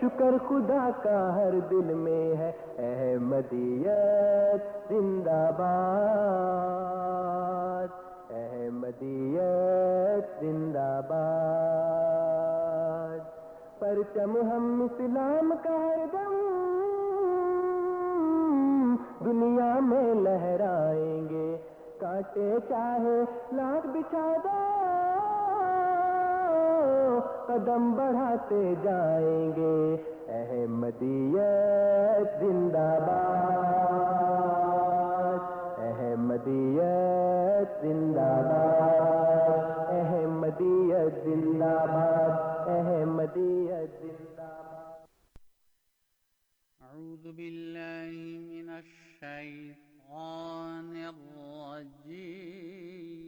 شکر خدا کا ہر دل میں ہے احمدیت زندہ باد احمدیت زندہ باد پر چم ہم اسلام کا ہر دم دنیا میں لہرائیں گے کاٹے چاہے بچھا بچاد قدم بڑھاتے جائیں گے احمدیت زندہ باد احمدیت زندہ باد احمدیت زندہ باد احمدیت زندہ باد من الشیطان الرجیم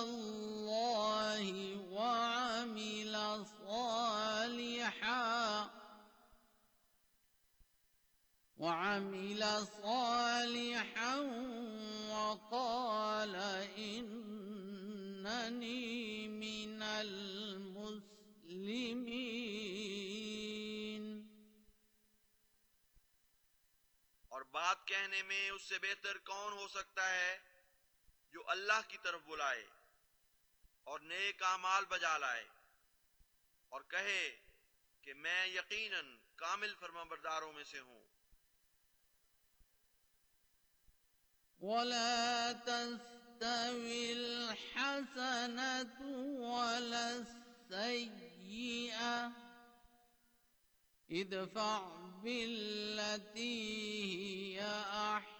الله وعمل وعمل صالحا صالحا وقال إنني من المسلمين اور بات کہنے میں اس سے بہتر کون ہو سکتا ہے جو اللہ کی طرف بلائے اور نیک اعمال بجا لائے اور کہے کہ میں یقیناً کامل فرما برداروں میں سے ہوں ولا السيئة ادفع بالتي هي أحسن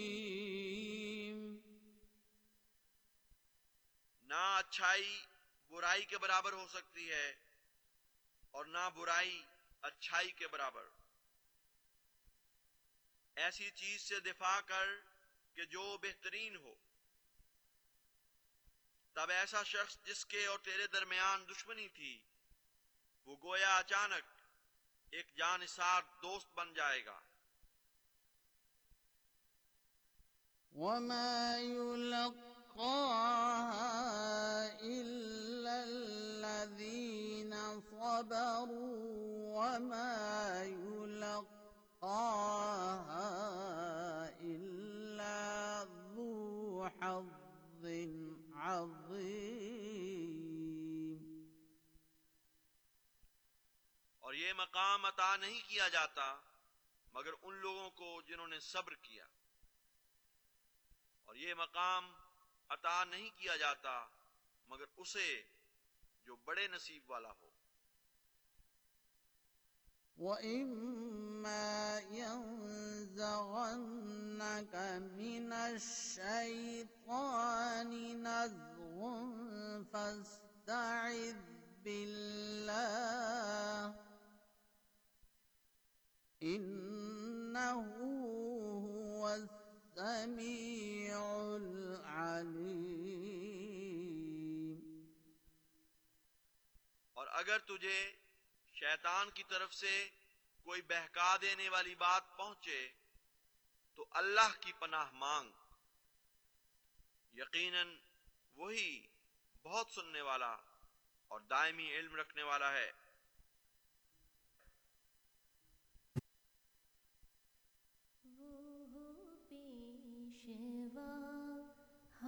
اچھائی برائی کے برابر ہو سکتی ہے اور نہ برائی اچھائی کے برابر ایسی چیز سے دفاع کر کہ جو بہترین ہو تب ایسا شخص جس کے اور تیرے درمیان دشمنی تھی وہ گویا اچانک ایک جان سار دوست بن جائے گا وما اور یہ مقام عطا نہیں کیا جاتا مگر ان لوگوں کو جنہوں نے صبر کیا اور یہ مقام عطا نہیں کیا جاتا مگر اسے جو بڑے نصیب والا ہو وَإِمَّا يَنزَغَنَّكَ مِنَ الشَّيْطَانِ نَزْغٌ فَاسْتَعِذْ بِاللَّهِ إِنَّهُ هُوَ السَّمِيعُ الْعَلِيمُ اور اگر تجھے شیطان کی طرف سے کوئی بہکا دینے والی بات پہنچے تو اللہ کی پناہ مانگ یقیناً وہی بہت سننے والا اور دائمی علم رکھنے والا ہے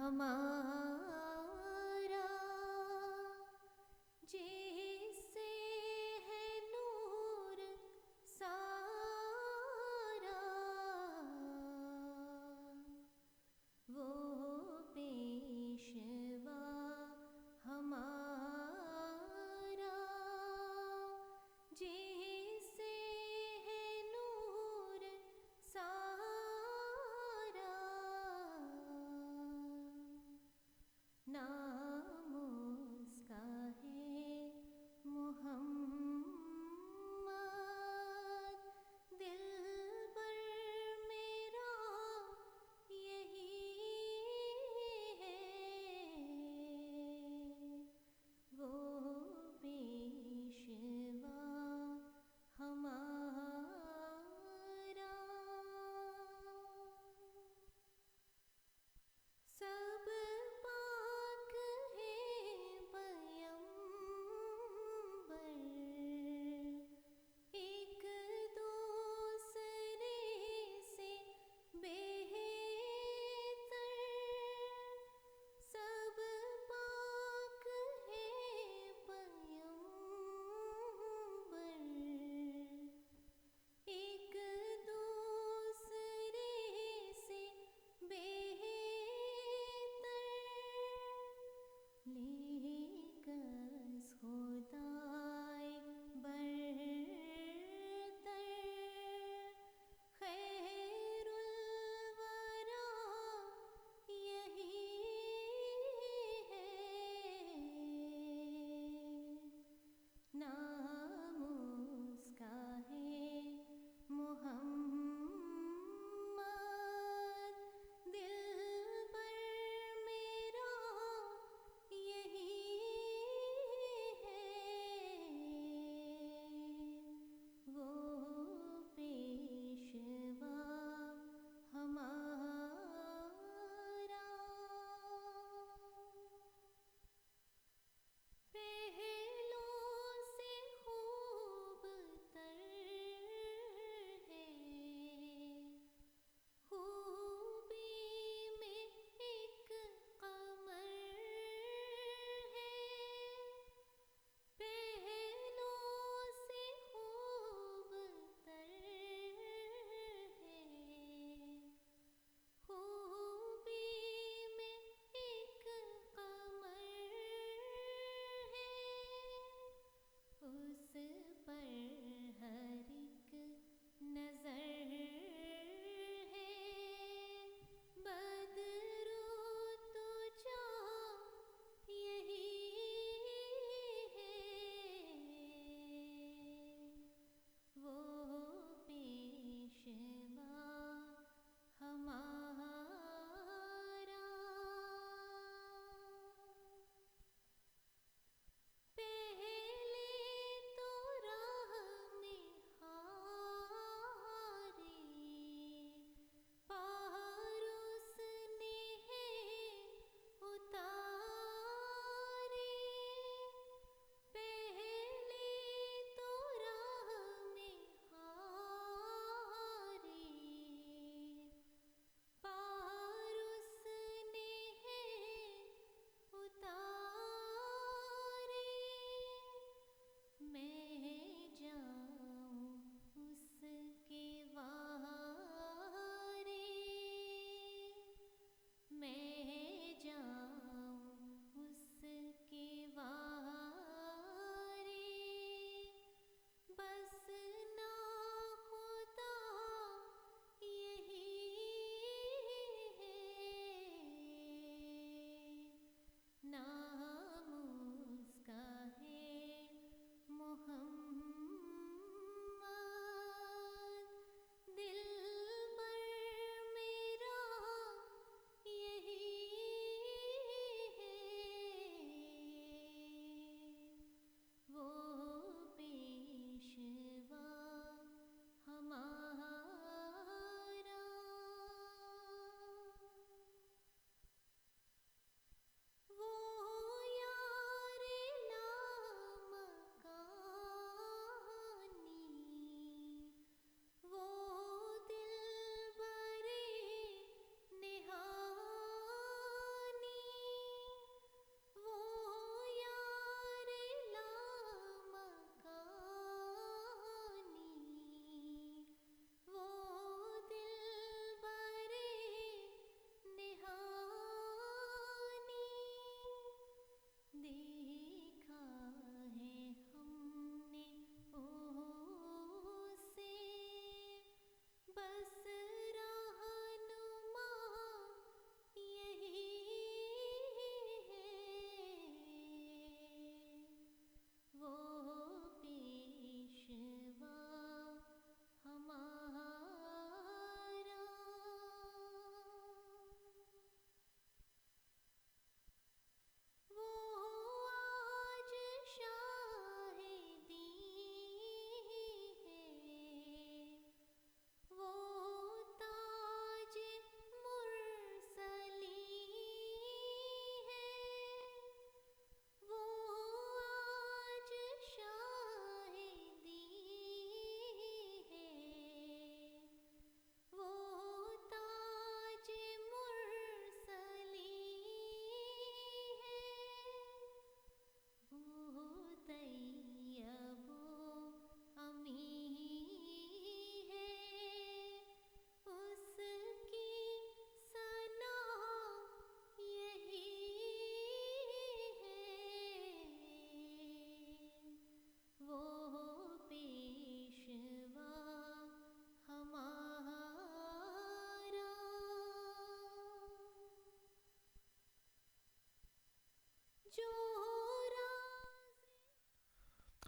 ہمارا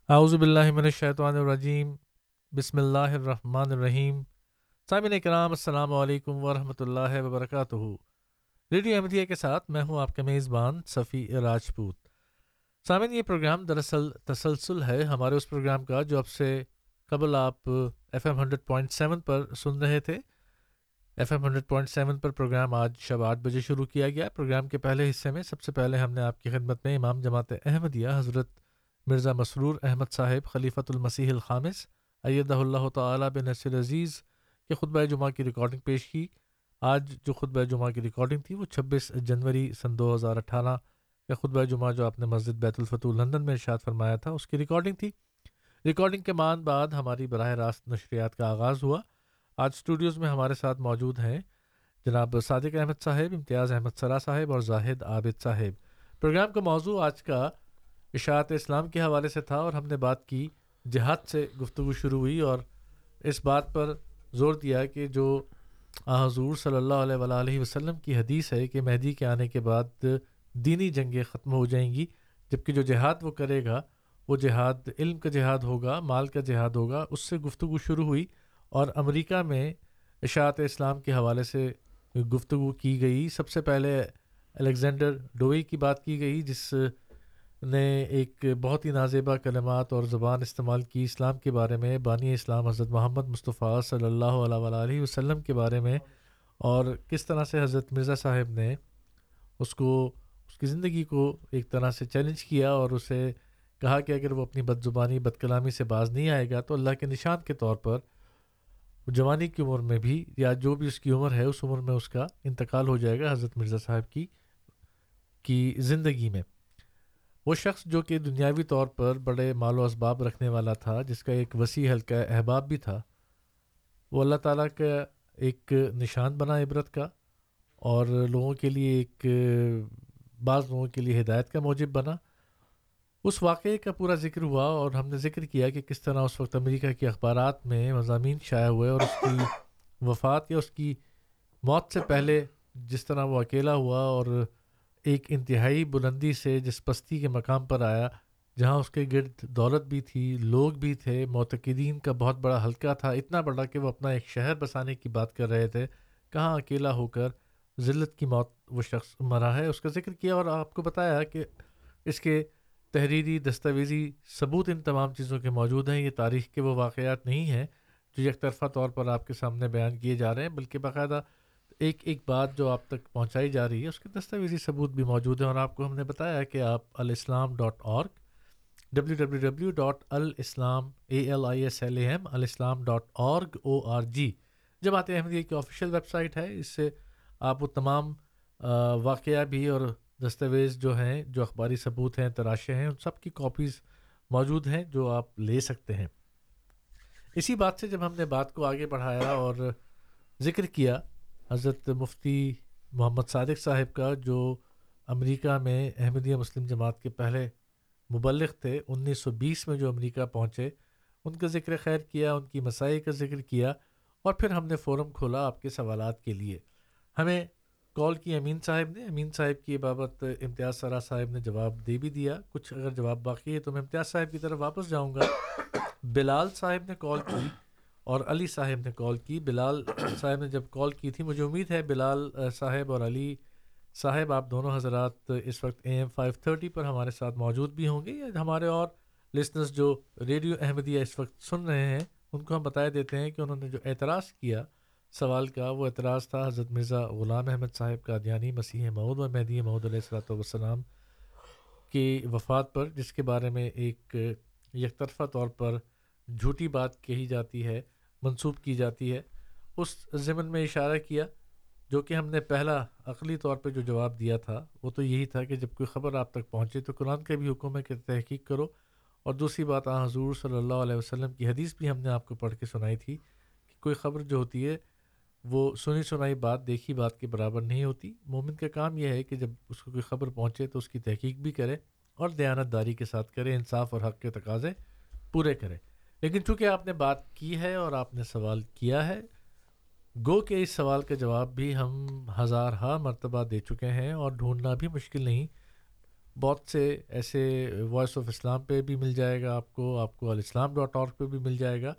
من الشیطان الرجیم بسم اللہ الرحمن الرحیم صامن کرام السلام علیکم ورحمۃ اللہ وبرکاتہ ریڈیو احمدیہ کے ساتھ میں ہوں آپ کے میزبان صفی راجپوت سامن یہ پروگرام دراصل تسلسل ہے ہمارے اس پروگرام کا جو اب سے قبل آپ F M hundred point seven پر سن رہے تھے F M hundred point seven پر پروگرام آج شب آٹھ بجے شروع کیا گیا پروگرام کے پہلے حصے میں سب سے پہلے ہم نے آپ کی خدمت میں امام جماعت احمدیہ حضرت مرزا مسرور احمد صاحب خلیفۃ المسیح الخامس ایدہ اللہ تعالیٰ بنصر عزیز کے خطبہ جمعہ کی ریکارڈنگ پیش کی آج جو خطبہ جمعہ کی ریکارڈنگ تھی وہ چھبیس جنوری سن دو ہزار اٹھارہ خطبہ جمعہ جو آپ نے مسجد بیت الفتح لندن میں ارشاد فرمایا تھا اس کی ریکارڈنگ تھی ریکارڈنگ کے مان بعد ہماری براہ راست نشریات کا آغاز ہوا آج اسٹوڈیوز میں ہمارے ساتھ موجود ہیں جناب صادق احمد صاحب امتیاز احمد سرا صاحب اور زاہد عابد صاحب پروگرام کا موضوع آج کا اشاعت اسلام کے حوالے سے تھا اور ہم نے بات کی جہاد سے گفتگو شروع ہوئی اور اس بات پر زور دیا کہ جو حضور صلی اللہ علیہ وآلہ وسلم کی حدیث ہے کہ مہدی کے آنے کے بعد دینی جنگیں ختم ہو جائیں گی جب جو جہاد وہ کرے گا وہ جہاد علم کا جہاد ہوگا مال کا جہاد ہوگا اس سے گفتگو شروع ہوئی اور امریکہ میں اشاعت اسلام کے حوالے سے گفتگو کی گئی سب سے پہلے الیگزینڈر ڈوئی کی بات کی گئی جس نے ایک بہت ہی نازیبہ کلمات اور زبان استعمال کی اسلام کے بارے میں بانی اسلام حضرت محمد مصطفیٰ صلی اللہ علیہ و وسلم کے بارے میں اور کس طرح سے حضرت مرزا صاحب نے اس کو اس کی زندگی کو ایک طرح سے چیلنج کیا اور اسے کہا کہ اگر وہ اپنی بد زبانی بد کلامی سے باز نہیں آئے گا تو اللہ کے نشان کے طور پر جوانی کی عمر میں بھی یا جو بھی اس کی عمر ہے اس عمر میں اس کا انتقال ہو جائے گا حضرت مرزا صاحب کی کی زندگی میں وہ شخص جو کہ دنیاوی طور پر بڑے مال و اسباب رکھنے والا تھا جس کا ایک وسیع حلقہ احباب بھی تھا وہ اللہ تعالیٰ کا ایک نشان بنا عبرت کا اور لوگوں کے لیے ایک بعض لوگوں کے لیے ہدایت کا موجب بنا اس واقعے کا پورا ذکر ہوا اور ہم نے ذکر کیا کہ کس طرح اس وقت امریکہ کے اخبارات میں مضامین شائع ہوئے اور اس کی وفات یا اس کی موت سے پہلے جس طرح وہ اکیلا ہوا اور ایک انتہائی بلندی سے جس پستی کے مقام پر آیا جہاں اس کے گرد دولت بھی تھی لوگ بھی تھے معتقدین کا بہت بڑا حلقہ تھا اتنا بڑا کہ وہ اپنا ایک شہر بسانے کی بات کر رہے تھے کہاں اکیلا ہو کر ذلت کی موت وہ شخص مرا ہے اس کا ذکر کیا اور آپ کو بتایا کہ اس کے تحریری دستاویزی ثبوت ان تمام چیزوں کے موجود ہیں یہ تاریخ کے وہ واقعات نہیں ہیں جو یک طرفہ طور پر آپ کے سامنے بیان کیے جا رہے ہیں بلکہ باقاعدہ ایک ایک بات جو آپ تک پہنچائی جا رہی ہے اس کے دستاویزی ثبوت بھی موجود ہیں اور آپ کو ہم نے بتایا کہ آپ Alislam dot org W W W dot Alislam A L I S Alislam dot O R G جب آتے ہیں یہ ایک آفیشیل ویب سائٹ ہے اس سے آپ وہ تمام واقعہ بھی اور دستاویز جو ہیں جو اخباری ثبوت ہیں تراشے ہیں ان سب کی کاپیز موجود ہیں جو آپ لے سکتے ہیں اسی بات سے جب ہم نے بات کو آگے بڑھایا اور ذکر کیا حضرت مفتی محمد صادق صاحب کا جو امریکہ میں احمدیہ مسلم جماعت کے پہلے مبلغ تھے انیس سو بیس میں جو امریکہ پہنچے ان کا ذکر خیر کیا ان کی مسائل کا ذکر کیا اور پھر ہم نے فورم کھولا آپ کے سوالات کے لیے ہمیں کال کی امین صاحب نے امین صاحب کی بابت امتیاز سرا صاحب نے جواب دے بھی دیا کچھ اگر جواب باقی ہے تو میں امتیاز صاحب کی طرف واپس جاؤں گا بلال صاحب نے کال کی اور علی صاحب نے کال کی بلال صاحب نے جب کال کی تھی مجھے امید ہے بلال صاحب اور علی صاحب آپ دونوں حضرات اس وقت اے ایم فائیو تھرٹی پر ہمارے ساتھ موجود بھی ہوں گے یا ہمارے اور لسنرس جو ریڈیو احمدیہ اس وقت سن رہے ہیں ان کو ہم بتائے دیتے ہیں کہ انہوں نے جو اعتراض کیا سوال کا وہ اعتراض تھا حضرت مرزا غلام احمد صاحب کا دیانی مسیح مود و مہدی محمود علیہ الصلاۃ وسلام کی وفات پر جس کے بارے میں ایک یک طرفہ طور پر جھوٹی بات کہی جاتی ہے منسوب کی جاتی ہے اس ضمن میں اشارہ کیا جو کہ ہم نے پہلا عقلی طور پہ جو جواب دیا تھا وہ تو یہی تھا کہ جب کوئی خبر آپ تک پہنچے تو قرآن کا بھی حکم ہے کہ تحقیق کرو اور دوسری بات آ حضور صلی اللہ علیہ وسلم کی حدیث بھی ہم نے آپ کو پڑھ کے سنائی تھی کہ کوئی خبر جو ہوتی ہے وہ سنی سنائی بات دیکھی بات کے برابر نہیں ہوتی مومن کا کام یہ ہے کہ جب اس کو کوئی خبر پہنچے تو اس کی تحقیق بھی کرے اور دیانت داری کے ساتھ کرے انصاف اور حق کے تقاضے پورے کرے لیکن چونکہ آپ نے بات کی ہے اور آپ نے سوال کیا ہے گو کہ اس سوال کا جواب بھی ہم ہزار ہا مرتبہ دے چکے ہیں اور ڈھونڈنا بھی مشکل نہیں بہت سے ایسے وائس آف اسلام پہ بھی مل جائے گا آپ کو آپ کو الاسلام ڈاٹ اور پہ بھی مل جائے گا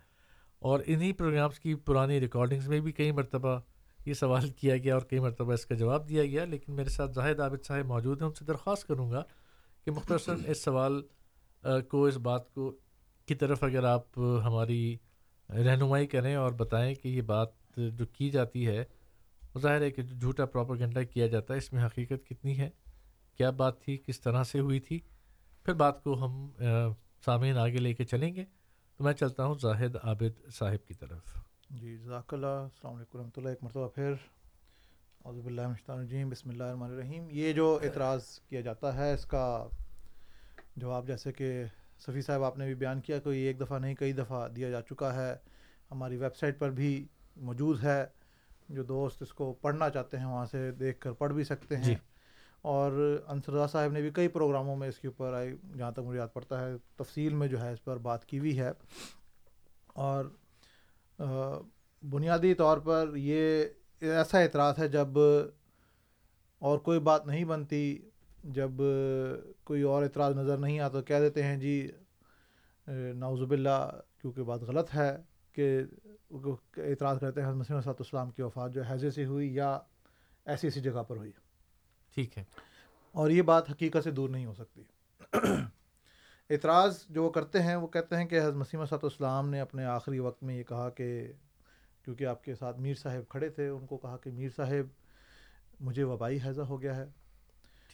اور انہی پروگرامز کی پرانی ریکارڈنگز میں بھی کئی مرتبہ یہ سوال کیا گیا اور کئی مرتبہ اس کا جواب دیا گیا لیکن میرے ساتھ زاہد عابد صاحب موجود ہیں ان سے درخواست کروں گا کہ مختصر اس سوال کو اس بات کو کی طرف اگر آپ ہماری رہنمائی کریں اور بتائیں کہ یہ بات جو کی جاتی ہے ظاہر ہے کہ جو جھوٹا پراپر کیا جاتا ہے اس میں حقیقت کتنی ہے کیا بات تھی کس طرح سے ہوئی تھی پھر بات کو ہم سامعین آگے لے کے چلیں گے تو میں چلتا ہوں زاہد عابد صاحب کی طرف جی جزاک اللہ السلام علیکم رحمۃ اللہ ایک مرتبہ پھر اللہ مشتان بسم اللہ الرحمن الرحیم یہ جو اعتراض کیا جاتا ہے اس کا جواب جیسے کہ صفی صاحب آپ نے بھی بیان کیا کہ ایک دفعہ نہیں کئی دفعہ دیا جا چکا ہے ہماری ویب سائٹ پر بھی موجود ہے جو دوست اس کو پڑھنا چاہتے ہیں وہاں سے دیکھ کر پڑھ بھی سکتے ہیں جی اور انسردا صاحب نے بھی کئی پروگراموں میں اس کے اوپر آئی جہاں تک مجھے یاد پڑتا ہے تفصیل میں جو ہے اس پر بات کی ہوئی ہے اور بنیادی طور پر یہ ایسا اعتراض ہے جب اور کوئی بات نہیں بنتی جب کوئی اور اعتراض نظر نہیں آتا تو کہہ دیتے ہیں جی نوزب اللہ کیونکہ بات غلط ہے کہ اعتراض کرتے ہیں مسلم صاحب السلام کی وفات جو حیضے سے ہوئی یا ایسی ایسی جگہ پر ہوئی ٹھیک ہے اور یہ بات حقیقت سے دور نہیں ہو سکتی اعتراض جو وہ کرتے ہیں وہ کہتے ہیں کہ حضرت مسیمہ صاحب اسلام نے اپنے آخری وقت میں یہ کہا کہ کیونکہ آپ کے ساتھ میر صاحب کھڑے تھے ان کو کہا کہ میر صاحب مجھے وبائی حیضہ ہو گیا ہے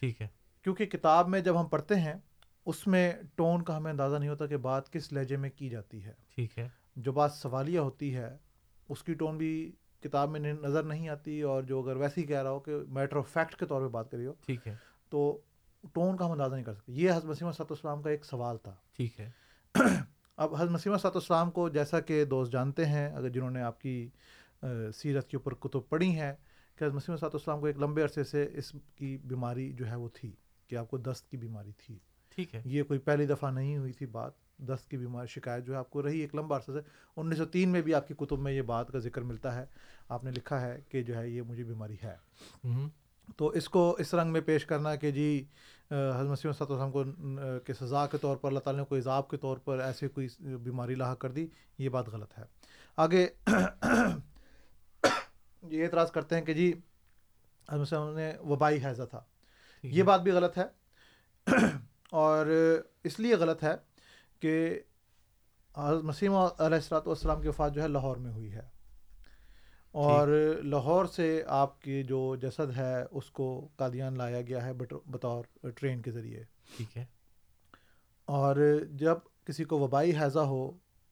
ٹھیک ہے کیونکہ کتاب میں جب ہم پڑھتے ہیں اس میں ٹون کا ہمیں اندازہ نہیں ہوتا کہ بات کس لہجے میں کی جاتی ہے ٹھیک ہے جو بات سوالیہ ہوتی ہے اس کی ٹون بھی کتاب میں نظر نہیں آتی اور جو اگر ویسے ہی کہہ رہا ہو کہ میٹر آف فیکٹ کے طور پہ بات کری ہو ٹھیک ہے تو ٹون کا ہم اندازہ نہیں کر سکتے یہ حضرت مسیمہ صاحب اسلام کا ایک سوال تھا ٹھیک ہے اب حضرت مسیمہ صاحب اسلام کو جیسا کہ دوست جانتے ہیں اگر جنہوں نے آپ کی سیرت کے اوپر کتب پڑھی ہیں کہ حضرت مسیمہ صاحب السلام اسلام کو ایک لمبے عرصے سے اس کی بیماری جو ہے وہ تھی کہ آپ کو دست کی بیماری تھی ٹھیک ہے یہ کوئی پہلی دفعہ نہیں ہوئی تھی بات دست کی بیماری شکایت جو ہے آپ کو رہی ایک لمبا عرصہ سے انیس سو تین میں بھی آپ کی کتب میں یہ بات کا ذکر ملتا ہے آپ نے لکھا ہے کہ جو ہے یہ مجھے بیماری ہے تو اس کو اس رنگ میں پیش کرنا کہ جی حضمت صلی صاحب وسلم کو کہ سزا کے طور پر اللہ تعالیٰ نے کوئی عذاب کے طور پر ایسے کوئی بیماری لاحق کر دی یہ بات غلط ہے آگے یہ اعتراض کرتے ہیں کہ جی حضمت صحمہ نے وبائی حیضہ تھا یہ بات بھی غلط ہے اور اس لیے غلط ہے کہ مسیم علیہ السلاۃ والسلام کی وفات جو ہے لاہور میں ہوئی ہے اور لاہور سے آپ کی جو جسد ہے اس کو قادیان لایا گیا ہے بطور ٹرین کے ذریعے ٹھیک ہے اور جب کسی کو وبائی حیضہ ہو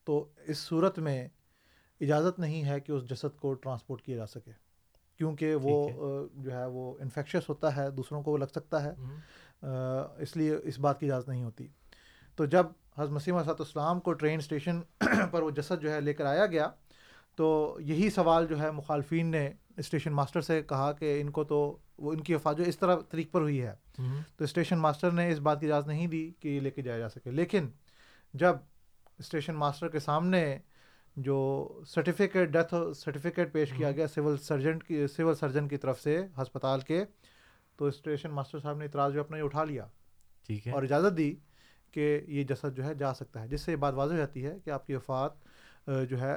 تو اس صورت میں اجازت نہیں ہے کہ اس جسد کو ٹرانسپورٹ کیا جا سکے کیونکہ وہ جو ہے وہ انفیکشس ہوتا ہے دوسروں کو وہ لگ سکتا ہے اس لیے اس بات کی اجازت نہیں ہوتی تو جب مسیم علیہ السلام کو ٹرین اسٹیشن پر وہ جسد جو ہے لے کر آیا گیا تو یہی سوال جو ہے مخالفین نے اسٹیشن ماسٹر سے کہا کہ ان کو تو وہ ان کی افاظ جو اس طرح طریق پر ہوئی ہے تو اسٹیشن ماسٹر نے اس بات کی اجازت نہیں دی کہ یہ لے کے جایا جا سکے لیکن جب اسٹیشن ماسٹر کے سامنے جو سرٹیفکیٹ ڈیتھ سرٹیفکیٹ پیش کیا گیا سول سرجن کی سول سرجن کی طرف سے ہسپتال کے تو اسٹیشن ماسٹر صاحب نے اعتراض جو اپنا یہ اٹھا لیا ٹھیک ہے اور اجازت دی کہ یہ جسد جو ہے جا سکتا ہے جس سے یہ بات واضح ہو جاتی ہے کہ آپ کی وفات جو ہے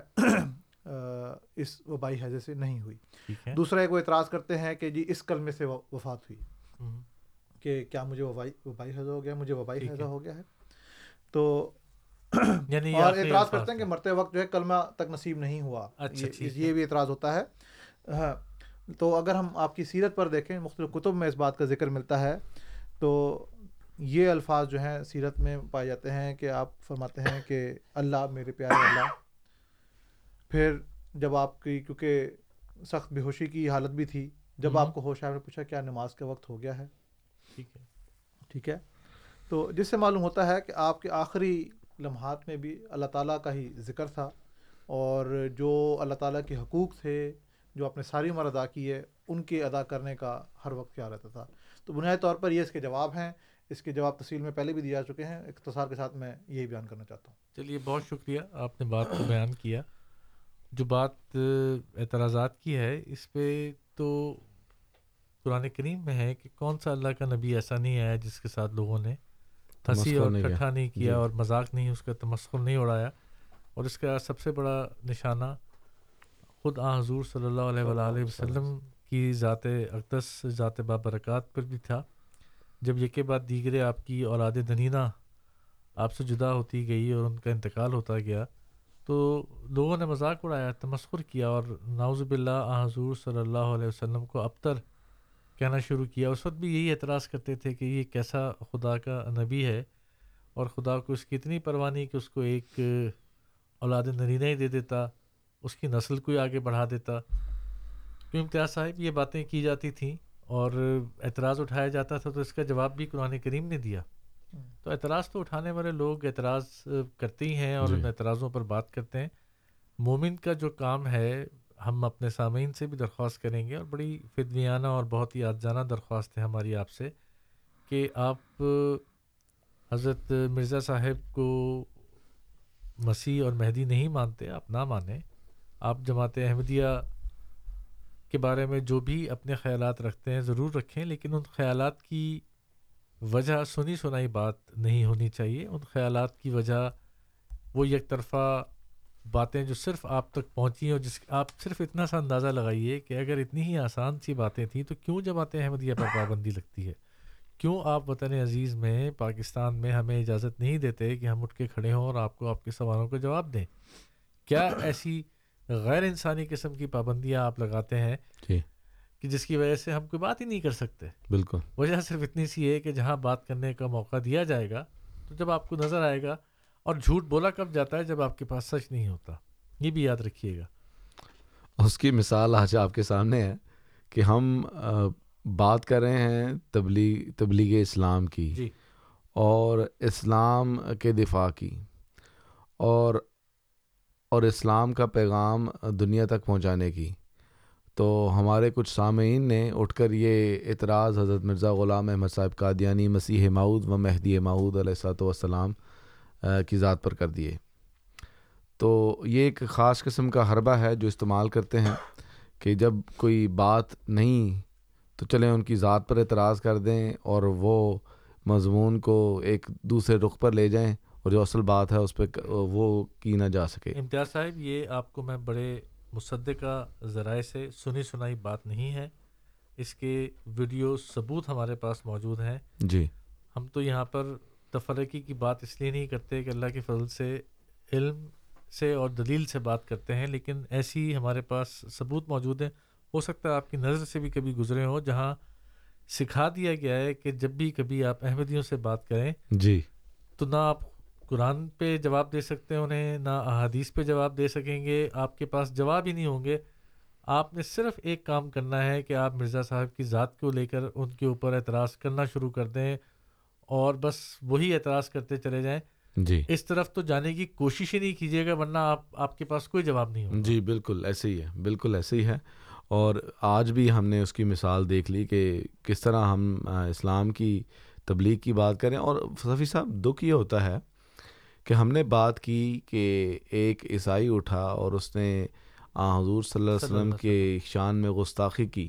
اس وبائی حیضے سے نہیں ہوئی دوسرا ایک وہ اعتراض کرتے ہیں کہ جی اس کلمے سے وفات ہوئی کہ کیا مجھے وبائی وبائی حیضہ ہو گیا مجھے وبائی حیضہ ہو گیا ہے تو یعنی اور اعتراض کرتے ہیں کہ مرتے وقت جو ہے کلمہ تک نصیب نہیں ہوا اچھا، یہ بھی اعتراض ہوتا ہے ہاں، تو اگر ہم آپ کی سیرت پر دیکھیں مختلف کتب میں اس بات کا ذکر ملتا ہے تو یہ الفاظ جو ہیں سیرت میں پائے جاتے ہیں کہ آپ فرماتے ہیں کہ اللہ میرے پیارے اللہ پھر جب آپ کی کیونکہ سخت بے ہوشی کی حالت بھی تھی جب آپ کو ہوش آئے پوچھا کیا نماز کا وقت ہو گیا ہے ٹھیک ہے ٹھیک ہے تو جس سے معلوم ہوتا ہے کہ آپ کے آخری لمحات میں بھی اللہ تعالیٰ کا ہی ذکر تھا اور جو اللہ تعالیٰ کے حقوق تھے جو آپ نے ساری عمر ادا کی ہے ان کے ادا کرنے کا ہر وقت کیا رہتا تھا تو بنیادی طور پر یہ اس کے جواب ہیں اس کے جواب تفصیل میں پہلے بھی دیا چکے ہیں اختصار کے ساتھ میں یہی بیان کرنا چاہتا ہوں چلیے بہت شکریہ آپ نے بات کو بیان کیا جو بات اعتراضات کی ہے اس پہ تو قرآن کریم میں ہے کہ کون سا اللہ کا نبی ایسا نہیں آیا جس کے ساتھ لوگوں نے ہنسی اور اکٹھا نہیں کیا جی۔ اور مذاق نہیں اس کا تمسخر نہیں اڑایا اور اس کا سب سے بڑا نشانہ خود آ حضور صلی اللہ علیہ وآلہ وسلم کی ذات اقدس ذات بابرکات پر بھی تھا جب یہ کے بعد دیگر آپ کی اولاد دنینہ آپ سے جدا ہوتی گئی اور ان کا انتقال ہوتا گیا تو لوگوں نے مذاق اڑایا تمسخر کیا اور ناوز بلّہ حضور صلی اللہ علیہ وسلم کو ابتر کہنا شروع کیا اس وقت بھی یہی اعتراض کرتے تھے کہ یہ کیسا خدا کا نبی ہے اور خدا کو اس کی اتنی پروانی کہ اس کو ایک اولاد ہی دے دیتا اس کی نسل کو ہی آگے بڑھا دیتا تو امتیاز صاحب یہ باتیں کی جاتی تھیں اور اعتراض اٹھایا جاتا تھا تو اس کا جواب بھی قرآن کریم نے دیا تو اعتراض تو اٹھانے والے لوگ اعتراض کرتے ہی ہیں اور جی۔ ان اعتراضوں پر بات کرتے ہیں مومن کا جو کام ہے ہم اپنے سامعین سے بھی درخواست کریں گے اور بڑی فدمیانہ اور بہت ہی جانا درخواست ہے ہماری آپ سے کہ آپ حضرت مرزا صاحب کو مسیح اور مہدی نہیں مانتے آپ نہ مانیں آپ جماعت احمدیہ کے بارے میں جو بھی اپنے خیالات رکھتے ہیں ضرور رکھیں لیکن ان خیالات کی وجہ سنی سنائی بات نہیں ہونی چاہیے ان خیالات کی وجہ وہ یک طرفہ باتیں جو صرف آپ تک پہنچی ہیں اور جس آپ صرف اتنا سا اندازہ لگائیے کہ اگر اتنی ہی آسان سی باتیں تھیں تو کیوں جب احمدیہ پر پابندی لگتی ہے کیوں آپ وطن عزیز میں پاکستان میں ہمیں اجازت نہیں دیتے کہ ہم اٹھ کے کھڑے ہوں اور آپ کو آپ کے سوالوں کا جواب دیں کیا ایسی غیر انسانی قسم کی پابندیاں آپ لگاتے ہیں جی۔ کہ جس کی وجہ سے ہم کوئی بات ہی نہیں کر سکتے بالکل وجہ صرف اتنی سی ہے کہ جہاں بات کرنے کا موقع دیا جائے گا تو جب آپ کو نظر آئے گا اور جھوٹ بولا کب جاتا ہے جب آپ کے پاس سچ نہیں ہوتا یہ بھی یاد رکھیے گا اس کی مثال آج آپ کے سامنے ہے کہ ہم بات کر رہے ہیں تبلیغ تبلیغ اسلام کی جی اور اسلام کے دفاع کی اور اور اسلام کا پیغام دنیا تک پہنچانے کی تو ہمارے کچھ سامعین نے اٹھ کر یہ اعتراض حضرت مرزا غلام احمد صاحب قادیانی مسیح ماؤد و مہدی ماؤد علیہ صاحۃ وسلام کی ذات پر کر دیے تو یہ ایک خاص قسم کا حربہ ہے جو استعمال کرتے ہیں کہ جب کوئی بات نہیں تو چلیں ان کی ذات پر اعتراض کر دیں اور وہ مضمون کو ایک دوسرے رخ پر لے جائیں اور جو اصل بات ہے اس پہ وہ کی نہ جا سکے امتیاز صاحب یہ آپ کو میں بڑے مصدقہ ذرائع سے سنی سنائی بات نہیں ہے اس کے ویڈیو ثبوت ہمارے پاس موجود ہیں جی ہم تو یہاں پر تفرقی کی بات اس لیے نہیں کرتے کہ اللہ کے فضل سے علم سے اور دلیل سے بات کرتے ہیں لیکن ایسی ہمارے پاس ثبوت موجود ہیں ہو سکتا ہے آپ کی نظر سے بھی کبھی گزرے ہوں جہاں سکھا دیا گیا ہے کہ جب بھی کبھی آپ احمدیوں سے بات کریں جی تو نہ آپ قرآن پہ جواب دے سکتے ہیں انہیں نہ احادیث پہ جواب دے سکیں گے آپ کے پاس جواب ہی نہیں ہوں گے آپ نے صرف ایک کام کرنا ہے کہ آپ مرزا صاحب کی ذات کو لے کر ان کے اوپر اعتراض کرنا شروع کر دیں اور بس وہی اعتراض کرتے چلے جائیں جی اس طرف تو جانے کی کوشش ہی نہیں کیجیے گا ورنہ آپ آپ کے پاس کوئی جواب نہیں جی بالکل ایسے ہی ہے بالکل ایسے ہی ہے اور آج بھی ہم نے اس کی مثال دیکھ لی کہ کس طرح ہم اسلام کی تبلیغ کی بات کریں اور صفی صاحب دکھ یہ ہوتا ہے کہ ہم نے بات کی کہ ایک عیسائی اٹھا اور اس نے حضور صلی اللہ علیہ وسلم کے شان میں گستاخی کی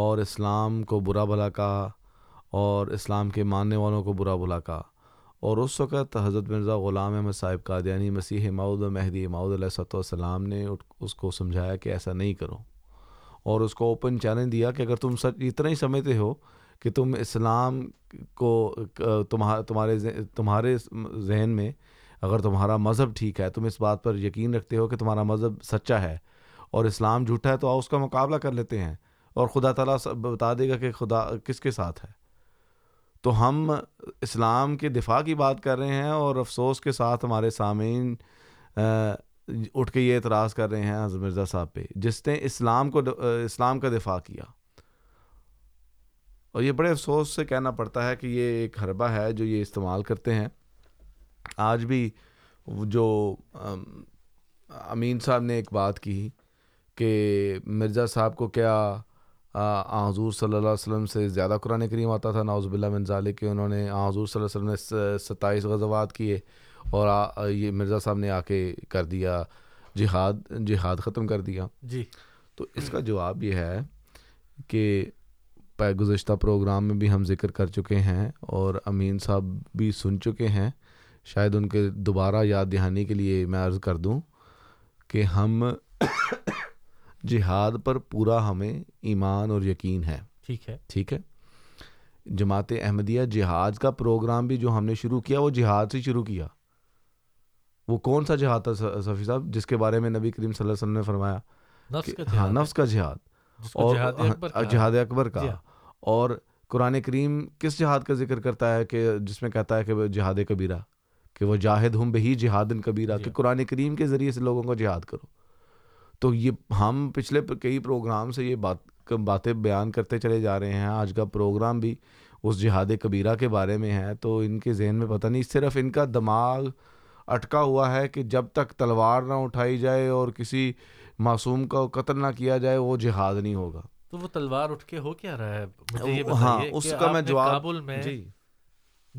اور اسلام کو برا بھلا کہا اور اسلام کے ماننے والوں کو برا کہا اور اس وقت حضرت مرزا غلام احمد صاحب کا مسیح ماؤد مہدی ماؤد علیہ والسلام نے اس کو سمجھایا کہ ایسا نہیں کرو اور اس کو اوپن چیلنج دیا کہ اگر تم سچ اتنا ہی سمجھتے ہو کہ تم اسلام کو تمہارے تمہارے ذہن میں اگر تمہارا مذہب ٹھیک ہے تم اس بات پر یقین رکھتے ہو کہ تمہارا مذہب سچا ہے اور اسلام جھوٹا ہے تو آؤ اس کا مقابلہ کر لیتے ہیں اور خدا تعالیٰ بتا دے گا کہ خدا کس کے ساتھ ہے تو ہم اسلام کے دفاع کی بات کر رہے ہیں اور افسوس کے ساتھ ہمارے سامعین اٹھ کے یہ اعتراض کر رہے ہیں حضرت مرزا صاحب پہ جس نے اسلام کو اسلام کا دفاع کیا اور یہ بڑے افسوس سے کہنا پڑتا ہے کہ یہ ایک حربہ ہے جو یہ استعمال کرتے ہیں آج بھی جو امین صاحب نے ایک بات کی کہ مرزا صاحب کو کیا حضور صلی اللہ علیہ وسلم سے زیادہ قرآن کریم آتا تھا باللہ من منظال کے انہوں نے حضور صلی اللہ علیہ وسلم نے ستائیس غزوات کیے اور یہ مرزا صاحب نے آ کے کر دیا جہاد جہاد ختم کر دیا جی تو اس کا جواب یہ ہے کہ گزشتہ پروگرام میں بھی ہم ذکر کر چکے ہیں اور امین صاحب بھی سن چکے ہیں شاید ان کے دوبارہ یاد دہانی کے لیے میں عرض کر دوں کہ ہم جہاد پر پورا ہمیں ایمان اور یقین ہے ٹھیک ہے ٹھیک ہے جماعت احمدیہ جہاد کا پروگرام بھی جو ہم نے شروع کیا وہ جہاد سے شروع کیا وہ کون سا جہاد تھا صفی صاحب جس کے بارے میں نبی کریم صلی اللہ علیہ وسلم نے فرمایا نفس کا جہاد ہاں، اور جہاد اکبر کا جی ہاں۔ اور قرآن کریم کس جہاد کا ذکر کرتا ہے کہ جس میں کہتا ہے کہ جہاد کبیرہ کہ وہ جاہد ہم بہی جہاد کبیرہ جی کہ ہاں۔ قرآن کریم کے ذریعے سے لوگوں کو جہاد کرو تو یہ ہم پچھلے کئی پروگرام سے یہ بات باتیں بیان کرتے چلے جا رہے ہیں آج کا پروگرام بھی اس جہاد کبیرہ کے بارے میں ہے تو ان کے ذہن میں پتہ نہیں صرف ان کا دماغ اٹکا ہوا ہے کہ جب تک تلوار نہ اٹھائی جائے اور کسی معصوم کا قتل نہ کیا جائے وہ جہاد نہیں ہوگا تو وہ تلوار اٹھ کے ہو کیا رہا ہے ہاں اس کا میں جواب میں جی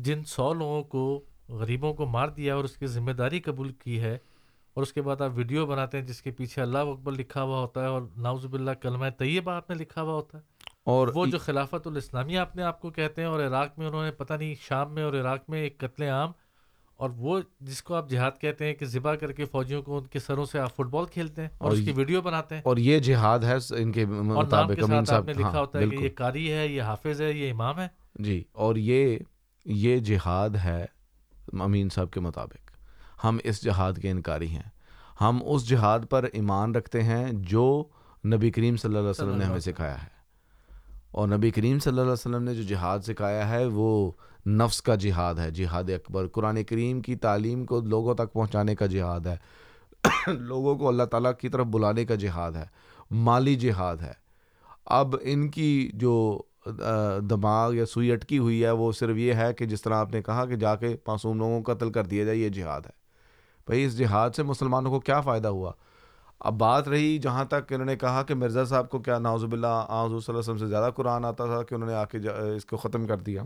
جن سو لوگوں کو غریبوں کو مار دیا اور اس کی ذمہ داری قبول کی ہے اور اس کے بعد آپ ویڈیو بناتے ہیں جس کے پیچھے اللہ اکبر لکھا ہوا ہوتا ہے اور کلمہ طیبہ آپ نے لکھا ہوا ہوتا ہے اور وہ جو خلافت الاسلامی آپ آپ نے کو کہتے ہیں اور عراق میں انہوں نے پتہ نہیں شام میں اور عراق میں ایک قتل عام اور وہ جس کو آپ جہاد کہتے ہیں کہ ذبح کر کے فوجیوں کو ان کے سروں سے آپ فٹ بال کھیلتے ہیں اور اور اس کی ویڈیو بناتے ہیں اور یہ جہاد ہے ان کے مطابق لکھا ہاں، ہوتا ہے کہ یہ قاری ہے یہ حافظ ہے یہ امام ہے جی اور یہ یہ جہاد ہے امین صاحب کے مطابق ہم اس جہاد کے انکاری ہیں ہم اس جہاد پر ایمان رکھتے ہیں جو نبی کریم صلی اللہ علیہ وسلم نے ہمیں سکھایا ہے اور نبی کریم صلی اللہ علیہ وسلم نے جو جہاد سکھایا ہے وہ نفس کا جہاد ہے جہاد اکبر قرآن کریم کی تعلیم کو لوگوں تک پہنچانے کا جہاد ہے لوگوں کو اللہ تعالیٰ کی طرف بلانے کا جہاد ہے مالی جہاد ہے اب ان کی جو دماغ یا سوئی اٹکی ہوئی ہے وہ صرف یہ ہے کہ جس طرح آپ نے کہا کہ جا کے معصوم لوگوں کو قتل کر دیا جائے یہ جہاد ہے بھائی اس جہاد سے مسلمانوں کو کیا فائدہ ہوا اب بات رہی جہاں تک انہوں نے کہا کہ مرزا صاحب کو کیا ناوز باللہ آز صلی اللہ علیہ وسلم سے زیادہ قرآن آتا تھا کہ انہوں نے آ کے اس کو ختم کر دیا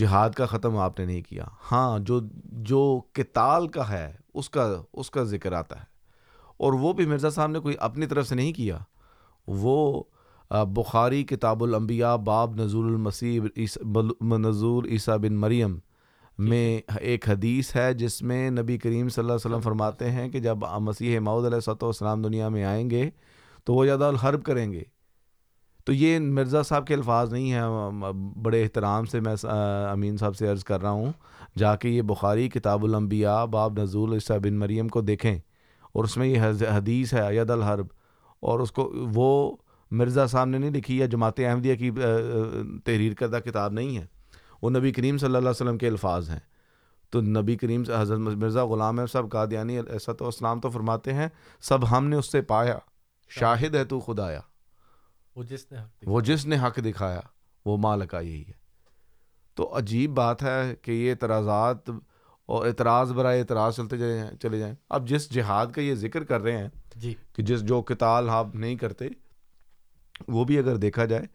جہاد کا ختم آپ نے نہیں کیا ہاں جو جو کتال کا ہے اس کا اس کا ذکر آتا ہے اور وہ بھی مرزا صاحب نے کوئی اپنی طرف سے نہیں کیا وہ بخاری کتاب الانبیاء باب نزول المسیب نزول عیسیٰ بن مریم میں جی۔ ایک حدیث ہے جس میں نبی کریم صلی اللہ علیہ وسلم فرماتے ہیں کہ جب مسیح ماؤد علیہ صلاح والسلام دنیا میں آئیں گے تو وہ زیادہ الحرب کریں گے تو یہ مرزا صاحب کے الفاظ نہیں ہیں بڑے احترام سے میں امین صاحب سے عرض کر رہا ہوں جا کے یہ بخاری کتاب الانبیاء باب نزول عیسیٰ بن مریم کو دیکھیں اور اس میں یہ حدیث ہے عید الحرب اور اس کو وہ مرزا صاحب نے نہیں لکھی یا جماعت احمدیہ کی تحریر کردہ کتاب نہیں ہے وہ نبی کریم صلی اللہ علیہ وسلم کے الفاظ ہیں تو نبی کریم حضرت مرزا غلام صاحب قادیانی ایسا تو اسلام تو فرماتے ہیں سب ہم نے اس سے پایا شاہد ہے تو خدایا وہ جس نے حق وہ جس نے حق دکھایا وہ مالکا یہی ہے تو عجیب بات ہے کہ یہ اعتراضات اور اعتراض برائے اعتراض چلتے جائیں چلے جائیں اب جس جہاد کا یہ ذکر کر رہے ہیں جی کہ جس جو کتال آپ نہیں کرتے وہ بھی اگر دیکھا جائے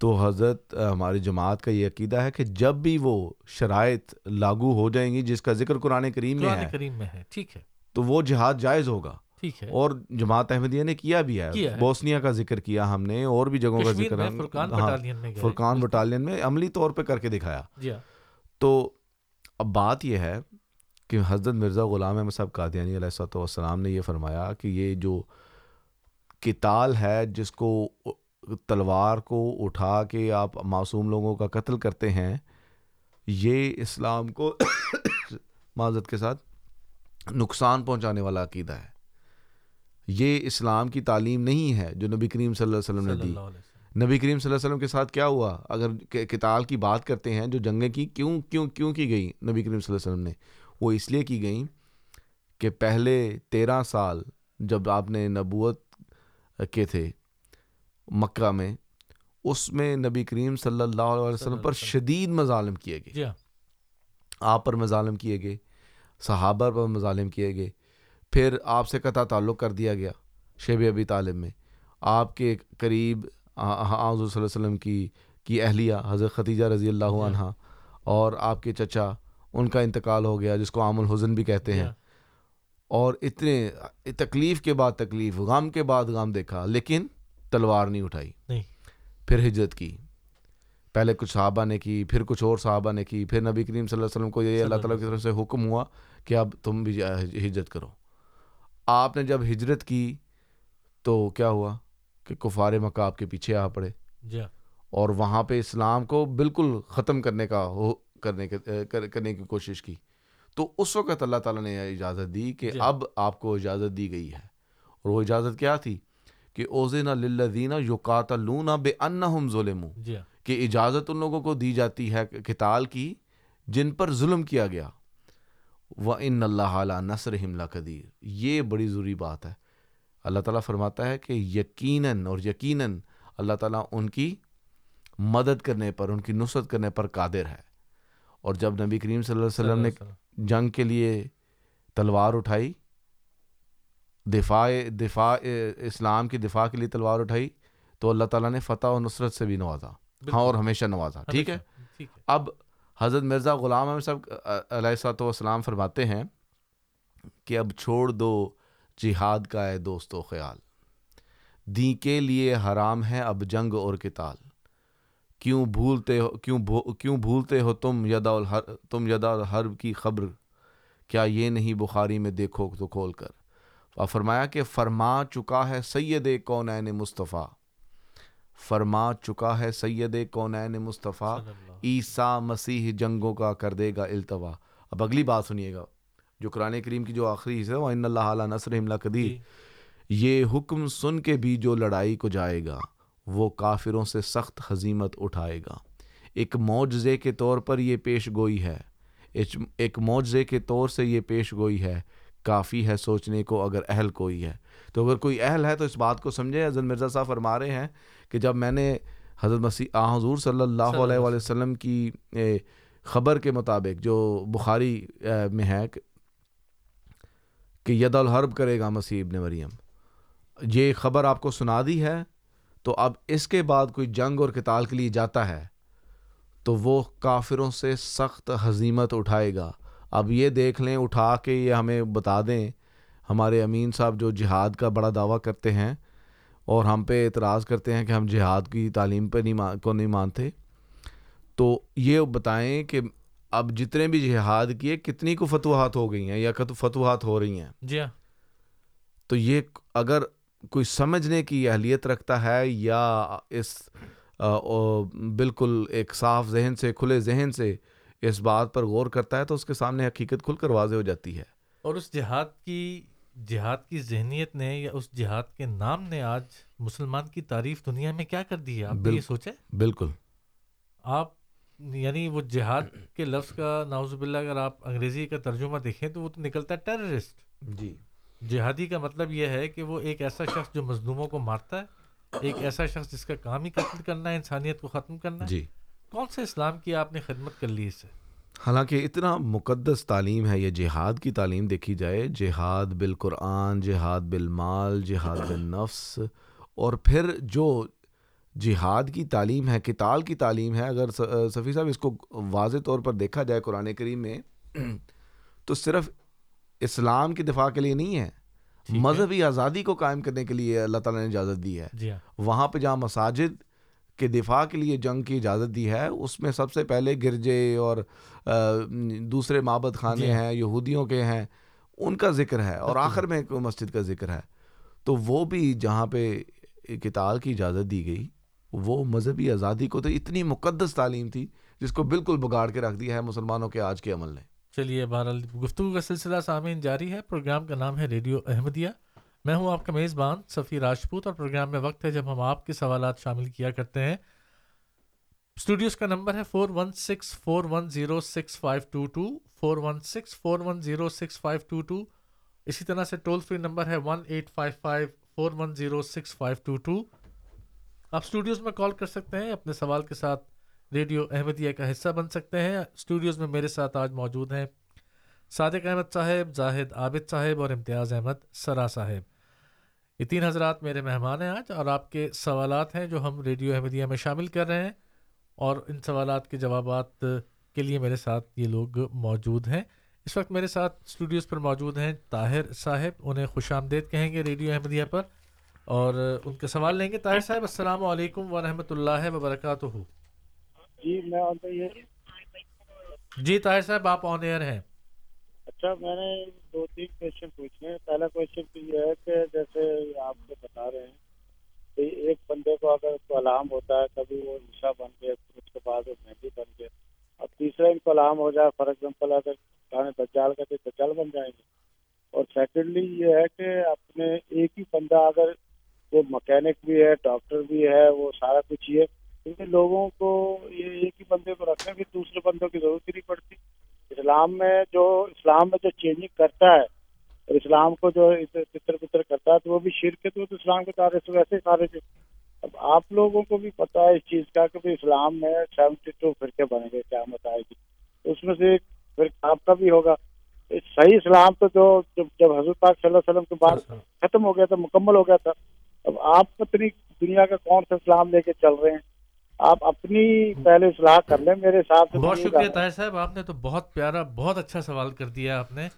تو حضرت ہماری جماعت کا یہ عقیدہ ہے کہ جب بھی وہ شرائط لاگو ہو جائیں گی جس کا ذکر قرآن کریم میں ہے ٹھیک ہے تو وہ جہاد جائز ہوگا اور جماعت احمدیہ نے کیا بھی ہے بوسنیا کا ذکر کیا ہم نے اور بھی جگہوں کا ذکر فرقان ہاں، بٹالین میں عملی طور پہ کر کے دکھایا جی ہاں۔ تو اب بات یہ ہے کہ حضرت مرزا غلام احمد صاحب قادیانی علیہ السلام والسلام نے یہ فرمایا کہ یہ جو کتال ہے جس کو تلوار کو اٹھا کے آپ معصوم لوگوں کا قتل کرتے ہیں یہ اسلام کو معذرت کے ساتھ نقصان پہنچانے والا عقیدہ ہے یہ اسلام کی تعلیم نہیں ہے جو نبی کریم صلی اللہ علیہ وسلم نے دی نبی کریم صلی اللہ علیہ وسلم کے ساتھ کیا ہوا اگر کتال کی بات کرتے ہیں جو جنگیں کی کیوں کیوں کیوں کی گئیں نبی کریم صلی اللہ علیہ وسلم نے وہ اس لیے کی گئیں کہ پہلے تیرہ سال جب آپ نے نبوت کے تھے مکہ میں اس میں نبی کریم صلی اللہ علیہ وسلم پر شدید مظالم کیے گئے جی ہاں۔ آپ پر مظالم کیے گئے صحابہ پر مظالم کیے گئے پھر آپ سے قطع تعلق کر دیا گیا شیب ابی طالب میں آپ کے قریب حضور صلی اللہ علیہ وسلم کی کی اہلیہ حضرت ختیجہ رضی اللہ جی ہاں۔ عنہ اور آپ کے چچا ان کا انتقال ہو گیا جس کو عام الحزن بھی کہتے جی ہیں ہاں۔ اور اتنے تکلیف کے بعد تکلیف غم کے بعد غم دیکھا لیکن تلوار نہیں اٹھائی پھر ہجرت کی پہلے کچھ صحابہ نے کی پھر کچھ اور صحابہ نے کی پھر نبی کریم صلی اللہ علیہ وسلم کو یہ اللہ تعالیٰ کی طرف سے حکم ہوا کہ اب تم بھی ہجرت کرو آپ نے جب ہجرت کی تو کیا ہوا کہ کفار مکہ آپ کے پیچھے آ پڑے جی ہاں۔ اور وہاں پہ اسلام کو بالکل ختم کرنے کا ہو کرنے کی کوشش کی تو اس وقت اللہ تعالیٰ نے اجازت دی کہ جی ہاں۔ اب آپ کو اجازت دی گئی ہے اور وہ اجازت کیا تھی اوزین للذین یقاتلون بانہم بے جی ان ہاں۔ کہ اجازت ان لوگوں کو دی جاتی ہے قتال کی جن پر ظلم کیا گیا و ان اللہ عالہ نثر املہ قدیر یہ بڑی ضروری بات ہے اللہ تعالیٰ فرماتا ہے کہ یقیناً اور یقیناً اللہ تعالیٰ ان کی مدد کرنے پر ان کی نصرت کرنے پر قادر ہے اور جب نبی کریم صلی اللہ علیہ وسلم نے جنگ کے لیے تلوار اٹھائی دفاع دفاع اسلام کی دفاع کے لیے تلوار اٹھائی تو اللہ تعالیٰ نے فتح اور نصرت سے بھی نوازا ہاں اور ہمیشہ نوازا ٹھیک ہے اب حضرت مرزا غلام احمد صاحب علیہ صاحب وسلام اسلام فرماتے ہیں کہ اب چھوڑ دو جہاد کا ہے دوست و خیال دی کے لیے حرام ہے اب جنگ اور کتال کیوں بھولتے ہو کیوں کیوں بھولتے ہو تم یدا الحر تم یدا الحرب کی خبر کیا یہ نہیں بخاری میں دیکھو تو کھول کر اور فرمایا کہ فرما چکا ہے سید کون مصطفیٰ فرما چکا ہے سید کون مصطفیٰ عیسیٰ مسیح جنگوں کا کر دے گا التوا اب اگلی بات سنیے گا جو قرآن کریم کی جو آخری حصہ ان اللہ علیہ حملہ قدیر جی۔ یہ حکم سن کے بھی جو لڑائی کو جائے گا وہ کافروں سے سخت حزیمت اٹھائے گا ایک معجزے کے طور پر یہ پیش گوئی ہے ایک معجزے کے طور سے یہ پیش گوئی ہے کافی ہے سوچنے کو اگر اہل کوئی ہے تو اگر کوئی اہل ہے تو اس بات کو سمجھے حضرت مرزا صاحب فرما رہے ہیں کہ جب میں نے حضرت مسیح آ حضور صلی اللہ علیہ وآلہ وسلم کی خبر کے مطابق جو بخاری میں ہے کہ ید الحرب کرے گا مسیح ابن مریم یہ خبر آپ کو سنا دی ہے تو اب اس کے بعد کوئی جنگ اور قتال کے لیے جاتا ہے تو وہ کافروں سے سخت حزیمت اٹھائے گا اب یہ دیکھ لیں اٹھا کے یہ ہمیں بتا دیں ہمارے امین صاحب جو جہاد کا بڑا دعویٰ کرتے ہیں اور ہم پہ اعتراض کرتے ہیں کہ ہم جہاد کی تعلیم پہ نہیں کو نہیں مانتے تو یہ بتائیں کہ اب جتنے بھی جہاد کیے کتنی کو فتوحات ہو گئی ہیں یا فتوحات ہو رہی ہیں جی ہاں تو یہ اگر کوئی سمجھنے کی اہلیت رکھتا ہے یا اس بالکل ایک صاف ذہن سے کھلے ذہن سے اس بات پر غور کرتا ہے تو اس کے سامنے حقیقت کھل کر واضح ہو جاتی ہے اور اس جہاد کی جہاد کی ذہنیت نے یا اس جہاد کے نام نے آج مسلمان کی تعریف دنیا میں کیا کر دی ہے آپ بالکل آپ یعنی وہ جہاد کے لفظ کا ناوز باللہ اگر آپ انگریزی کا ترجمہ دیکھیں تو وہ تو نکلتا ہے ٹیررسٹ جی جہادی کا مطلب یہ ہے کہ وہ ایک ایسا شخص جو مظلوموں کو مارتا ہے ایک ایسا شخص جس کا کام ہی قتل کرنا ہے انسانیت کو ختم کرنا جی کون سے اسلام کی آپ نے خدمت کر لی اس سے حالانکہ اتنا مقدس تعلیم ہے یہ جہاد کی تعلیم دیکھی جائے جہاد بالقرآن جہاد بالمال جہاد بالنفس اور پھر جو جہاد کی تعلیم ہے کتال کی تعلیم ہے اگر صفی صاحب اس کو واضح طور پر دیکھا جائے قرآن کریم میں تو صرف اسلام کے دفاع کے لیے نہیں ہے مذہبی آزادی کو قائم کرنے کے لیے اللہ تعالیٰ نے اجازت دی ہے جی ہاں۔ وہاں پہ جہاں مساجد کے دفاع کے لیے جنگ کی اجازت دی ہے اس میں سب سے پہلے گرجے اور دوسرے مابد خانے جی ہیں یہودیوں کے ہیں ان کا ذکر ہے اور آخر میں مسجد کا ذکر ہے تو وہ بھی جہاں پہ کتاب کی اجازت دی گئی وہ مذہبی آزادی کو تو اتنی مقدس تعلیم تھی جس کو بالکل بگاڑ کے رکھ دیا ہے مسلمانوں کے آج کے عمل نے چلیے بہرحال گفتگو کا سلسلہ سامعین جاری ہے پروگرام کا نام ہے ریڈیو احمدیہ میں ہوں آپ کا میزبان صفی راجپوت اور پروگرام میں وقت ہے جب ہم آپ کے سوالات شامل کیا کرتے ہیں اسٹوڈیوز کا نمبر ہے four one six four one zero six five two two four one six four one zero six five two two اسی طرح سے ٹول فری نمبر ہے one eight five five four one zero six five two two آپ studios میں call کر سکتے ہیں اپنے سوال کے ساتھ ریڈیو احمدیہ کا حصہ بن سکتے ہیں اسٹوڈیوز میں میرے ساتھ آج موجود ہیں صادق احمد صاحب زاہد عابد صاحب اور امتیاز احمد سرا صاحب یہ تین حضرات میرے مہمان ہیں آج اور آپ کے سوالات ہیں جو ہم ریڈیو احمدیہ میں شامل کر رہے ہیں اور ان سوالات کے جوابات کے لیے میرے ساتھ یہ لوگ موجود ہیں اس وقت میرے ساتھ اسٹوڈیوز پر موجود ہیں طاہر صاحب انہیں خوش آمدید کہیں گے ریڈیو احمدیہ پر اور ان کے سوال لیں گے طاہر صاحب السلام علیکم ورحمۃ اللہ وبرکاتہ جی میں جی طاہر صاحب آپ آن ایئر ہیں اچھا میں نے دو تین کوشچن پوچھے ہیں پہلا کوشچن تو یہ ہے کہ جیسے آپ کو بتا رہے ہیں کہ ایک بندے کو اگر کو الام ہوتا ہے کبھی وہ نشا بن گیا اس کے بعد وہ مہندی بن گیا اب تیسرا ان کو الام ہو جائے فار ایگزامپل اگر بچال کا تو بچال بن جائیں گے اور سیکنڈلی یہ ہے کہ اپنے ایک ہی بندہ اگر وہ مکینک بھی ہے ڈاکٹر بھی ہے وہ سارا کچھ ہی ہے کیونکہ لوگوں کو یہ ایک ہی بندے کو رکھنا بھی دوسرے بندوں کی ضرورت ہی نہیں پڑتی اسلام میں جو اسلام میں جو چینجنگ کرتا ہے اور اسلام کو جو پتر پتر کرتا ہے تو وہ بھی شرک ہے تو اسلام کے سے ویسے سارے ہے اب آپ لوگوں کو بھی پتا ہے اس چیز کا کہ اسلام میں سیونٹی ٹو فرقے بنے گئے کیا مت آئے گی اس میں سے فرقہ آپ کا بھی ہوگا صحیح اسلام تو جو جب جب حضرت پاک صلی اللہ علیہ وسلم کے بعد ختم ہو گیا تھا مکمل ہو گیا تھا اب آپ پتنی دنیا کا کون سا اسلام لے کے چل رہے ہیں آپ اپنی پہلے اصلاح کر لیں میرے بہت شکریہ طاہر صاحب آپ نے تو بہت پیارا بہت اچھا سوال کر دیا آپ نے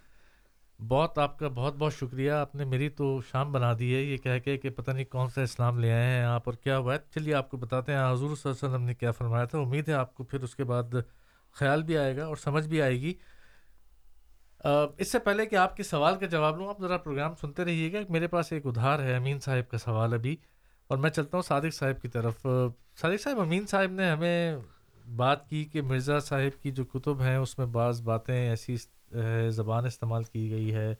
بہت آپ کا بہت بہت شکریہ آپ نے میری تو شام بنا دی ہے یہ کہہ کے کہ پتہ نہیں کون سا اسلام لے آئے ہیں آپ اور کیا ہوا ہے چلیے آپ کو بتاتے ہیں حضور صلی اللہ علیہ وسلم نے کیا فرمایا تھا امید ہے آپ کو پھر اس کے بعد خیال بھی آئے گا اور سمجھ بھی آئے گی اس سے پہلے کہ آپ کے سوال کا جواب لوں آپ ذرا پروگرام سنتے رہیے گا میرے پاس ایک ادھار ہے امین صاحب کا سوال ابھی اور میں چلتا ہوں صادق صاحب کی طرف صادق صاحب امین صاحب نے ہمیں بات کی کہ مرزا صاحب کی جو کتب ہیں اس میں بعض باتیں ایسی زبان استعمال کی گئی ہے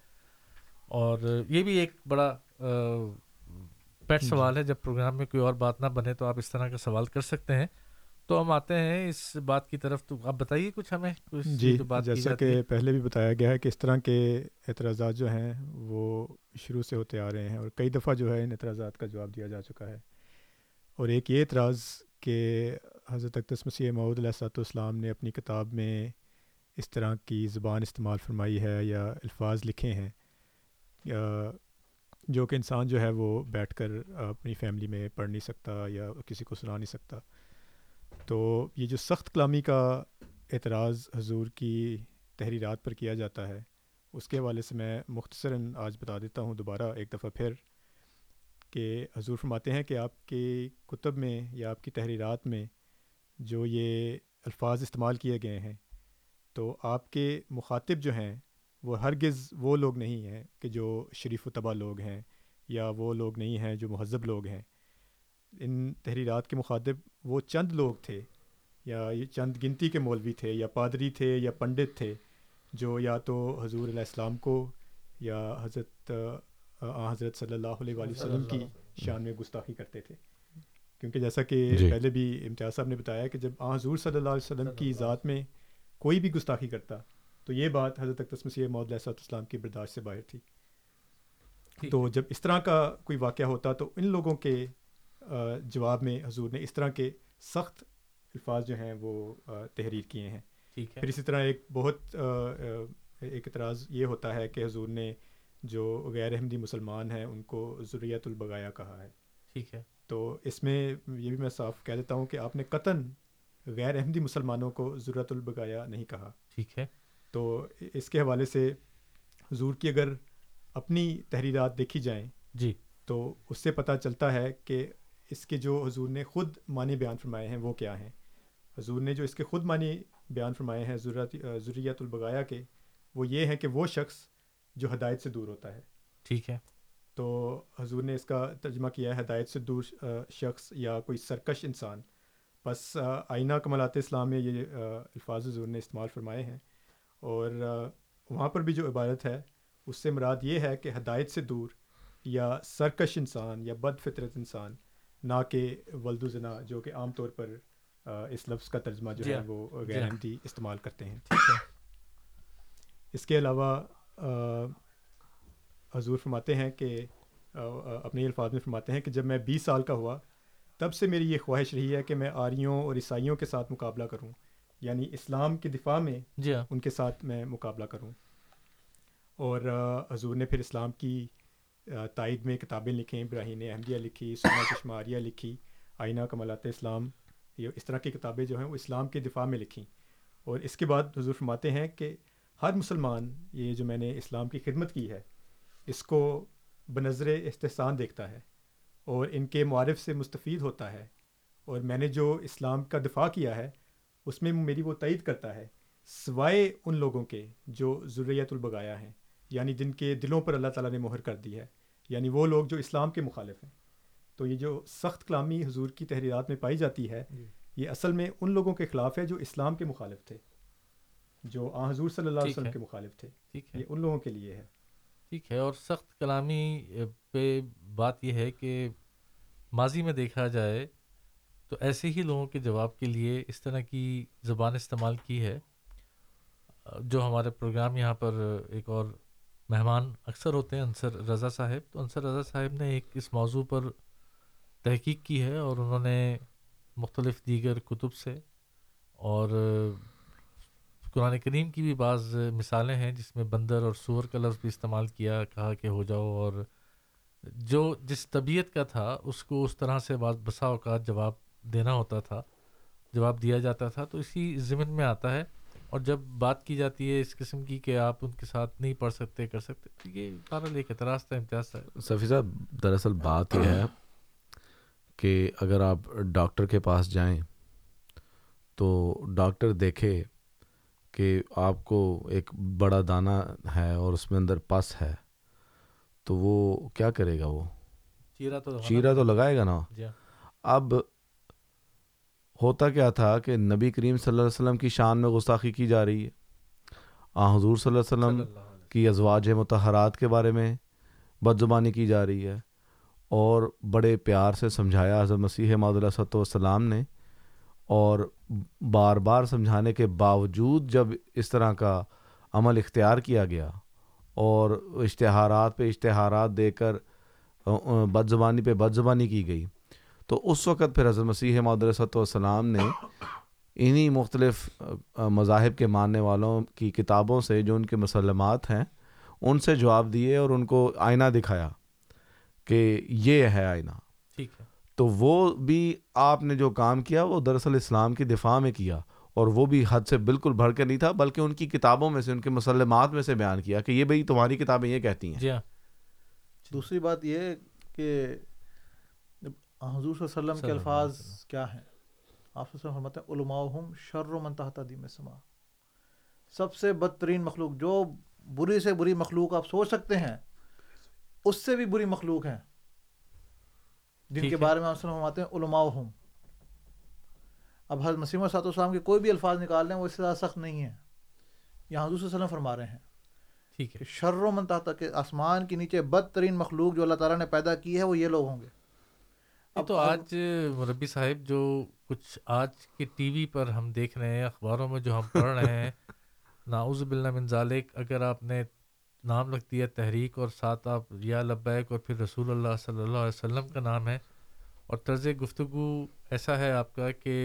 اور یہ بھی ایک بڑا پیٹ جی، جی۔ سوال ہے جب پروگرام میں کوئی اور بات نہ بنے تو آپ اس طرح کا سوال کر سکتے ہیں تو ہم آتے ہیں اس بات کی طرف تو آپ بتائیے کچھ ہمیں کچھ جی بات جیسا کہ پہلے بھی بتایا گیا ہے کہ اس طرح کے اعتراضات جو ہیں وہ شروع سے ہوتے آ رہے ہیں اور کئی دفعہ جو ہے ان اعتراضات کا جواب دیا جا چکا ہے اور ایک یہ اعتراض کہ حضرت مسیح معود علیہ صلاحت و اسلام نے اپنی کتاب میں اس طرح کی زبان استعمال فرمائی ہے یا الفاظ لکھے ہیں جو کہ انسان جو ہے وہ بیٹھ کر اپنی فیملی میں پڑھ نہیں سکتا یا کسی کو سنا نہیں سکتا تو یہ جو سخت کلامی کا اعتراض حضور کی تحریرات پر کیا جاتا ہے اس کے حوالے سے میں مختصراً آج بتا دیتا ہوں دوبارہ ایک دفعہ پھر کہ حضور فرماتے ہیں کہ آپ کے کتب میں یا آپ کی تحریرات میں جو یہ الفاظ استعمال کیے گئے ہیں تو آپ کے مخاطب جو ہیں وہ ہرگز وہ لوگ نہیں ہیں کہ جو شریف و تباہ لوگ ہیں یا وہ لوگ نہیں ہیں جو مہذب لوگ ہیں ان تحریرات کے مخاطب وہ چند لوگ تھے یا چند گنتی کے مولوی تھے یا پادری تھے یا پنڈت تھے جو یا تو حضور علیہ السلام کو یا حضرت حضرت صلی اللہ علیہ وآلہ وسلم کی شان میں گستاخی کرتے تھے کیونکہ جیسا کہ جی۔ پہلے بھی امتیاز صاحب نے بتایا کہ جب آ حضور صلی اللہ علیہ وسلم کی ذات میں کوئی بھی گستاخی کرتا تو یہ بات حضرت تسمسی علیہ السلام کی برداشت سے باہر تھی تو جب اس طرح کا کوئی واقعہ ہوتا تو ان لوگوں کے جواب میں حضور نے اس طرح کے سخت الفاظ جو ہیں وہ تحریر کیے ہیں پھر اسی طرح ایک بہت ایک اعتراض یہ ہوتا ہے کہ حضور نے جو غیر احمدی مسلمان ہیں ان کو ضروریت البغایا کہا ہے ٹھیک ہے تو اس میں یہ بھی میں صاف کہہ دیتا ہوں کہ آپ نے قطن غیر احمدی مسلمانوں کو ضرورت البغایا نہیں کہا ٹھیک ہے تو اس کے حوالے سے حضور کی اگر اپنی تحریرات دیکھی جائیں جی تو اس سے پتہ چلتا ہے کہ اس کے جو حضور نے خود معنی بیان فرمائے ہیں وہ کیا ہیں حضور نے جو اس کے خود معنی بیان فرمائے ہیں ضروریات البغایا کے وہ یہ ہے کہ وہ شخص جو ہدایت سے دور ہوتا ہے ٹھیک ہے تو حضور نے اس کا ترجمہ کیا ہے ہدایت سے دور شخص یا کوئی سرکش انسان بس آئینہ کملات اسلام میں یہ الفاظ حضور نے استعمال فرمائے ہیں اور وہاں پر بھی جو عبارت ہے اس سے مراد یہ ہے کہ ہدایت سے دور یا سرکش انسان یا بد فطرت انسان نہ کہ ولد زنا جو کہ عام طور پر اس لفظ کا ترجمہ جو جی ہے ہاں، وہ جی غیرہدی ہاں۔ استعمال کرتے ہیں اس کے علاوہ حضور فرماتے ہیں کہ اپنے الفاظ میں فرماتے ہیں کہ جب میں بیس سال کا ہوا تب سے میری یہ خواہش رہی ہے کہ میں آریوں اور عیسائیوں کے ساتھ مقابلہ کروں یعنی اسلام کے دفاع میں جی ہاں۔ ان کے ساتھ میں مقابلہ کروں اور حضور نے پھر اسلام کی تائید میں کتابیں لکھیں ابراہین احمدیہ لکھی سما کشماریہ لکھی آئینہ کملات اسلام یہ اس طرح کی کتابیں جو ہیں وہ اسلام کے دفاع میں لکھیں اور اس کے بعد حضور فرماتے ہیں کہ ہر مسلمان یہ جو میں نے اسلام کی خدمت کی ہے اس کو بنظر استحسان دیکھتا ہے اور ان کے معارف سے مستفید ہوتا ہے اور میں نے جو اسلام کا دفاع کیا ہے اس میں میری وہ تائید کرتا ہے سوائے ان لوگوں کے جو ضروریت البگایا ہیں یعنی جن کے دلوں پر اللہ تعالیٰ نے مہر کر دی ہے یعنی وہ لوگ جو اسلام کے مخالف ہیں تو یہ جو سخت کلامی حضور کی تحریرات میں پائی جاتی ہے جی۔ یہ اصل میں ان لوگوں کے خلاف ہے جو اسلام کے مخالف تھے جو آ حضور صلی اللہ علیہ وسلم کے مخالف تھے یہ ان لوگوں کے لیے ہے ٹھیک ہے اور سخت کلامی پہ بات یہ ہے کہ ماضی میں دیکھا جائے تو ایسے ہی لوگوں کے جواب کے لیے اس طرح کی زبان استعمال کی ہے جو ہمارے پروگرام یہاں پر ایک اور مہمان اکثر ہوتے ہیں انصر رضا صاحب تو انصر رضا صاحب نے ایک اس موضوع پر تحقیق کی ہے اور انہوں نے مختلف دیگر کتب سے اور قرآن کریم کی بھی بعض مثالیں ہیں جس میں بندر اور سور کا لفظ بھی استعمال کیا کہا کہ ہو جاؤ اور جو جس طبیعت کا تھا اس کو اس طرح سے بعض بسا اوقات جواب دینا ہوتا تھا جواب دیا جاتا تھا تو اسی ضمن میں آتا ہے اور جب بات کی جاتی ہے اس قسم کی کہ آپ ان کے ساتھ نہیں پڑھ سکتے کر سکتے یہ تراستا امتیاز سفی صاحب دراصل بات یہ ہے کہ اگر آپ ڈاکٹر کے پاس جائیں تو ڈاکٹر دیکھے کہ آپ کو ایک بڑا دانہ ہے اور اس میں اندر پس ہے تو وہ کیا کرے گا وہ چیرا تو چیرا تو لگائے گا نا جی ہاں۔ اب ہوتا کیا تھا کہ نبی کریم صلی اللہ علیہ وسلم کی شان میں گستاخی کی جا رہی ہے آ حضور صلی اللہ علیہ وسلم کی ازواج متحرات کے بارے میں بد زبانی کی جا رہی ہے اور بڑے پیار سے سمجھایا حضرت مسیح محدود اللہ صلام نے اور بار بار سمجھانے کے باوجود جب اس طرح کا عمل اختیار کیا گیا اور اشتہارات پہ اشتہارات دے کر بد زبانی پہ بد زبانی کی گئی تو اس وقت پھر حضرت مسیح مدرسۃ والسلام نے انہی مختلف مذاہب کے ماننے والوں کی کتابوں سے جو ان کے مسلمات ہیں ان سے جواب دیے اور ان کو آئینہ دکھایا کہ یہ ہے آئینہ ٹھیک تو وہ بھی آپ نے جو کام کیا وہ دراصل اسلام کی دفاع میں کیا اور وہ بھی حد سے بالکل بھر کے نہیں تھا بلکہ ان کی کتابوں میں سے ان کے مسلمات میں سے بیان کیا کہ یہ بھائی تمہاری کتابیں یہ کہتی ہیں جی ہاں۔ دوسری بات یہ کہ حضور صلی اللہ علیہ وسلم کے الفاظ کیا ہیں آپ فرماتے علماء شر و منتحت سب سے بدترین مخلوق جو بری سے بری مخلوق آپ سوچ سکتے ہیں اس سے بھی بری مخلوق ہیں جن کے بارے میں آپ فرماتے ہیں علماء ہم اب حضرت مسیم صاحب السلام کے کوئی بھی الفاظ نکال لیں وہ اس سے زیادہ سخت نہیں ہے علیہ وسلم فرما رہے ہیں ٹھیک ہے شر و منتحت کے آسمان کے نیچے بدترین مخلوق جو اللہ تعالیٰ نے پیدا کی ہے وہ یہ لوگ ہوں گے تو آج مربی صاحب جو کچھ آج کے ٹی وی پر ہم دیکھ رہے ہیں اخباروں میں جو ہم پڑھ رہے ہیں ناؤز بلّن منظالک اگر آپ نے نام رکھ دیا تحریک اور ساتھ آپ یا لبیک اور پھر رسول اللہ صلی اللہ علیہ وسلم کا نام ہے اور طرز گفتگو ایسا ہے آپ کا کہ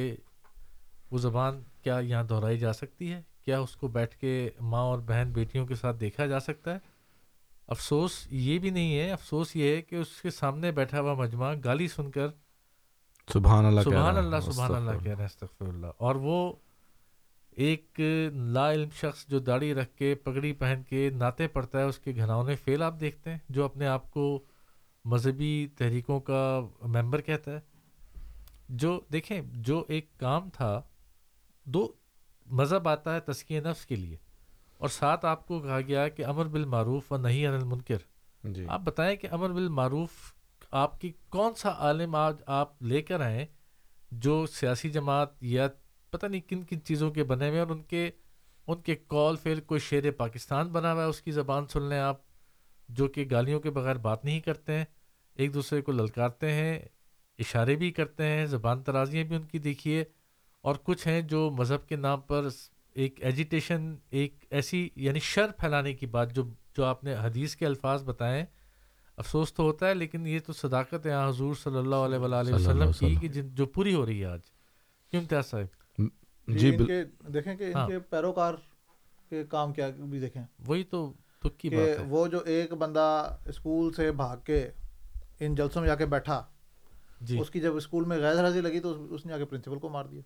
وہ زبان کیا یہاں دہرائی جا سکتی ہے کیا اس کو بیٹھ کے ماں اور بہن بیٹیوں کے ساتھ دیکھا جا سکتا ہے افسوس یہ بھی نہیں ہے افسوس یہ ہے کہ اس کے سامنے بیٹھا ہوا مجمع گالی سن کر سبحان اللہ سبحان اللہ سبحان اللہ کہہ رہے ہیں اللہ اور وہ ایک لا علم شخص جو داڑھی رکھ کے پگڑی پہن کے ناطے پڑتا ہے اس کے گھناؤنے فیل آپ دیکھتے ہیں جو اپنے آپ کو مذہبی تحریکوں کا ممبر کہتا ہے جو دیکھیں جو ایک کام تھا دو مذہب آتا ہے نفس کے لیے اور ساتھ آپ کو کہا گیا کہ امر بالمعروف و نہیں المنکر جی آپ بتائیں کہ امر بالمعروف آپ کی کون سا عالم آج آپ لے کر آئیں جو سیاسی جماعت یا پتہ نہیں کن کن چیزوں کے بنے ہوئے اور ان کے ان کے کال فیل کوئی شعر پاکستان بنا ہوا ہے اس کی زبان سن لیں آپ جو کہ گالیوں کے بغیر بات نہیں کرتے ہیں ایک دوسرے کو للکارتے ہیں اشارے بھی کرتے ہیں زبان ترازیاں بھی ان کی دیکھیے اور کچھ ہیں جو مذہب کے نام پر ایک ایجیٹیشن ایک ایسی یعنی شر پھیلانے کی بات جو جو آپ نے حدیث کے الفاظ بتائیں افسوس تو ہوتا ہے لیکن یہ تو صداقت ہے حضور صلی اللہ علیہ وآلہ وسلم, وسلم کی کہ جو پوری ہو رہی ہے آج کیوں امتیاز صاحب جی, جی بل... ان کے دیکھیں کہ ان ہاں۔ کے پیروکار کے کام کیا بھی دیکھیں وہی تو دکھ کی بات ہے وہ جو ایک بندہ اسکول سے بھاگ کے ان جلسوں میں جا کے بیٹھا جی اس کی جب اسکول میں غیر حاضری لگی تو اس نے آ کے پرنسپل کو مار دیا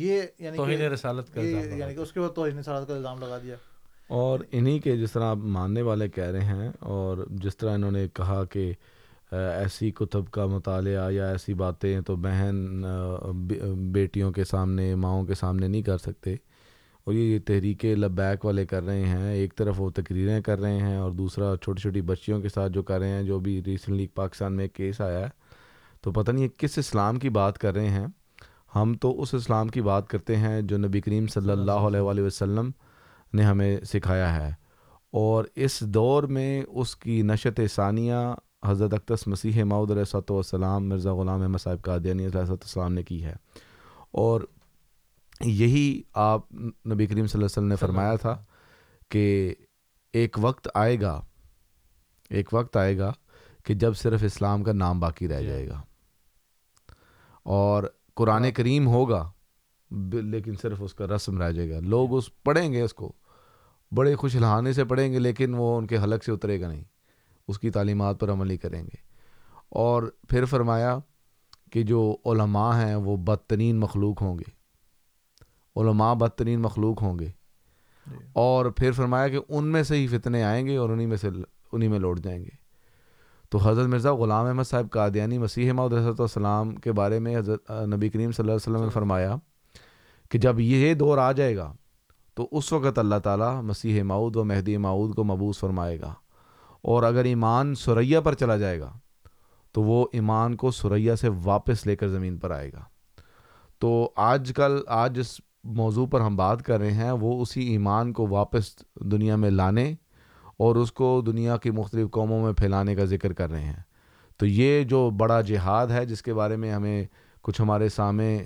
یہ یعنی توہین رسالت یعنی رسالت کا الزام لگا دیا اور انہی کے جس طرح آپ ماننے والے کہہ رہے ہیں اور جس طرح انہوں نے کہا کہ ایسی کتب کا مطالعہ یا ایسی باتیں تو بہن بیٹیوں کے سامنے ماؤں کے سامنے نہیں کر سکتے اور یہ تحریک لبیک والے کر رہے ہیں ایک طرف وہ تقریریں کر رہے ہیں اور دوسرا چھوٹی چھوٹی بچیوں کے ساتھ جو کر رہے ہیں جو بھی ریسنٹلی پاکستان میں کیس آیا ہے تو پتہ نہیں کس اسلام کی بات کر رہے ہیں ہم تو اس اسلام کی بات کرتے ہیں جو نبی کریم صلی اللہ علیہ وآلہ وسلم نے ہمیں سکھایا ہے اور اس دور میں اس کی نشت ثانیہ حضرت اکتس مسیح ماؤد علیہ صاحب وسلام مرزا غلام غلامِ علیہ قادیہ السلام نے کی ہے اور یہی آپ نبی کریم صلی اللہ علیہ وسلم نے فرمایا تھا کہ ایک وقت آئے گا ایک وقت آئے گا کہ جب صرف اسلام کا نام باقی رہ جی۔ جائے گا اور قرآن ہاں. کریم ہوگا لیکن صرف اس کا رسم رہ جائے گا لوگ اس پڑھیں گے اس کو بڑے خوش لہانے سے پڑھیں گے لیکن وہ ان کے حلق سے اترے گا نہیں اس کی تعلیمات پر عملی کریں گے اور پھر فرمایا کہ جو علماء ہیں وہ بدترین مخلوق ہوں گے علماء بدترین مخلوق ہوں گے جی. اور پھر فرمایا کہ ان میں سے ہی فتنے آئیں گے اور انہی میں سے انہی میں لوٹ جائیں گے تو حضرت مرزا غلام احمد صاحب قادیانی مسیح ماؤد رضۃۃ السلام کے بارے میں حضرت نبی کریم صلی اللہ علیہ وسلم نے فرمایا کہ جب یہ دور آ جائے گا تو اس وقت اللہ تعالیٰ مسیح ماؤد و مہدی ماؤد کو مبوس فرمائے گا اور اگر ایمان سریا پر چلا جائے گا تو وہ ایمان کو سوریا سے واپس لے کر زمین پر آئے گا تو آج کل آج اس موضوع پر ہم بات کر رہے ہیں وہ اسی ایمان کو واپس دنیا میں لانے اور اس کو دنیا کی مختلف قوموں میں پھیلانے کا ذکر کر رہے ہیں تو یہ جو بڑا جہاد ہے جس کے بارے میں ہمیں کچھ ہمارے سامنے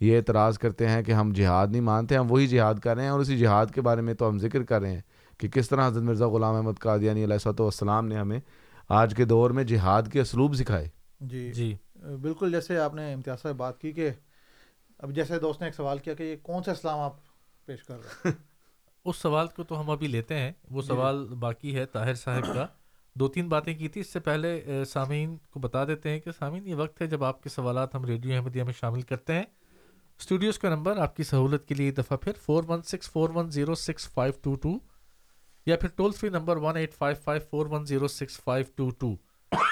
یہ اعتراض کرتے ہیں کہ ہم جہاد نہیں مانتے ہم وہی جہاد کر رہے ہیں اور اسی جہاد کے بارے میں تو ہم ذکر کر رہے ہیں کہ کس طرح حضرت مرزا غلام احمد قادیانی علیہ صاحب والسلام نے ہمیں آج کے دور میں جہاد کے اسلوب سکھائے جی جی بالکل جیسے آپ نے امتیاز سے بات کی کہ اب جیسے دوست نے ایک سوال کیا کہ یہ کون سا اسلام آپ پیش کر رہے ہیں اس سوال کو تو ہم ابھی لیتے ہیں وہ جی۔ سوال باقی ہے طاہر صاحب کا دو تین باتیں کی تھی اس سے پہلے سامعین کو بتا دیتے ہیں کہ سامعین یہ وقت ہے جب آپ کے سوالات ہم ریڈیو احمدیہ میں شامل کرتے ہیں اسٹوڈیوز کا نمبر آپ کی سہولت کے لیے دفعہ پھر four one six four one zero six five two two یا پھر toll free number one eight five five four one zero six five two two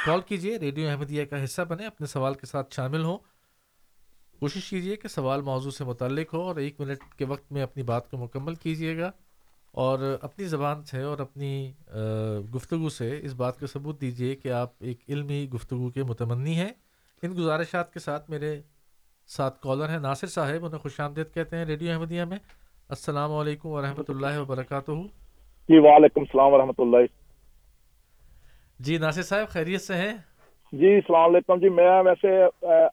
call کیجیے ریڈیو احمدیہ کا حصہ بنے اپنے سوال کے ساتھ شامل ہوں کوشش کیجیے کہ سوال موضوع سے متعلق ہو اور ایک منٹ کے وقت میں اپنی بات کو مکمل کیجیے گا اور اپنی زبان سے اور اپنی گفتگو سے اس بات کا ثبوت دیجئے کہ آپ ایک علمی گفتگو کے متمنی ہیں ان گزارشات کے ساتھ میرے ساتھ کالر ہیں ناصر صاحب انہیں خوش آمدید کہتے ہیں ریڈیو احمدیہ میں السلام علیکم ورحمۃ اللہ وبرکاتہ جی، وعلیکم السلام ورحمۃ اللہ جی ناصر صاحب خیریت سے ہیں جی السلام علیکم جی میں ویسے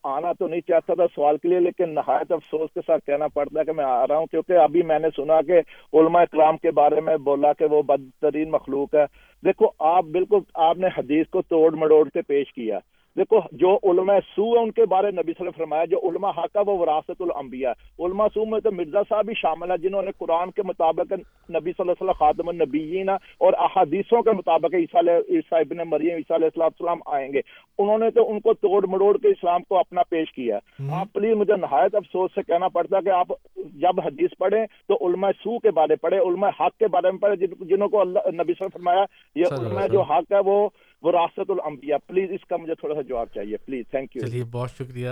آنا تو نہیں چاہتا تھا سوال کے لیے لیکن نہایت افسوس کے ساتھ کہنا پڑتا ہے کہ میں آ رہا ہوں کیونکہ ابھی میں نے سنا کہ علماء اکرام کے بارے میں بولا کہ وہ بدترین مخلوق ہے دیکھو آپ بالکل آپ نے حدیث کو توڑ مڑوڑ کے پیش کیا دیکھو جو علماء سو ہے ان کے بارے نبی صلی اللہ علیہ وسلم فرمایا جو علماء حق ہے وہ وراثت الانبیاء ہے علماء سو میں تو مرزا صاحب بھی شامل ہے جنہوں نے قرآن کے مطابق نبی صلی اللہ علیہ وسلم خادم النبیین اور احادیثوں کے مطابق عیسیٰ عیسیٰ ابن مریم علیہ السلام آئیں گے انہوں نے تو ان کو توڑ مڑوڑ کے اسلام کو اپنا پیش کیا ہے آپ پلیز مجھے نہایت افسوس سے کہنا پڑتا کہ آپ جب حدیث پڑھیں تو علماء سو کے بارے پڑھیں علماء حق کے بارے میں پڑھیں جنہوں کو اللہ نبی وسلم فرمایا یہ علماء جو حق ہے وہ وراثت الانبیاء پلیز اس کا مجھے تھوڑا سا جواب چاہیے پلیز تھینک یو چلیے بہت شکریہ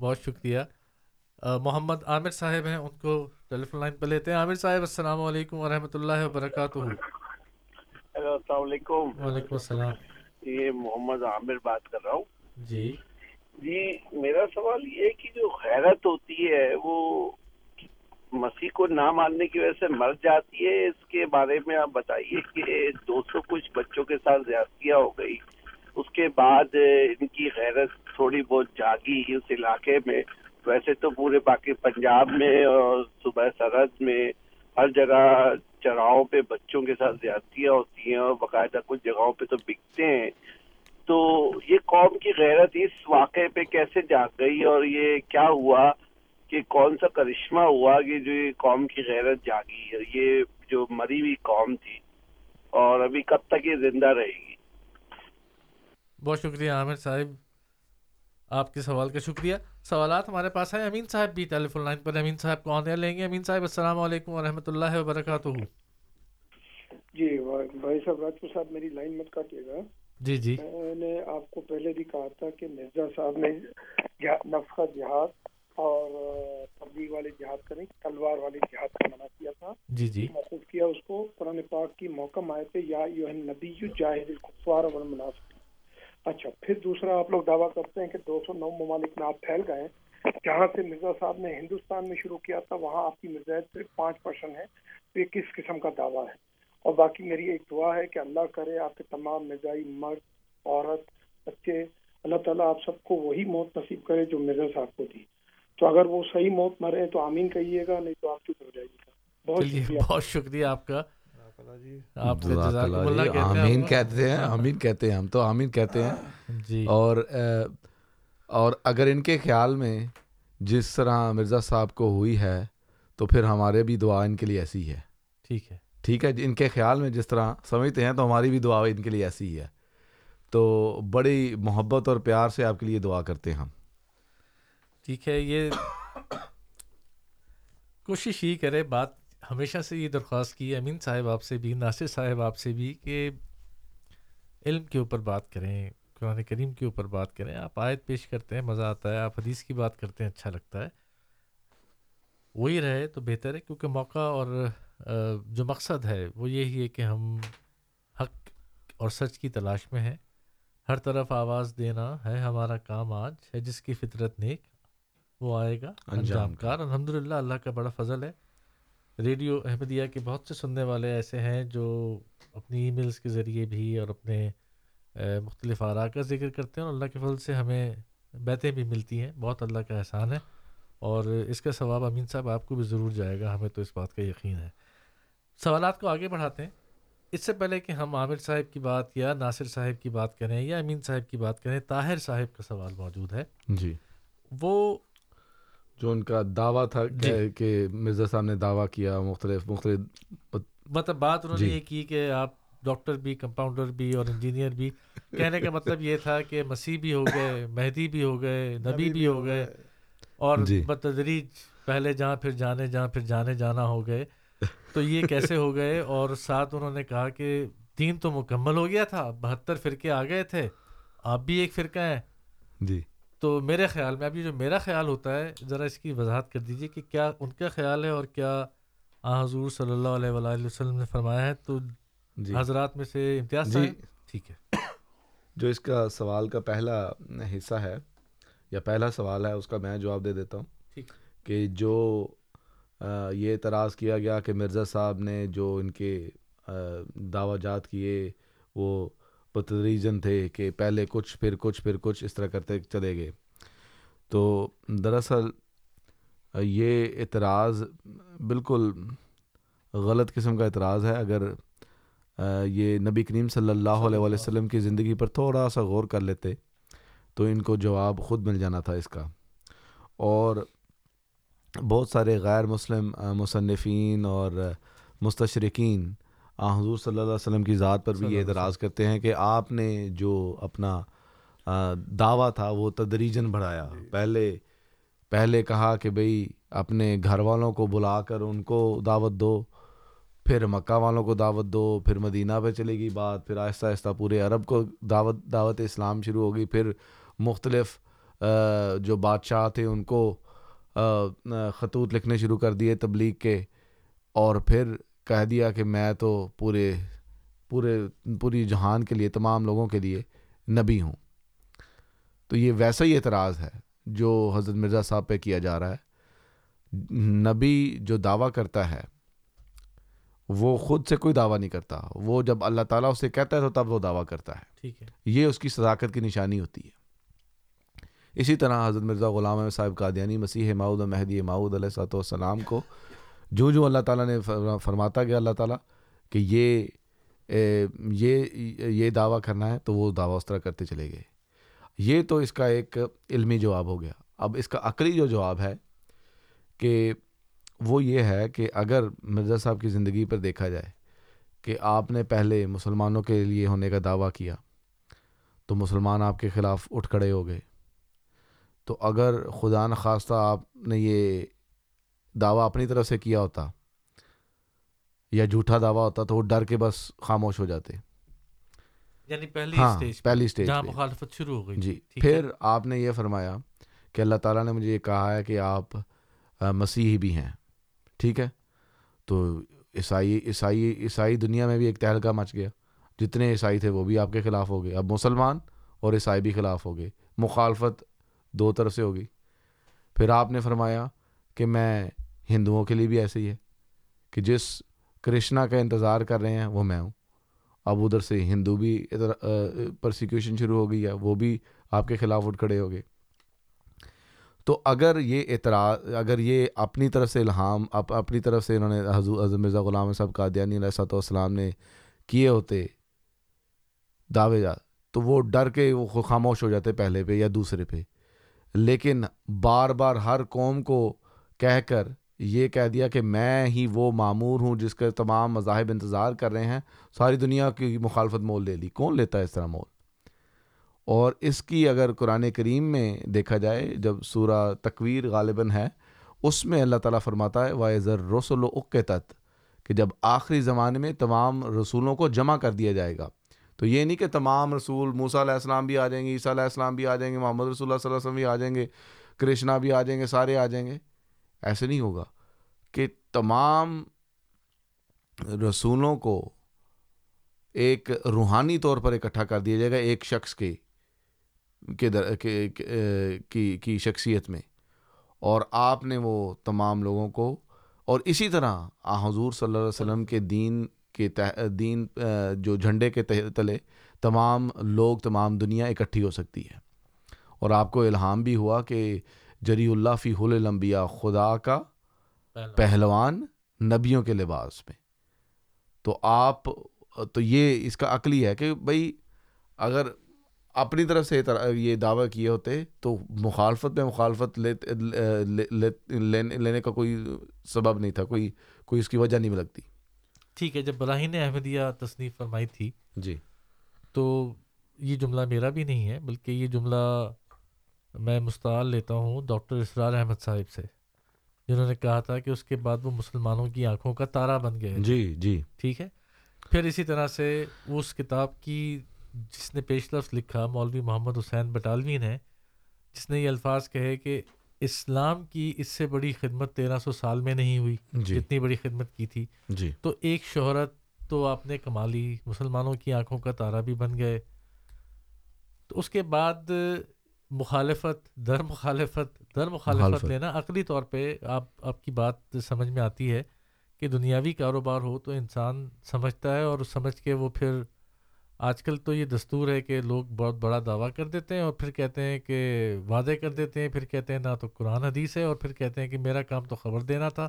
بہت شکریہ محمد عامر صاحب ہیں ان کو ٹیلی فون لائن پہ لیتے ہیں عامر صاحب السلام علیکم ورحمۃ اللہ وبرکاتہ ہیلو السلام علیکم وعلیکم السلام یہ محمد عامر بات کر رہا ہوں جی جی میرا سوال یہ ہے کہ جو غیرت ہوتی ہے وہ مسیح کو نہ ماننے کی وجہ سے مر جاتی ہے اس کے بارے میں آپ بتائیے کہ دو سو کچھ بچوں کے ساتھ زیادتیاں ہو گئی اس کے بعد ان کی غیرت تھوڑی بہت جاگی اس علاقے میں ویسے تو پورے باقی پنجاب میں اور صبح سرحد میں ہر جگہ چراؤں پہ بچوں کے ساتھ زیادتیاں ہوتی ہیں اور باقاعدہ کچھ جگہوں پہ تو بکتے ہیں تو یہ قوم کی غیرت اس واقعے پہ کیسے جاگ گئی اور یہ کیا ہوا کہ کون سا کرشمہ ہوا کہ جو یہ قوم کی غیرت جاگی ہے یہ جو مری ہوئی قوم تھی اور ابھی کب تک یہ زندہ رہے گی بہت شکریہ عامر صاحب آپ کے سوال کا شکریہ سوالات ہمارے پاس ہیں امین صاحب بھی ٹیلی فون لائن پر امین صاحب کو آنے لیں گے امین صاحب السلام علیکم ورحمۃ اللہ وبرکاتہ جی بھائی صاحب راجپو صاحب میری لائن مت کاٹیے گا جی جی میں نے آپ کو پہلے بھی کہا تھا کہ مرزا صاحب نے نفخہ جہاد اور تبلیغ والے کا کریں تلوار والے جہاد کا منع کیا تھا جی جی موقف کیا اس کو قرآن پاک کی موقع آئے پہ یا نبی جاہد اور اچھا پھر دوسرا آپ لوگ دعویٰ کرتے ہیں کہ دو سو نو ممالک میں آپ پھیل گئے جہاں سے مرزا صاحب نے ہندوستان میں شروع کیا تھا وہاں آپ کی مرزا صرف پانچ پرسنٹ ہے یہ کس قسم کا دعویٰ ہے اور باقی میری ایک دعا ہے کہ اللہ کرے آپ کے تمام مزاجی مرد عورت بچے اللہ تعالیٰ آپ سب کو وہی موت نصیب کرے جو مرزا صاحب کو دی تو اگر وہ صحیح موت مرے تو آمین کہیے گا نہیں تو آپ چپ ہو جائیے گا بہت شکریہ آپ کا ہم تو آمین کہتے ہیں جی۔ اور اگر ان کے خیال میں جس طرح مرزا صاحب کو ہوئی ہے تو پھر ہمارے بھی دعا ان کے لیے ایسی ہے ٹھیک ہے ٹھیک ہے ان کے خیال میں جس طرح سمجھتے ہیں تو ہماری بھی دعا ان کے لیے ایسی ہے تو بڑی محبت اور پیار سے آپ کے لیے دعا کرتے ہیں ہم ٹھیک ہے یہ کوشش ہی کرے بات ہمیشہ سے یہ درخواست کی امین صاحب آپ سے بھی ناصر صاحب آپ سے بھی کہ علم کے اوپر بات کریں قرآن کریم کے اوپر بات کریں آپ آیت پیش کرتے ہیں مزہ آتا ہے آپ حدیث کی بات کرتے ہیں اچھا لگتا ہے وہی رہے تو بہتر ہے کیونکہ موقع اور جو مقصد ہے وہ یہی ہے کہ ہم حق اور سچ کی تلاش میں ہیں ہر طرف آواز دینا ہے ہمارا کام آج ہے جس کی فطرت نیک وہ آئے گا انجام کار الحمد للہ اللہ کا بڑا فضل ہے ریڈیو احمدیہ کے بہت سے سننے والے ایسے ہیں جو اپنی ای میلس کے ذریعے بھی اور اپنے مختلف آرا کا ذکر کرتے ہیں اور اللہ کے فضل سے ہمیں بیتیں بھی ملتی ہیں بہت اللہ کا احسان ہے اور اس کا ثواب امین صاحب آپ کو بھی ضرور جائے گا ہمیں تو اس بات کا یقین ہے سوالات کو آگے بڑھاتے ہیں اس سے پہلے کہ ہم عامر صاحب کی بات یا ناصر صاحب کی بات کریں یا امین صاحب کی بات کریں طاہر صاحب کا سوال موجود ہے جی وہ جو ان کا دعویٰ تھا جی۔ کہ مرزا صاحب نے دعویٰ کیا مختلف مختلف مطلب بات انہوں نے جی۔ یہ کی کہ آپ ڈاکٹر بھی کمپاؤنڈر بھی اور انجینئر بھی کہنے کا مطلب یہ تھا کہ مسیح بھی ہو گئے مہدی بھی ہو گئے نبی بھی ہو گئے اور بتدریج جی۔ پہلے جہاں پھر جانے جہاں پھر جانے جانا ہو گئے تو یہ کیسے ہو گئے اور ساتھ انہوں نے کہا کہ دین تو مکمل ہو گیا تھا بہتر فرقے آ گئے تھے آپ بھی ایک فرقہ ہیں جی تو میرے خیال میں ابھی جو میرا خیال ہوتا ہے ذرا اس کی وضاحت کر دیجیے کہ کیا ان کا خیال ہے اور کیا آ حضور صلی اللہ علیہ وآلہ وسلم نے فرمایا ہے تو جی حضرات میں سے امتیاز جی ٹھیک ہے جو اس کا سوال کا پہلا حصہ ہے یا پہلا سوال ہے اس کا میں جواب دے دیتا ہوں کہ جو یہ اعتراض کیا گیا کہ مرزا صاحب نے جو ان کے دعوی جات کیے وہ ریجن تھے کہ پہلے کچھ پھر کچھ پھر کچھ اس طرح کرتے چلے گئے تو دراصل یہ اعتراض بالکل غلط قسم کا اعتراض ہے اگر یہ نبی کریم صلی اللہ علیہ وسلم کی زندگی پر تھوڑا سا غور کر لیتے تو ان کو جواب خود مل جانا تھا اس کا اور بہت سارے غیر مسلم مصنفین اور مستشرقین آ حضور صلی اللہ علیہ وسلم کی ذات پر بھی یہ اعتراض کرتے ہیں کہ آپ نے جو اپنا دعویٰ تھا وہ تدریجن بڑھایا جی۔ پہلے پہلے کہا کہ بھئی اپنے گھر والوں کو بلا کر ان کو دعوت دو پھر مکہ والوں کو دعوت دو پھر مدینہ پہ چلے گی بات پھر آہستہ آہستہ پورے عرب کو دعوت دعوت اسلام شروع ہوگی پھر مختلف جو بادشاہ تھے ان کو خطوط لکھنے شروع کر دیے تبلیغ کے اور پھر کہہ دیا کہ میں تو پورے پورے پوری جہان کے لیے تمام لوگوں کے لیے نبی ہوں تو یہ ویسا ہی اعتراض ہے جو حضرت مرزا صاحب پہ کیا جا رہا ہے نبی جو دعویٰ کرتا ہے وہ خود سے کوئی دعویٰ نہیں کرتا وہ جب اللہ تعالیٰ اسے کہتا ہے تو تب وہ دعویٰ کرتا ہے ٹھیک ہے یہ اس کی صداقت کی نشانی ہوتی ہے اسی طرح حضرت مرزا غلام صاحب قادیانی مسیح ماؤد مہدی ماؤد علیہ صاحۃ والسلام کو جو جو اللہ تعالیٰ نے فرماتا گیا اللہ تعالیٰ کہ یہ یہ یہ دعویٰ کرنا ہے تو وہ دعویٰ اس طرح کرتے چلے گئے یہ تو اس کا ایک علمی جواب ہو گیا اب اس کا عقلی جو جواب ہے کہ وہ یہ ہے کہ اگر مرزا صاحب کی زندگی پر دیکھا جائے کہ آپ نے پہلے مسلمانوں کے لیے ہونے کا دعویٰ کیا تو مسلمان آپ کے خلاف اٹھ کھڑے ہو گئے تو اگر خدا نخواستہ آپ نے یہ دعویٰ اپنی طرف سے کیا ہوتا یا جھوٹا دعویٰ ہوتا تو وہ ڈر کے بس خاموش ہو جاتے پھر آپ نے یہ فرمایا کہ اللہ تعالیٰ نے مجھے یہ کہا ہے کہ آپ مسیحی بھی ہیں ٹھیک ہے تو عیسائی عیسائی عیسائی دنیا میں بھی ایک تہلکہ مچ گیا جتنے عیسائی تھے وہ بھی آپ کے خلاف ہو گئے اب مسلمان اور عیسائی بھی خلاف ہو گئے مخالفت دو طرف سے ہوگی پھر آپ نے فرمایا کہ میں ہندوؤں کے لیے بھی ایسے ہی ہے کہ جس کرشنا کا انتظار کر رہے ہیں وہ میں ہوں اب ادھر سے ہندو بھی ادھر پرسیکیوشن شروع ہو گئی ہے وہ بھی آپ کے خلاف اٹھ کھڑے ہو گئے تو اگر یہ اعتراض اگر یہ اپنی طرف سے الہام اپ اپنی طرف سے انہوں نے حضور عظم مرزا غلام صاحب قادیانی علیہ صاحب والسلام نے کیے ہوتے جات تو وہ ڈر کے وہ خاموش ہو جاتے پہلے پہ یا دوسرے پہ لیکن بار بار ہر قوم کو کہہ کر یہ کہہ دیا کہ میں ہی وہ معمور ہوں جس کے تمام مذاہب انتظار کر رہے ہیں ساری دنیا کی مخالفت مول لے لی کون لیتا ہے اس طرح مول اور اس کی اگر قرآن کریم میں دیکھا جائے جب سورہ تکویر غالباً ہے اس میں اللہ تعالیٰ فرماتا ہے واضر رسول و کہ جب آخری زمانے میں تمام رسولوں کو جمع کر دیا جائے گا تو یہ نہیں کہ تمام رسول موسیٰ علیہ السلام بھی آ جائیں گے عیسیٰ علیہ السلام بھی آ جائیں گے محمد رسول اللہ صلی اللہ علیہ وسلم بھی آ جائیں گے کرشنا بھی آ جائیں گے سارے آ جائیں گے ایسے نہیں ہوگا کہ تمام رسولوں کو ایک روحانی طور پر اکٹھا کر دیا جائے گا ایک شخص کے کی کی شخصیت میں اور آپ نے وہ تمام لوگوں کو اور اسی طرح حضور صلی اللہ علیہ وسلم کے دین کے تح, دین جو جھنڈے کے تلے تمام لوگ تمام دنیا اکٹھی ہو سکتی ہے اور آپ کو الہام بھی ہوا کہ جری اللہ فی حل الانبیاء خدا کا پہلوان نبیوں کے لباس میں تو آپ تو یہ اس کا عقلی ہے کہ بھائی اگر اپنی طرف سے یہ دعویٰ کیے ہوتے تو مخالفت میں مخالفت لینے کا کوئی سبب نہیں تھا کوئی کوئی اس کی وجہ نہیں لگتی ٹھیک ہے جب براہین احمدیہ تصنیف فرمائی تھی جی تو یہ جملہ میرا بھی نہیں ہے بلکہ یہ جملہ میں مستعل لیتا ہوں ڈاکٹر اسرار احمد صاحب سے جنہوں نے کہا تھا کہ اس کے بعد وہ مسلمانوں کی آنکھوں کا تارا بن گئے جی جی ٹھیک ہے پھر اسی طرح سے اس کتاب کی جس نے پیش لفظ لکھا مولوی محمد حسین بٹالوی نے جس نے یہ الفاظ کہے کہ اسلام کی اس سے بڑی خدمت تیرہ سو سال میں نہیں ہوئی جی جتنی بڑی خدمت کی تھی جی تو ایک شہرت تو آپ نے کما لی مسلمانوں کی آنکھوں کا تارا بھی بن گئے تو اس کے بعد مخالفت در مخالفت در مخالفت مخالفت لینا عقلی طور پہ آپ آپ کی بات سمجھ میں آتی ہے کہ دنیاوی کاروبار ہو تو انسان سمجھتا ہے اور سمجھ کے وہ پھر آج کل تو یہ دستور ہے کہ لوگ بہت بڑا دعویٰ کر دیتے ہیں اور پھر کہتے ہیں کہ وعدے کر دیتے ہیں پھر کہتے ہیں نہ تو قرآن حدیث ہے اور پھر کہتے ہیں کہ میرا کام تو خبر دینا تھا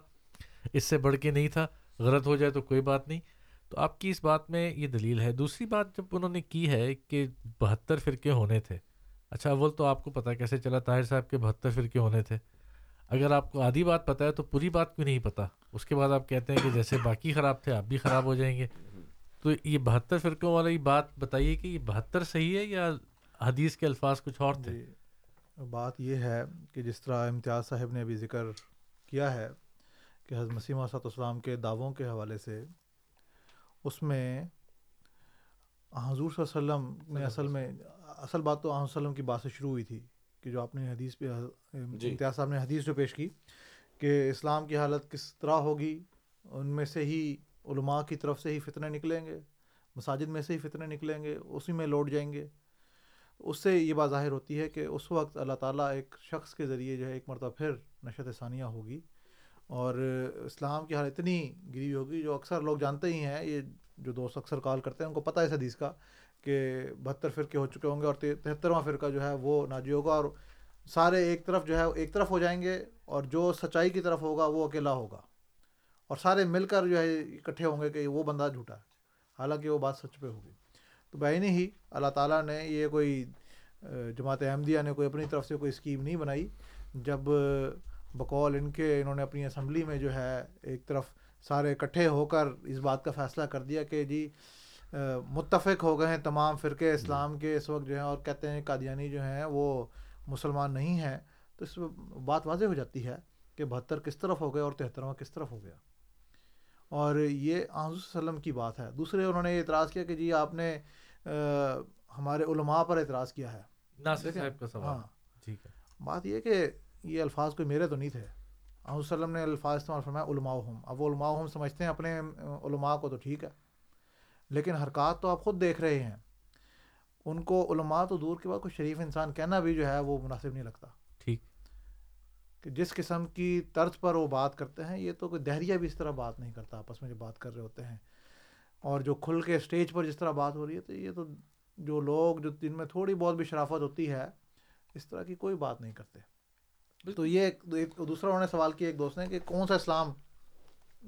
اس سے بڑھ کے نہیں تھا غلط ہو جائے تو کوئی بات نہیں تو آپ کی اس بات میں یہ دلیل ہے دوسری بات جب انہوں نے کی ہے کہ بہتر فرقے ہونے تھے اچھا اول تو آپ کو پتہ کیسے چلا طاہر صاحب کے بہتر فرقے ہونے تھے اگر آپ کو آدھی بات پتہ ہے تو پوری بات کیوں نہیں پتہ اس کے بعد آپ کہتے ہیں کہ جیسے باقی خراب تھے آپ بھی خراب ہو جائیں گے تو یہ بہتر فرقوں والی بات بتائیے کہ یہ بہتر صحیح ہے یا حدیث کے الفاظ کچھ اور تھے جی، بات یہ ہے کہ جس طرح امتیاز صاحب نے ابھی ذکر کیا ہے کہ حضرت مسیم صاحب اسلام کے دعووں کے حوالے سے اس میں حضور صلی اللہ علیہ وسلم نے اصل میں اصل بات تو علیہ وسلم کی بات سے شروع ہوئی تھی کہ جو آپ نے حدیث پہ جی۔ امتیاز صاحب نے حدیث جو پیش کی کہ اسلام کی حالت کس طرح ہوگی ان میں سے ہی علماء کی طرف سے ہی فتنے نکلیں گے مساجد میں سے ہی فتنے نکلیں گے اسی میں لوٹ جائیں گے اس سے یہ بات ظاہر ہوتی ہے کہ اس وقت اللہ تعالیٰ ایک شخص کے ذریعے جو ہے ایک مرتبہ پھر نشت ثانیہ ہوگی اور اسلام کی حالت اتنی گری ہوگی جو اکثر لوگ جانتے ہی ہیں یہ جو دوست اکثر کال کرتے ہیں ان کو پتہ ہے اس حدیث کا کہ بہتر فرقے ہو چکے ہوں گے اور تہترواں فرقہ جو ہے وہ ناجی ہوگا اور سارے ایک طرف جو ہے ایک طرف ہو جائیں گے اور جو سچائی کی طرف ہوگا وہ اکیلا ہوگا اور سارے مل کر جو ہے اکٹھے ہوں گے کہ وہ بندہ جھوٹا ہے حالانکہ وہ بات سچ پہ ہوگی تو بہن ہی اللہ تعالیٰ نے یہ کوئی جماعت احمدیہ نے کوئی اپنی طرف سے کوئی اسکیم نہیں بنائی جب بقول ان کے انہوں نے اپنی اسمبلی میں جو ہے ایک طرف سارے اکٹھے ہو کر اس بات کا فیصلہ کر دیا کہ جی متفق ہو گئے ہیں تمام فرقے جی۔ اسلام کے اس وقت جو ہیں اور کہتے ہیں قادیانی جو ہیں وہ مسلمان نہیں ہیں تو اس میں بات واضح ہو جاتی ہے کہ بہتر کس طرف ہو گیا اور تہترواں کس طرف ہو گیا اور یہ آض وسلم کی بات ہے دوسرے انہوں نے یہ اعتراض کیا کہ جی آپ نے ہمارے علماء پر اعتراض کیا ہے ہاں ٹھیک ہے بات یہ کہ یہ الفاظ کوئی میرے تو نہیں تھے عمل وسلم نے الفاظ استعمال فرمایا علماء ہم اب وہ علماء ہم سمجھتے ہیں اپنے علماء کو تو ٹھیک ہے لیکن حرکات تو آپ خود دیکھ رہے ہیں ان کو علماء تو دور کے بعد کوئی شریف انسان کہنا بھی جو ہے وہ مناسب نہیں لگتا ٹھیک کہ جس قسم کی طرز پر وہ بات کرتے ہیں یہ تو کوئی دہریہ بھی اس طرح بات نہیں کرتا آپس میں جو بات کر رہے ہوتے ہیں اور جو کھل کے اسٹیج پر جس طرح بات ہو رہی ہے تو یہ تو جو لوگ جو جن میں تھوڑی بہت بھی شرافت ہوتی ہے اس طرح کی کوئی بات نہیں کرتے تو یہ ایک دوسرا انہوں نے سوال کیا ایک دوست نے کہ کون سا اسلام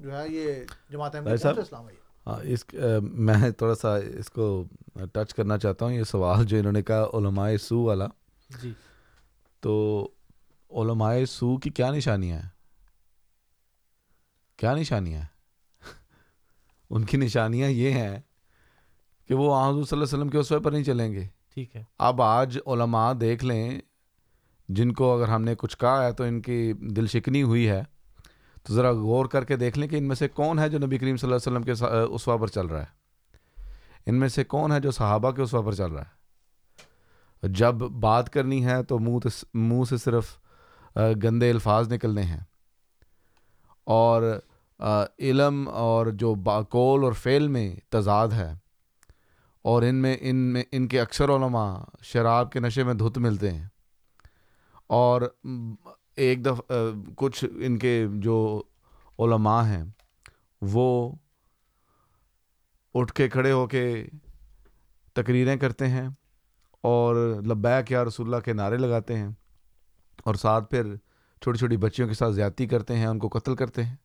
جو ہے یہ جماعت اسلام ہے یہ ہاں، اس میں تھوڑا سا اس کو ٹچ کرنا چاہتا ہوں یہ سوال جو انہوں نے کہا علماء سو والا جی تو علماء سو کی کیا نشانیاں ہیں کیا نشانیاں ان کی نشانیاں یہ ہیں کہ وہ آزود صلی اللہ علیہ وسلم کے اسوے پر نہیں چلیں گے ٹھیک ہے اب آج علماء دیکھ لیں جن کو اگر ہم نے کچھ کہا ہے تو ان کی دل شکنی ہوئی ہے تو ذرا غور کر کے دیکھ لیں کہ ان میں سے کون ہے جو نبی کریم صلی اللہ علیہ وسلم کے اسوا پر چل رہا ہے ان میں سے کون ہے جو صحابہ کے اسوا پر چل رہا ہے جب بات کرنی ہے تو منہ منہ سے صرف گندے الفاظ نکلنے ہیں اور علم اور جو باقول اور فعل میں تضاد ہے اور ان میں ان میں ان کے اکثر علماء شراب کے نشے میں دھت ملتے ہیں اور ایک دفعہ کچھ ان کے جو علماء ہیں وہ اٹھ کے کھڑے ہو کے تقریریں کرتے ہیں اور لبیک یا رسول اللہ کے نعرے لگاتے ہیں اور ساتھ پھر چھوٹی چھوٹی بچیوں کے ساتھ زیادتی کرتے ہیں ان کو قتل کرتے ہیں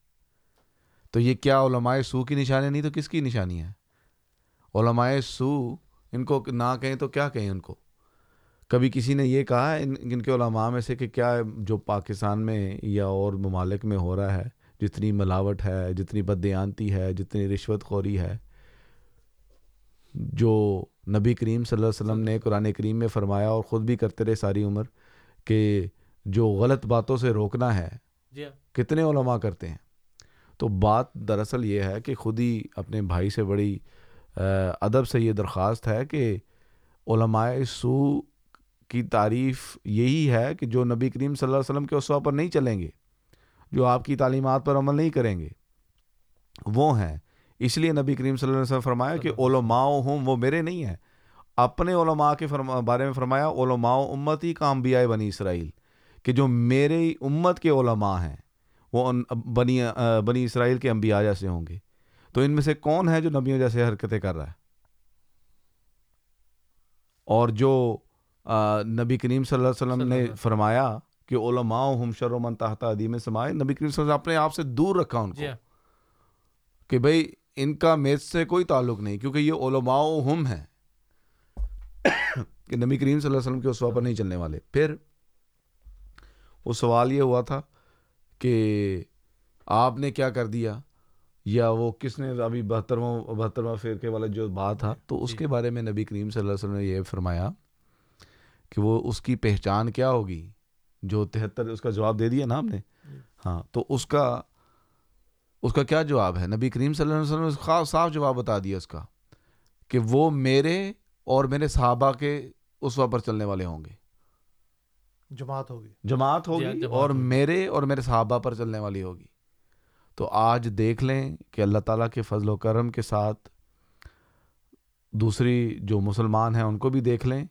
تو یہ کیا علماء سو کی نشانی نہیں تو کس کی نشانی ہے علماء سو ان کو نہ کہیں تو کیا کہیں ان کو کبھی کسی نے یہ کہا ان ان کے علماء میں سے کہ کیا جو پاکستان میں یا اور ممالک میں ہو رہا ہے جتنی ملاوٹ ہے جتنی بدیانتی ہے جتنی رشوت خوری ہے جو نبی کریم صلی اللہ علیہ وسلم نے قرآن کریم میں فرمایا اور خود بھی کرتے رہے ساری عمر کہ جو غلط باتوں سے روکنا ہے جی ہاں۔ کتنے علماء کرتے ہیں تو بات دراصل یہ ہے کہ خود ہی اپنے بھائی سے بڑی ادب سے یہ درخواست ہے کہ علماء سو کی تعریف یہی ہے کہ جو نبی کریم صلی اللہ علیہ وسلم کے اسوا پر نہیں چلیں گے جو آپ کی تعلیمات پر عمل نہیں کریں گے وہ ہیں اس لیے نبی کریم صلی اللہ علیہ وسلم فرمایا کہ علماء ہوں وہ میرے نہیں ہیں اپنے علماء کے بارے میں فرمایا علماء امت ہی کا انبیاء بنی اسرائیل کہ جو میرے امت کے علماء ہیں وہ بنی بنی اسرائیل کے انبیاء جیسے ہوں گے تو ان میں سے کون ہے جو نبیوں جیسے حرکتیں کر رہا ہے اور جو نبی کریم صلی اللہ علیہ وسلم نے فرمایا کہ علماء ہم شر و تحت عدیم سمائے نبی کریم صلی اللہ علیہ وسلم اپنے آپ سے دور رکھا ان کو جی ہاں۔ کہ بھائی ان کا میز سے کوئی تعلق نہیں کیونکہ یہ علماء ہم ہیں کہ نبی کریم صلی اللہ علیہ وسلم کے اس پر نہیں چلنے والے پھر وہ سوال یہ ہوا تھا کہ آپ نے کیا کر دیا یا وہ کس نے ابھی بہترواں بہترواں فرقے والا جو بات تھا تو اس جی۔ کے بارے میں نبی کریم صلی اللہ علیہ وسلم نے یہ فرمایا کہ وہ اس کی پہچان کیا ہوگی جو تہتر اس کا جواب دے دیا نا ہم نے جی۔ ہاں تو اس کا اس کا کیا جواب ہے نبی کریم صلی اللہ علیہ وسلم نے صاف جواب بتا دیا اس کا کہ وہ میرے اور میرے صحابہ کے اس وقت پر چلنے والے ہوں گے جماعت ہوگی جماعت جی، ہوگی ہاں، اور میرے اور میرے صحابہ پر چلنے والی ہوگی تو آج دیکھ لیں کہ اللہ تعالیٰ کے فضل و کرم کے ساتھ دوسری جو مسلمان ہیں ان کو بھی دیکھ لیں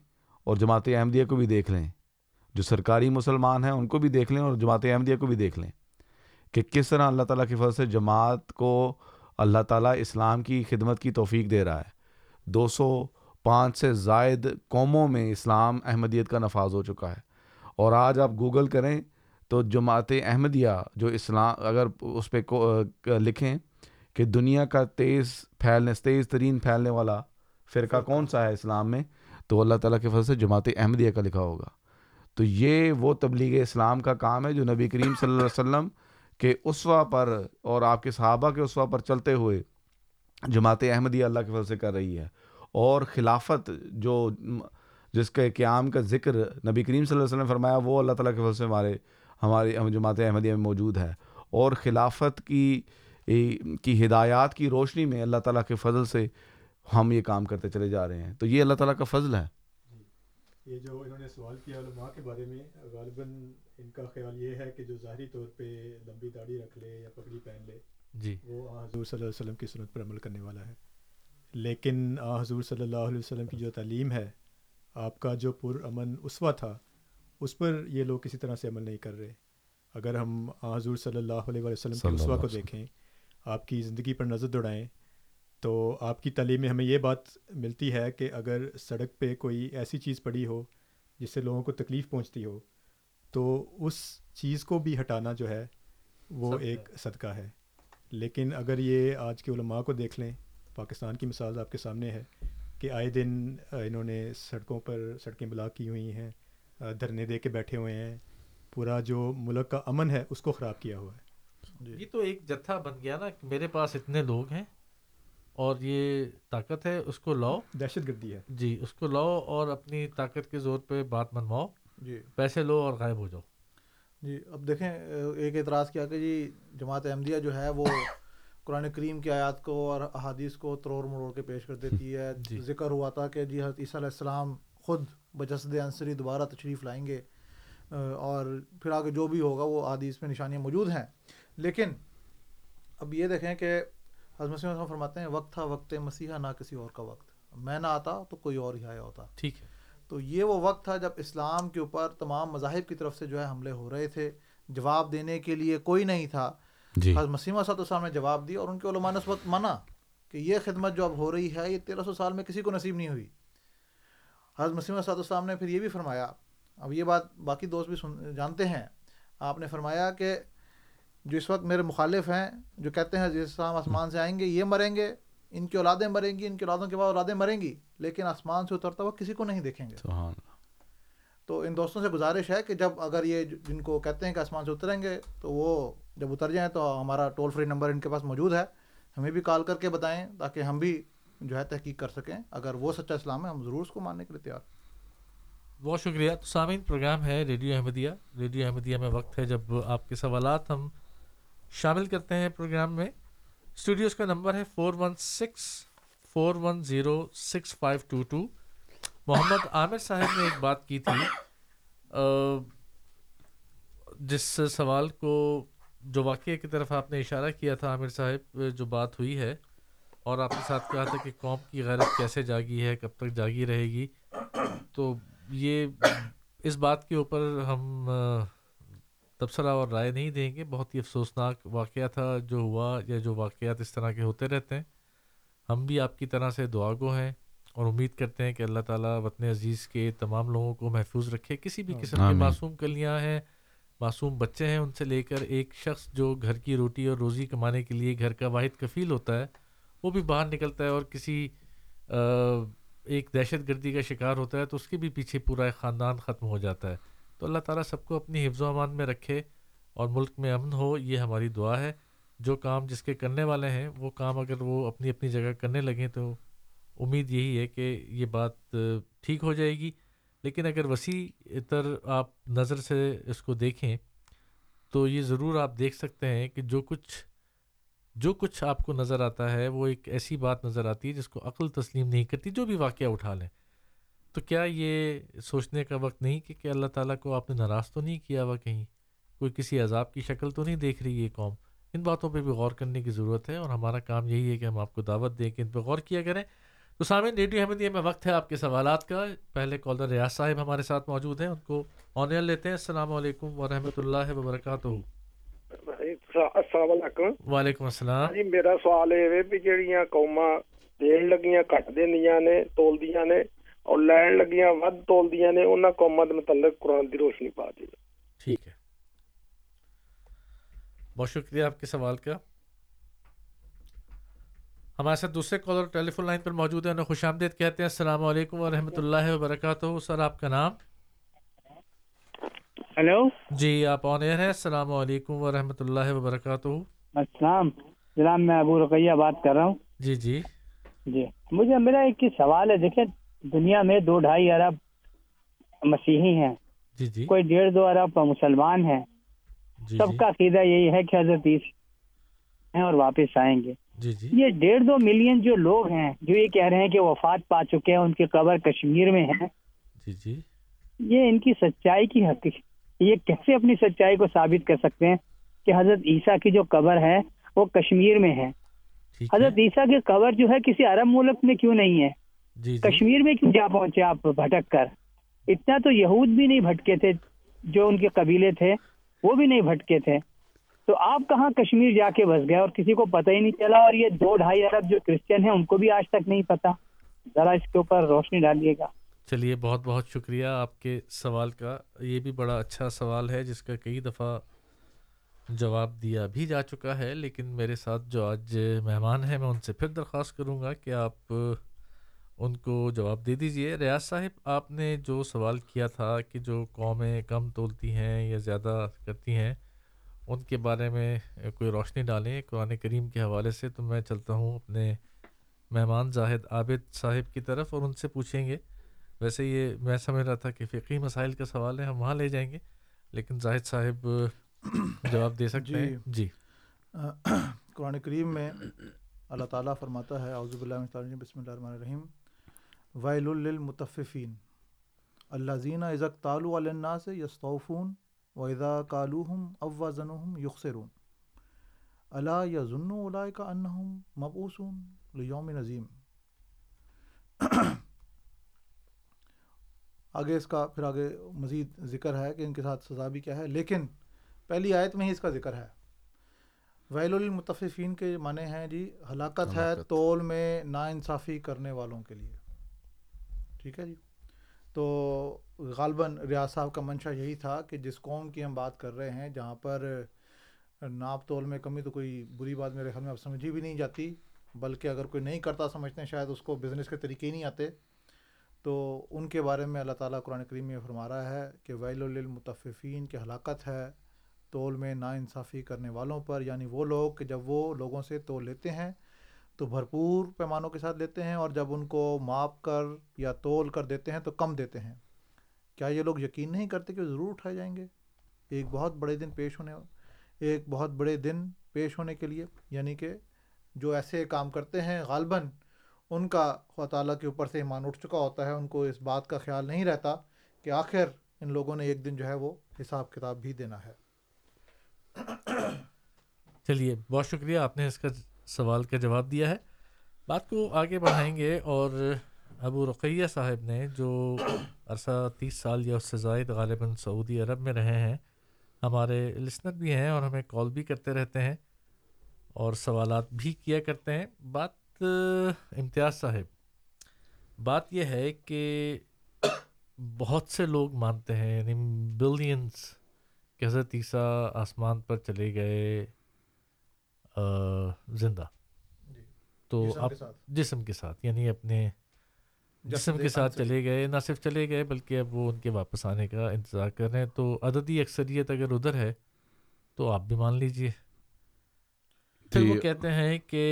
اور جماعت احمدیہ کو بھی دیکھ لیں جو سرکاری مسلمان ہیں ان کو بھی دیکھ لیں اور جماعت احمدیہ کو بھی دیکھ لیں کہ کس طرح اللہ تعالیٰ کی فضل سے جماعت کو اللہ تعالیٰ اسلام کی خدمت کی توفیق دے رہا ہے دو سو پانچ سے زائد قوموں میں اسلام احمدیت کا نفاذ ہو چکا ہے اور آج آپ گوگل کریں تو جماعت احمدیہ جو اسلام اگر اس پہ لکھیں کہ دنیا کا تیز پھیلنے تیز ترین پھیلنے والا فرقہ کون سا ہے اسلام میں تو اللہ تعالیٰ کے فضل سے جماعت احمدیہ کا لکھا ہوگا تو یہ وہ تبلیغ اسلام کا کام ہے جو نبی کریم صلی اللہ علیہ وسلم کے اسوا پر اور آپ کے صحابہ کے اسوا پر چلتے ہوئے جماعت احمدیہ اللہ کے فضل سے کر رہی ہے اور خلافت جو جس کے قیام کا ذکر نبی کریم صلی اللہ علیہ وسلم نے فرمایا وہ اللہ تعالیٰ کے فضل سے ہمارے ہماری جماعت احمدیہ میں موجود ہے اور خلافت کی کی ہدایات کی روشنی میں اللہ تعالیٰ کے فضل سے ہم یہ کام کرتے چلے جا رہے ہیں تو یہ اللہ تعالیٰ کا فضل ہے جی، یہ جو انہوں نے سوال کیا علماء کے بارے میں غالباً ان کا خیال یہ ہے کہ جو ظاہری طور پہ لمبی داڑھی رکھ لے یا پگڑی پہن لے جی وہ حضور صلی اللہ علیہ وسلم کی سنت پر عمل کرنے والا ہے لیکن حضور صلی اللہ علیہ وسلم کی جو تعلیم ہے آپ کا جو پر امن اسوا تھا اس پر یہ لوگ کسی طرح سے عمل نہیں کر رہے اگر ہم حضور صلی اللہ علیہ وسلم کے اسوا کو دیکھیں آپ کی زندگی پر نظر دوڑائیں تو آپ کی تعلیم میں ہمیں یہ بات ملتی ہے کہ اگر سڑک پہ کوئی ایسی چیز پڑی ہو جس سے لوگوں کو تکلیف پہنچتی ہو تو اس چیز کو بھی ہٹانا جو ہے وہ ایک صدقہ ہے لیکن اگر یہ آج کے علماء کو دیکھ لیں پاکستان کی مثال آپ کے سامنے ہے کہ آئے دن انہوں نے سڑکوں پر سڑکیں بلاک کی ہوئی ہیں دھرنے دے کے بیٹھے ہوئے ہیں پورا جو ملک کا امن ہے اس کو خراب کیا ہوا ہے یہ تو ایک جتھا بن گیا نا میرے پاس اتنے لوگ ہیں اور یہ طاقت ہے اس کو لاؤ دہشت گردی ہے جی اس کو لاؤ اور اپنی طاقت کے زور پہ بات منواؤ جی پیسے لو اور غائب ہو جاؤ جی اب دیکھیں ایک اعتراض کیا کہ جی جماعت احمدیہ جو ہے وہ قرآن کریم کی آیات کو اور احادیث کو تروڑ مروڑ کے پیش کر دیتی ہے جی ذکر ہوا تھا کہ جی حضرت عیسیٰ علیہ السلام خود بجسد عنصری دوبارہ تشریف لائیں گے اور پھر آگے جو بھی ہوگا وہ حادیث میں نشانیاں موجود ہیں لیکن اب یہ دیکھیں کہ مسیح الحمد فرماتے ہیں وقت تھا وقت مسیحا نہ کسی اور کا وقت میں نہ آتا تو کوئی اور ہی آیا ہوتا ٹھیک ہے تو یہ وہ وقت تھا جب اسلام کے اوپر تمام مذاہب کی طرف سے جو ہے حملے ہو رہے تھے جواب دینے کے لیے کوئی نہیں تھا جی حضرت مسیمہ صاحب السلام نے جواب دی اور ان کے علماء نے اس وقت مانا کہ یہ خدمت جو اب ہو رہی ہے یہ تیرہ سو سال میں کسی کو نصیب نہیں ہوئی حضرت مسیمہ صاحب السلام نے پھر یہ بھی فرمایا اب یہ بات باقی دوست بھی جانتے ہیں آپ نے فرمایا کہ جو اس وقت میرے مخالف ہیں جو کہتے ہیں جس ہم آسمان سے آئیں گے یہ مریں گے ان کی اولادیں مریں گی ان کی اولادوں کے بعد اولادیں مریں گی لیکن آسمان سے اترتا ہوا کسی کو نہیں دیکھیں گے سبحان تو ان دوستوں سے گزارش ہے کہ جب اگر یہ جن کو کہتے ہیں کہ آسمان سے اتریں گے تو وہ جب اتر جائیں تو ہمارا ٹول فری نمبر ان کے پاس موجود ہے ہمیں بھی کال کر کے بتائیں تاکہ ہم بھی جو ہے تحقیق کر سکیں اگر وہ سچا اسلام ہے ہم ضرور اس کو ماننے کے لیے تیار بہت شکریہ تو سامعین پروگرام ہے ریڈیو احمدیہ ریڈیو احمدیہ میں وقت ہے جب آپ کے سوالات ہم شامل کرتے ہیں پروگرام میں اسٹوڈیوز کا نمبر ہے four one six four one zero six five two two Muhammad Amir Sahib نے ایک بات کی تھی جس سوال کو جو واقعے کی طرف آپ نے اشارہ کیا تھا عامر صاحب جو بات ہوئی ہے اور آپ نے ساتھ کہا تھا کہ قوم کی غیرت کیسے جاگی ہے کب تک جاگی رہے گی تو یہ اس بات کے اوپر ہم تبصرہ اور رائے نہیں دیں گے بہت ہی افسوسناک واقعہ تھا جو ہوا یا جو واقعات اس طرح کے ہوتے رہتے ہیں ہم بھی آپ کی طرح سے دعا گو ہیں اور امید کرتے ہیں کہ اللہ تعالیٰ وطن عزیز کے تمام لوگوں کو محفوظ رکھے کسی بھی قسم کے معصوم کلیاں ہیں معصوم بچے ہیں ان سے لے کر ایک شخص جو گھر کی روٹی اور روزی کمانے کے لیے گھر کا واحد کفیل ہوتا ہے وہ بھی باہر نکلتا ہے اور کسی ایک دہشت گردی کا شکار ہوتا ہے تو اس کے بھی پیچھے پورا خاندان ختم ہو جاتا ہے تو اللہ تعالیٰ سب کو اپنی حفظ و امان میں رکھے اور ملک میں امن ہو یہ ہماری دعا ہے جو کام جس کے کرنے والے ہیں وہ کام اگر وہ اپنی اپنی جگہ کرنے لگیں تو امید یہی ہے کہ یہ بات ٹھیک ہو جائے گی لیکن اگر وسیع تر آپ نظر سے اس کو دیکھیں تو یہ ضرور آپ دیکھ سکتے ہیں کہ جو کچھ جو کچھ آپ کو نظر آتا ہے وہ ایک ایسی بات نظر آتی ہے جس کو عقل تسلیم نہیں کرتی جو بھی واقعہ اٹھا لیں تو کیا یہ سوچنے کا وقت نہیں کہ کہ اللہ تعالیٰ کو آپ نے ناراض تو نہیں کیا ہوا کہیں کوئی کسی عذاب کی شکل تو نہیں دیکھ رہی یہ قوم ان باتوں پہ بھی غور کرنے کی ضرورت ہے اور ہمارا کام یہی ہے کہ ہم آپ کو دعوت دیں کہ ان پہ غور کیا کریں تو سامعین ریڈیو احمدیہ میں وقت ہے آپ کے سوالات کا پہلے کالر ریاض صاحب ہمارے ساتھ موجود ہیں ان کو آن لیتے ہیں السلام علیکم و رحمۃ اللہ وبرکاتہ وعلیکم السلام جی میرا قوما نے ਨੇ ਔਰ ਲੈਣ ਲੱਗੀਆਂ ਵੱਧ ਤੋਲਦੀਆਂ ਨੇ ਉਹਨਾਂ ਕੌਮਾਂ ਦੇ ਮੁਤਲਕ ਕੁਰਾਨ ਦੀ ਰੋਸ਼ਨੀ ਪਾ ਦੇ ٹھیک ہے بہت شکریہ آپ کے سوال کا ہمارے ساتھ دوسرے کالر ٹیلی فون لائن پر موجود ہیں انہیں خوش آمدید کہتے ہیں السلام علیکم ورحمۃ اللہ وبرکاتہ سر آپ کا نام ہیلو جی آپ آن ایئر ہیں السلام علیکم ورحمۃ اللہ وبرکاتہ السلام جناب میں ابو رقیہ بات کر رہا ہوں جی جی جی مجھے میرا ایک ہی سوال ہے دیکھیں دنیا میں دو ڈھائی ارب مسیحی ہیں جی، جی۔ کوئی ڈیڑھ دو ارب مسلمان ہیں جی، سب کا عقیدہ یہی ہے کہ حضرت ہیں اور واپس آئیں گے یہ ڈیڑھ دو ملین جو لوگ ہیں جو یہ کہہ رہے ہیں کہ وفات پا چکے ہیں ان کی قبر کشمیر میں ہے یہ ان کی سچائی کی حقیقت یہ کیسے اپنی سچائی کو ثابت کر سکتے ہیں کہ حضرت عیسیٰ کی جو قبر ہے وہ کشمیر میں ہے حضرت عیسیٰ کی قبر جو ہے کسی عرب ملک میں کیوں نہیں ہے جی،, جی کشمیر میں کیوں جا پہنچے آپ بھٹک کر اتنا تو یہود بھی نہیں بھٹکے تھے جو ان کے قبیلے تھے وہ بھی نہیں بھٹکے تھے تو آپ کہاں کشمیر جا کے کے بس گئے اور اور کسی کو کو پتہ ہی نہیں نہیں چلا یہ دو ڈھائی ارب جو کرسچن ہیں ان بھی آج تک پتا ذرا اس اوپر روشنی ڈالیے گا چلیے بہت بہت شکریہ آپ کے سوال کا یہ بھی بڑا اچھا سوال ہے جس کا کئی دفعہ جواب دیا بھی جا چکا ہے لیکن میرے ساتھ جو آج مہمان ہیں میں ان سے پھر درخواست کروں گا کہ آپ ان کو جواب دے دیجئے ریاض صاحب آپ نے جو سوال کیا تھا کہ جو قومیں کم تولتی ہیں یا زیادہ کرتی ہیں ان کے بارے میں کوئی روشنی ڈالیں قرآن کریم کے حوالے سے تو میں چلتا ہوں اپنے مہمان زاہد عابد صاحب کی طرف اور ان سے پوچھیں گے ویسے یہ میں سمجھ رہا تھا کہ فقی مسائل کا سوال ہے ہم وہاں لے جائیں گے لیکن زاہد صاحب جواب دے سکتے ہیں جی, جی۔ قرآن کریم میں اللہ تعالیٰ فرماتا ہے بسم اللہ الرحمن الرحیم ویل وحلفین اللہ زین عزق تالو علّاء سے یصوفون وحزا کالوحم اوا ذنو یقس اللہ یا ذن و للائے کا انََََََََََ مبوسون مپوسوں نظیم آگے اس کا پھر آگے مزید ذکر ہے کہ ان کے ساتھ سزا بھی کیا ہے لیکن پہلی آیت میں ہی اس کا ذکر ہے ویل المطفين کے معنی ہیں جی ہلاکت ہے تول میں نا کرنے والوں کے لیے ٹھیک ہے جی تو غالباً ریاض صاحب کا منشا یہی تھا کہ جس قوم کی ہم بات کر رہے ہیں جہاں پر ناپ تول میں کمی تو کوئی بری بات میرے خیال میں اب سمجھی بھی نہیں جاتی بلکہ اگر کوئی نہیں کرتا سمجھتے ہیں شاید اس کو بزنس کے طریقے ہی نہیں آتے تو ان کے بارے میں اللہ تعالیٰ قرآن کریم میں فرما رہا ہے کہ ویل ویلمتین کی ہلاکت ہے تول میں ناانصافی کرنے والوں پر یعنی وہ لوگ کہ جب وہ لوگوں سے تول لیتے ہیں تو بھرپور پیمانوں کے ساتھ لیتے ہیں اور جب ان کو ماپ کر یا تول کر دیتے ہیں تو کم دیتے ہیں کیا یہ لوگ یقین نہیں کرتے کہ ضرور اٹھائے جائیں گے ایک بہت بڑے دن پیش ہونے ایک بہت بڑے دن پیش ہونے کے لیے یعنی کہ جو ایسے کام کرتے ہیں غالباً ان کا خواہ تعالیٰ کے اوپر سے ایمان اٹھ چکا ہوتا ہے ان کو اس بات کا خیال نہیں رہتا کہ آخر ان لوگوں نے ایک دن جو ہے وہ حساب کتاب بھی دینا ہے چلیے بہت شکریہ آپ نے اس کا سوال کا جواب دیا ہے بات کو آگے بڑھائیں گے اور ابو رقیہ صاحب نے جو عرصہ تیس سال یا اس سے زائد غالباً سعودی عرب میں رہے ہیں ہمارے لسنر بھی ہیں اور ہمیں کال بھی کرتے رہتے ہیں اور سوالات بھی کیا کرتے ہیں بات امتیاز صاحب بات یہ ہے کہ بہت سے لوگ مانتے ہیں یعنی بلینس کہ حضرت عیسیٰ آسمان پر چلے گئے زندہ تو آپ جسم کے ساتھ یعنی اپنے جسم کے ساتھ چلے گئے نہ صرف چلے گئے بلکہ اب وہ ان کے واپس آنے کا انتظار کر رہے ہیں تو عددی اکثریت اگر ادھر ہے تو آپ بھی مان لیجئے پھر جی۔ وہ کہتے ہیں کہ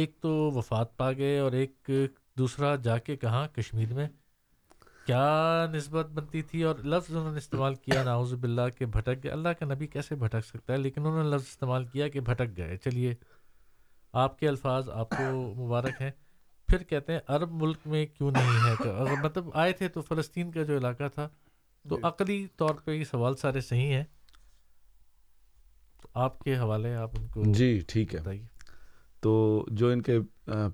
ایک تو وفات پا گئے اور ایک دوسرا جا کے کہاں کشمیر میں کیا نسبت بنتی تھی اور لفظ انہوں نے استعمال کیا ناؤز باللہ کے بھٹک گئے اللہ کا نبی کیسے بھٹک سکتا ہے لیکن انہوں نے لفظ استعمال کیا کہ بھٹک گئے چلیے آپ کے الفاظ آپ کو مبارک ہیں پھر کہتے ہیں عرب ملک میں کیوں نہیں ہے اگر مطلب آئے تھے تو فلسطین کا جو علاقہ تھا تو جی۔ عقلی طور پہ یہ سوال سارے صحیح ہیں آپ کے حوالے آپ ان کو جی ٹھیک ہے تو جو ان کے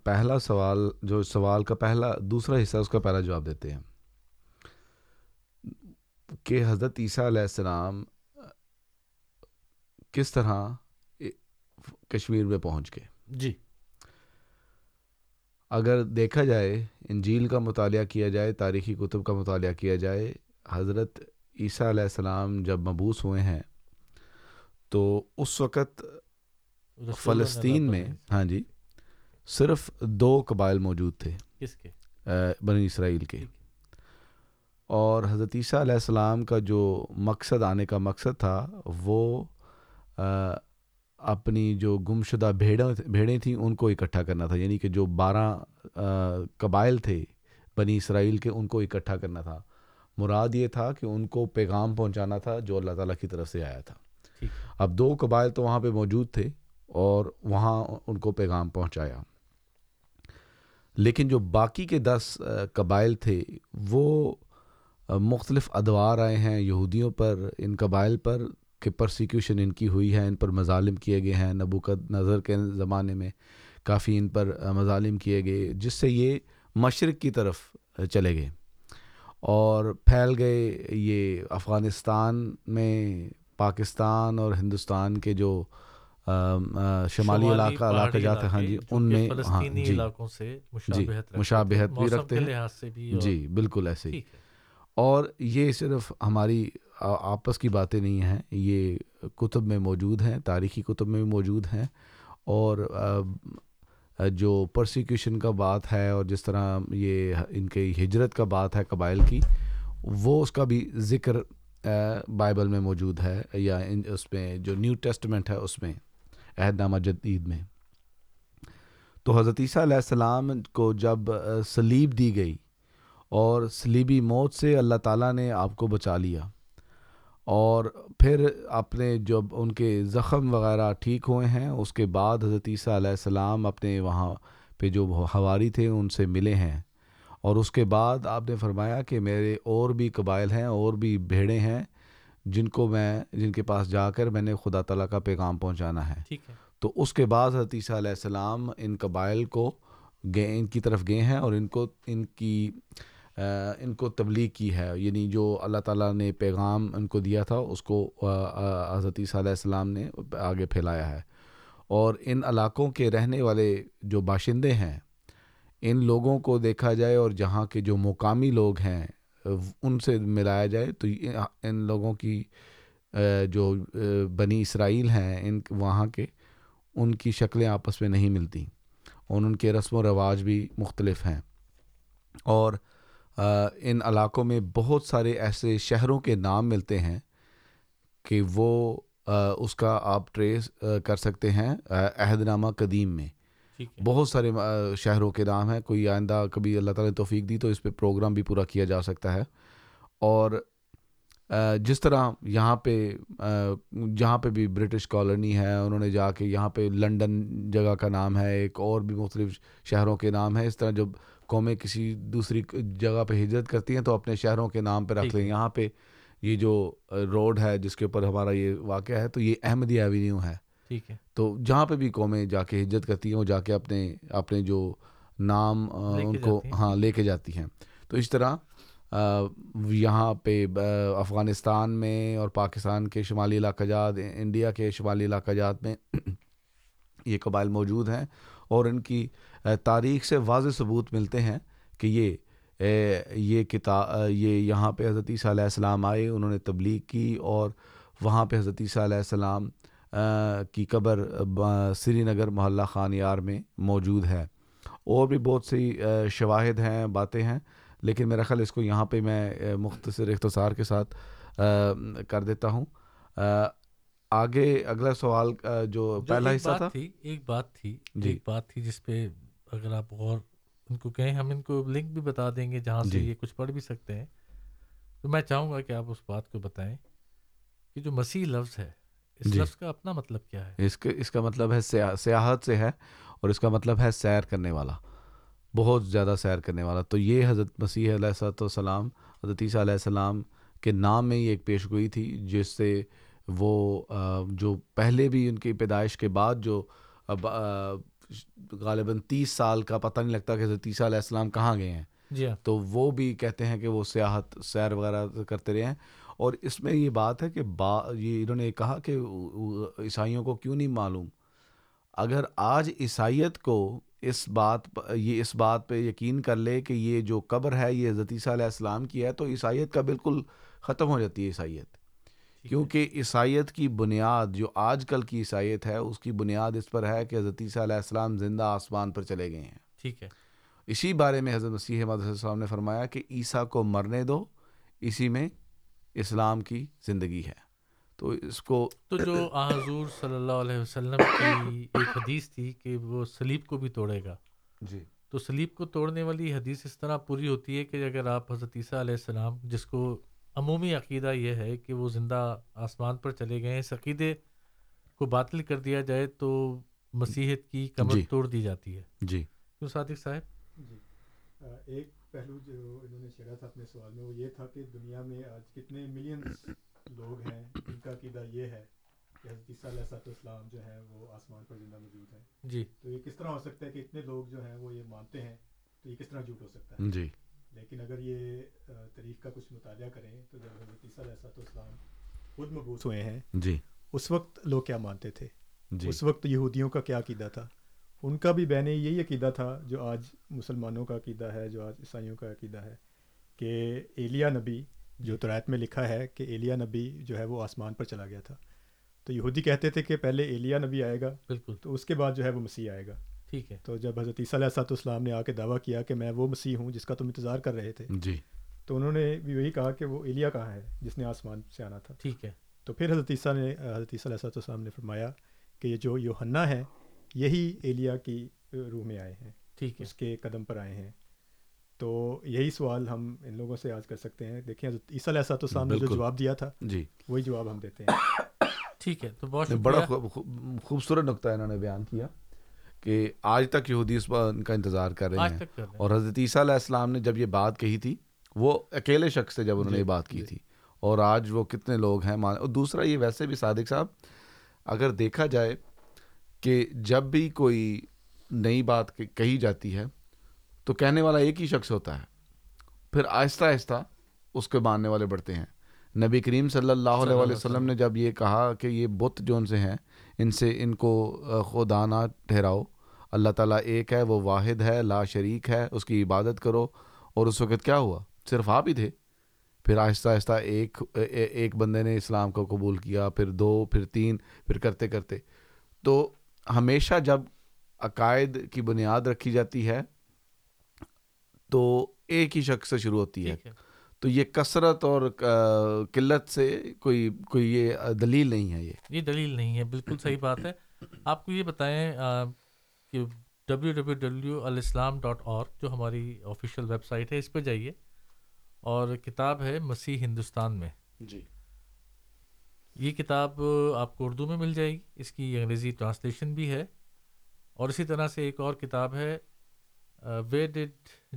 پہلا سوال جو سوال کا پہلا دوسرا حصہ اس کا پہلا جواب دیتے ہیں کہ حضرت عیسیٰ علیہ السلام کس طرح کشمیر میں پہنچ گئے جی اگر دیکھا جائے انجیل کا مطالعہ کیا جائے تاریخی کتب کا مطالعہ کیا جائے حضرت عیسیٰ علیہ السلام جب مبوس ہوئے ہیں تو اس وقت فلسطین میں ہاں جی صرف دو قبائل موجود تھے کس کے بنی اسرائیل کے اور حضرت عیسیٰ علیہ السلام کا جو مقصد آنے کا مقصد تھا وہ اپنی جو گمشدہ بھیڑا بھیڑیں تھیں ان کو اکٹھا کرنا تھا یعنی کہ جو بارہ قبائل تھے بنی اسرائیل کے ان کو اکٹھا کرنا تھا مراد یہ تھا کہ ان کو پیغام پہنچانا تھا جو اللہ تعالیٰ کی طرف سے آیا تھا اب دو قبائل تو وہاں پہ موجود تھے اور وہاں ان کو پیغام پہنچایا لیکن جو باقی کے دس قبائل تھے وہ مختلف ادوار آئے ہیں یہودیوں پر ان قبائل پر کہ پرسیکیوشن ان کی ہوئی ہے ان پر مظالم کیے گئے ہیں نبوکت نظر کے زمانے میں کافی ان پر مظالم کیے گئے جس سے یہ مشرق کی طرف چلے گئے اور پھیل گئے یہ افغانستان میں پاکستان اور ہندوستان کے جو شمالی علاقہ علاقہ جاتے ہیں ہاں جی ان میں ہاں جی, جی، مشابہت بھی رکھتے ہیں جی بالکل ایسے ہی اور یہ صرف ہماری آپس کی باتیں نہیں ہیں یہ کتب میں موجود ہیں تاریخی کتب میں بھی موجود ہیں اور جو پرسیکیوشن کا بات ہے اور جس طرح یہ ان کی ہجرت کا بات ہے قبائل کی وہ اس کا بھی ذکر بائبل میں موجود ہے یا اس میں جو نیو ٹیسٹمنٹ ہے اس میں عہد نامہ جدید میں تو حضرت عیسیٰ علیہ السلام کو جب سلیب دی گئی اور سلیبی موت سے اللہ تعالیٰ نے آپ کو بچا لیا اور پھر اپنے جب ان کے زخم وغیرہ ٹھیک ہوئے ہیں اس کے بعد حضرت عیسیٰ علیہ السلام اپنے وہاں پہ جو ہواری تھے ان سے ملے ہیں اور اس کے بعد آپ نے فرمایا کہ میرے اور بھی قبائل ہیں اور بھی بھیڑے ہیں جن کو میں جن کے پاس جا کر میں نے خدا تعالیٰ کا پیغام پہنچانا ہے تو اس کے بعد حضرت عیسیٰ علیہ السلام ان قبائل کو گئے ان کی طرف گئے ہیں اور ان کو ان کی ان کو تبلیغ کی ہے یعنی جو اللہ تعالیٰ نے پیغام ان کو دیا تھا اس کو حضرت عیسیٰ علیہ السلام نے آگے پھیلایا ہے اور ان علاقوں کے رہنے والے جو باشندے ہیں ان لوگوں کو دیکھا جائے اور جہاں کے جو مقامی لوگ ہیں ان سے ملایا جائے تو ان لوگوں کی جو بنی اسرائیل ہیں ان وہاں کے ان کی شکلیں آپس میں نہیں ملتی اور ان کے رسم و رواج بھی مختلف ہیں اور ان علاقوں میں بہت سارے ایسے شہروں کے نام ملتے ہیں کہ وہ اس کا آپ ٹریس کر سکتے ہیں عہد نامہ قدیم میں بہت سارے شہروں کے نام ہیں کوئی آئندہ کبھی اللہ تعالیٰ نے توفیق دی تو اس پہ پروگرام بھی پورا کیا جا سکتا ہے اور جس طرح یہاں پہ جہاں پہ بھی برٹش کالونی ہے انہوں نے جا کے یہاں پہ لنڈن جگہ کا نام ہے ایک اور بھی مختلف شہروں کے نام ہے اس طرح جب قومیں کسی دوسری جگہ پہ ہجرت کرتی ہیں تو اپنے شہروں کے نام پہ رکھ لیں یہاں پہ یہ جو روڈ ہے جس کے اوپر ہمارا یہ واقعہ ہے تو یہ احمدی ایوینیو ہے ٹھیک ہے تو جہاں پہ بھی قومیں جا کے ہجرت کرتی ہیں وہ جا کے اپنے اپنے جو نام ان کو ہاں لے کے جاتی ہیں تو اس طرح یہاں پہ افغانستان میں اور پاکستان کے شمالی علاقہ جات انڈیا کے شمالی علاقہ جات میں یہ قبائل موجود ہیں اور ان کی تاریخ سے واضح ثبوت ملتے ہیں کہ یہ یہ کتاب یہ یہاں پہ حضرت عیسیٰ علیہ السلام آئے انہوں نے تبلیغ کی اور وہاں پہ حضرت عیسیٰ علیہ السلام کی قبر سری نگر محلہ خان یار میں موجود ہے اور بھی بہت سی شواہد ہیں باتیں ہیں لیکن میرا خیال اس کو یہاں پہ میں مختصر اختصار کے ساتھ کر دیتا ہوں آگے اگلا سوال جو ایک بات تھی جی بات تھی جس پہ اگر آپ غور ان کو کہیں ہم ان کو لنک بھی بتا دیں گے جہاں سے جی۔ یہ کچھ پڑھ بھی سکتے ہیں تو میں چاہوں گا کہ آپ اس بات کو بتائیں کہ جو مسیح لفظ ہے اس جی۔ لفظ کا اپنا مطلب کیا ہے اس کے اس کا مطلب ہے سیاحت سے ہے اور اس کا مطلب ہے سیر کرنے والا بہت زیادہ سیر کرنے والا تو یہ حضرت مسیح علیہ صلاحت والسلام عیسیٰ علیہ السلام کے نام میں ہی ایک پیش گوئی تھی جس سے وہ جو پہلے بھی ان کی پیدائش کے بعد جو غالباً تیس سال کا پتہ نہیں لگتا کہ عیسیٰ علیہ السلام کہاں گئے ہیں جی ہاں۔ تو وہ بھی کہتے ہیں کہ وہ سیاحت سیر وغیرہ کرتے رہے ہیں اور اس میں یہ بات ہے کہ با یہ انہوں نے کہا کہ عیسائیوں کو کیوں نہیں معلوم اگر آج عیسائیت کو اس بات یہ اس بات پہ یقین کر لے کہ یہ جو قبر ہے یہ ذتیسہ علیہ السلام کی ہے تو عیسائیت کا بالکل ختم ہو جاتی ہے عیسائیت کیونکہ عیسائیت کی بنیاد جو آج کل کی عیسائیت ہے اس کی بنیاد اس پر ہے کہ حضرت عیسیٰ علیہ السلام زندہ آسمان پر چلے گئے ہیں ٹھیک ہے اسی بارے میں حضرت مسیح علیہ السلام نے فرمایا کہ عیسیٰ کو مرنے دو اسی میں اسلام کی زندگی ہے تو اس کو تو جو حضور صلی اللہ علیہ وسلم کی ایک حدیث تھی کہ وہ سلیب کو بھی توڑے گا جی تو سلیب کو توڑنے والی حدیث اس طرح پوری ہوتی ہے کہ اگر آپ حضرت عیسیٰ علیہ السلام جس کو عمومی عقیدہ یہ ہے کہ وہ زندہ آسمان پر چلے گئے ہیں اس عقیدے کو باطل کر دیا جائے تو مسیحت کی کمر جی. توڑ دی جاتی ہے جی کیوں صادق صاحب جی ایک پہلو جو انہوں نے چھیڑا تھا اپنے سوال میں وہ یہ تھا کہ دنیا میں آج کتنے ملینز لوگ ہیں ان کا عقیدہ یہ ہے کہ حضرت علیہ صاحب اسلام جو ہے وہ آسمان پر زندہ موجود ہے جی تو یہ کس طرح ہو سکتا ہے کہ اتنے لوگ جو ہیں وہ یہ مانتے ہیں تو یہ کس طرح جھوٹ ہو سکتا ہے جی لیکن اگر یہ تاریخ کا کچھ مطالعہ کریں تو جب حضرت عیسیٰ علیہ اسلام خود مبوس ہوئے ہیں جی اس وقت لوگ کیا مانتے تھے جی اس وقت یہودیوں کا کیا عقیدہ تھا ان کا بھی بہن یہی عقیدہ تھا جو آج مسلمانوں کا عقیدہ ہے جو آج عیسائیوں کا عقیدہ ہے کہ ایلیا نبی جو جی۔ ترائت میں لکھا ہے کہ ایلیا نبی جو ہے وہ آسمان پر چلا گیا تھا تو یہودی کہتے تھے کہ پہلے ایلیا نبی آئے گا بالکل تو اس کے بعد جو ہے وہ مسیح آئے گا ٹھیک ہے تو جب حضرت عیسیٰ علیہ السطو اسلام نے آ کے دعویٰ کیا کہ میں وہ مسیح ہوں جس کا تم انتظار کر رہے تھے جی تو انہوں نے بھی وہی کہا کہ وہ الیا کہاں ہے جس نے آسمان سے آنا تھا ٹھیک ہے تو پھر حضرت عیسیٰ نے حضرت عیسیٰ علیہ اسلام نے فرمایا کہ یہ جو یوحنا ہے یہی الیا کی روح میں آئے ہیں ٹھیک ہے اس کے قدم پر آئے ہیں تو یہی سوال ہم ان لوگوں سے آج کر سکتے ہیں دیکھیں حضرت عیسیٰ علیہ سات اسلام نے جو جواب دیا تھا جی وہی جواب ہم دیتے ہیں ٹھیک ہے تو بہت بڑا خوبصورت نقطہ انہوں نے بیان کیا کہ آج تک یہودی اس ان کا انتظار کر رہے ہیں اور حضرت عیسیٰ علیہ السلام نے جب یہ بات کہی تھی وہ اکیلے شخص سے جب انہوں نے جی، یہ بات کی جی۔ تھی اور آج وہ کتنے لوگ ہیں مان اور دوسرا یہ ویسے بھی صادق صاحب اگر دیکھا جائے کہ جب بھی کوئی نئی بات کہی جاتی ہے تو کہنے والا ایک ہی شخص ہوتا ہے پھر آہستہ آہستہ اس کے ماننے والے بڑھتے ہیں نبی کریم صلی اللہ علیہ وسلم نے جب یہ کہا کہ یہ بت جو ان سے ہیں ان سے ان کو نہ ٹھہراؤ اللہ تعالیٰ ایک ہے وہ واحد ہے لا شریک ہے اس کی عبادت کرو اور اس وقت کیا ہوا صرف آپ ہی تھے پھر آہستہ آہستہ ایک ایک بندے نے اسلام کو قبول کیا پھر دو پھر تین پھر کرتے کرتے تو ہمیشہ جب عقائد کی بنیاد رکھی جاتی ہے تو ایک ہی شخص سے شروع ہوتی ہے تو یہ کثرت اور قلت سے کوئی کوئی یہ دلیل نہیں ہے یہ یہ دلیل نہیں ہے بالکل صحیح بات ہے آپ کو یہ بتائیں W W W Alislam dot اور جو ہماری آفیشیل ویب سائٹ ہے اس پہ جائیے اور کتاب ہے مسیح ہندوستان میں جی یہ کتاب آپ کو اردو میں مل جائے گی اس کی انگریزی ٹرانسلیشن بھی ہے اور اسی طرح سے ایک اور کتاب ہے وے ڈیڈ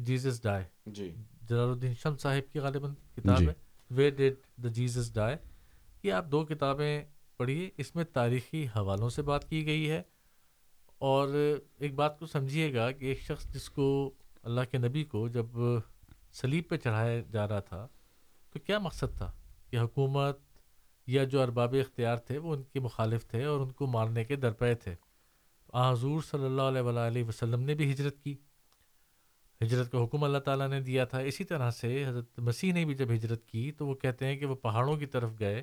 جیزس ڈائے جی جلال الدین شم صاحب کی غالباً کتاب جی۔ ہے وے ڈیڈ دا جیزس ڈائے یہ آپ دو کتابیں پڑھیے اس میں تاریخی حوالوں سے بات کی گئی ہے اور ایک بات کو سمجھیے گا کہ ایک شخص جس کو اللہ کے نبی کو جب سلیب پہ چڑھایا جا رہا تھا تو کیا مقصد تھا کہ حکومت یا جو ارباب اختیار تھے وہ ان کے مخالف تھے اور ان کو مارنے کے درپے تھے حضور صلی اللہ علیہ وآلہ وسلم نے بھی ہجرت کی ہجرت کا حکم اللہ تعالیٰ نے دیا تھا اسی طرح سے حضرت مسیح نے بھی جب ہجرت کی تو وہ کہتے ہیں کہ وہ پہاڑوں کی طرف گئے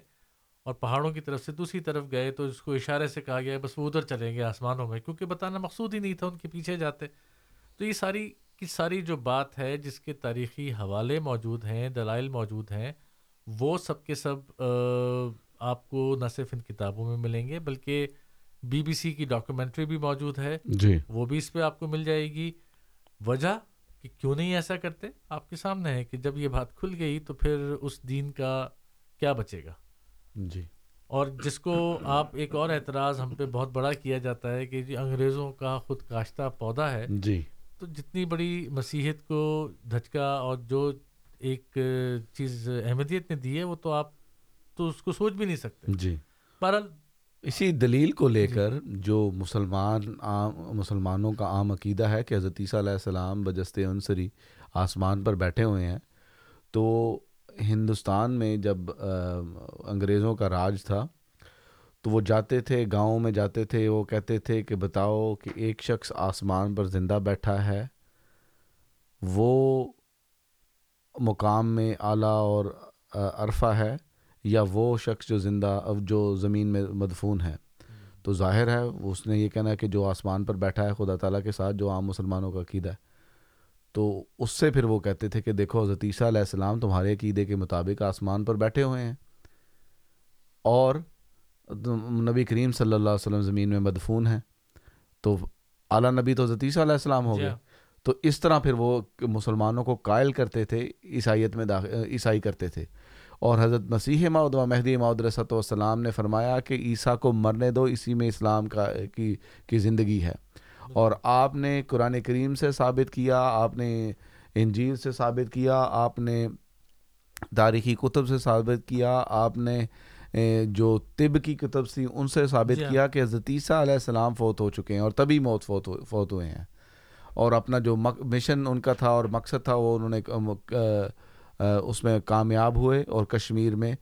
اور پہاڑوں کی طرف سے دوسری طرف گئے تو اس کو اشارے سے کہا گیا بس وہ ادھر چلیں گے آسمانوں میں کیونکہ بتانا مقصود ہی نہیں تھا ان کے پیچھے جاتے تو یہ ساری کی ساری جو بات ہے جس کے تاریخی حوالے موجود ہیں دلائل موجود ہیں وہ سب کے سب آپ کو نہ صرف ان کتابوں میں ملیں گے بلکہ بی بی سی کی ڈاکومنٹری بھی موجود ہے جی وہ بھی اس پہ آپ کو مل جائے گی وجہ کہ کیوں نہیں ایسا کرتے آپ کے سامنے ہے کہ جب یہ بات کھل گئی تو پھر اس دین کا کیا بچے گا جی اور جس کو آپ ایک اور اعتراض ہم پہ بہت بڑا کیا جاتا ہے کہ جی انگریزوں کا خود کاشتہ پودا ہے جی تو جتنی بڑی مسیحت کو دھچکا اور جو ایک چیز احمدیت نے دی ہے وہ تو آپ تو اس کو سوچ بھی نہیں سکتے جی پر اسی دلیل کو لے جی۔ کر جو مسلمان عام مسلمانوں کا عام عقیدہ ہے کہ حضرت عیسیٰ علیہ السلام بجستے عنصری آسمان پر بیٹھے ہوئے ہیں تو ہندوستان میں جب انگریزوں کا راج تھا تو وہ جاتے تھے گاؤں میں جاتے تھے وہ کہتے تھے کہ بتاؤ کہ ایک شخص آسمان پر زندہ بیٹھا ہے وہ مقام میں اعلیٰ اور عرفہ ہے یا وہ شخص جو زندہ اب جو زمین میں مدفون ہے تو ظاہر ہے اس نے یہ کہنا کہ جو آسمان پر بیٹھا ہے خدا تعالیٰ کے ساتھ جو عام مسلمانوں کا عقیدہ ہے تو اس سے پھر وہ کہتے تھے کہ دیکھو عیسیٰ علیہ السلام تمہارے عقیدے کے مطابق آسمان پر بیٹھے ہوئے ہیں اور نبی کریم صلی اللہ علیہ وسلم زمین میں مدفون ہیں تو اعلیٰ نبی تو عیسیٰ علیہ السلام ہو جی گئے ہاں۔ تو اس طرح پھر وہ مسلمانوں کو قائل کرتے تھے عیسائیت میں داخل عیسائی کرتے تھے اور حضرت مسیح ماؤد مہدی ماؤد رسّۃ والسلام نے فرمایا کہ عیسیٰ کو مرنے دو اسی میں اسلام کا کی کی زندگی ہے اور آپ نے قرآن کریم سے ثابت کیا آپ نے انجیل سے ثابت کیا آپ نے تاریخی کتب سے ثابت کیا آپ نے جو طب کی کتب تھی ان سے ثابت جی ہاں۔ کیا کہ حضیثہ علیہ السلام فوت ہو چکے ہیں اور تبھی ہی موت فوت فوت ہوئے ہیں اور اپنا جو مشن ان کا تھا اور مقصد تھا وہ انہوں نے اس میں کامیاب ہوئے اور کشمیر میں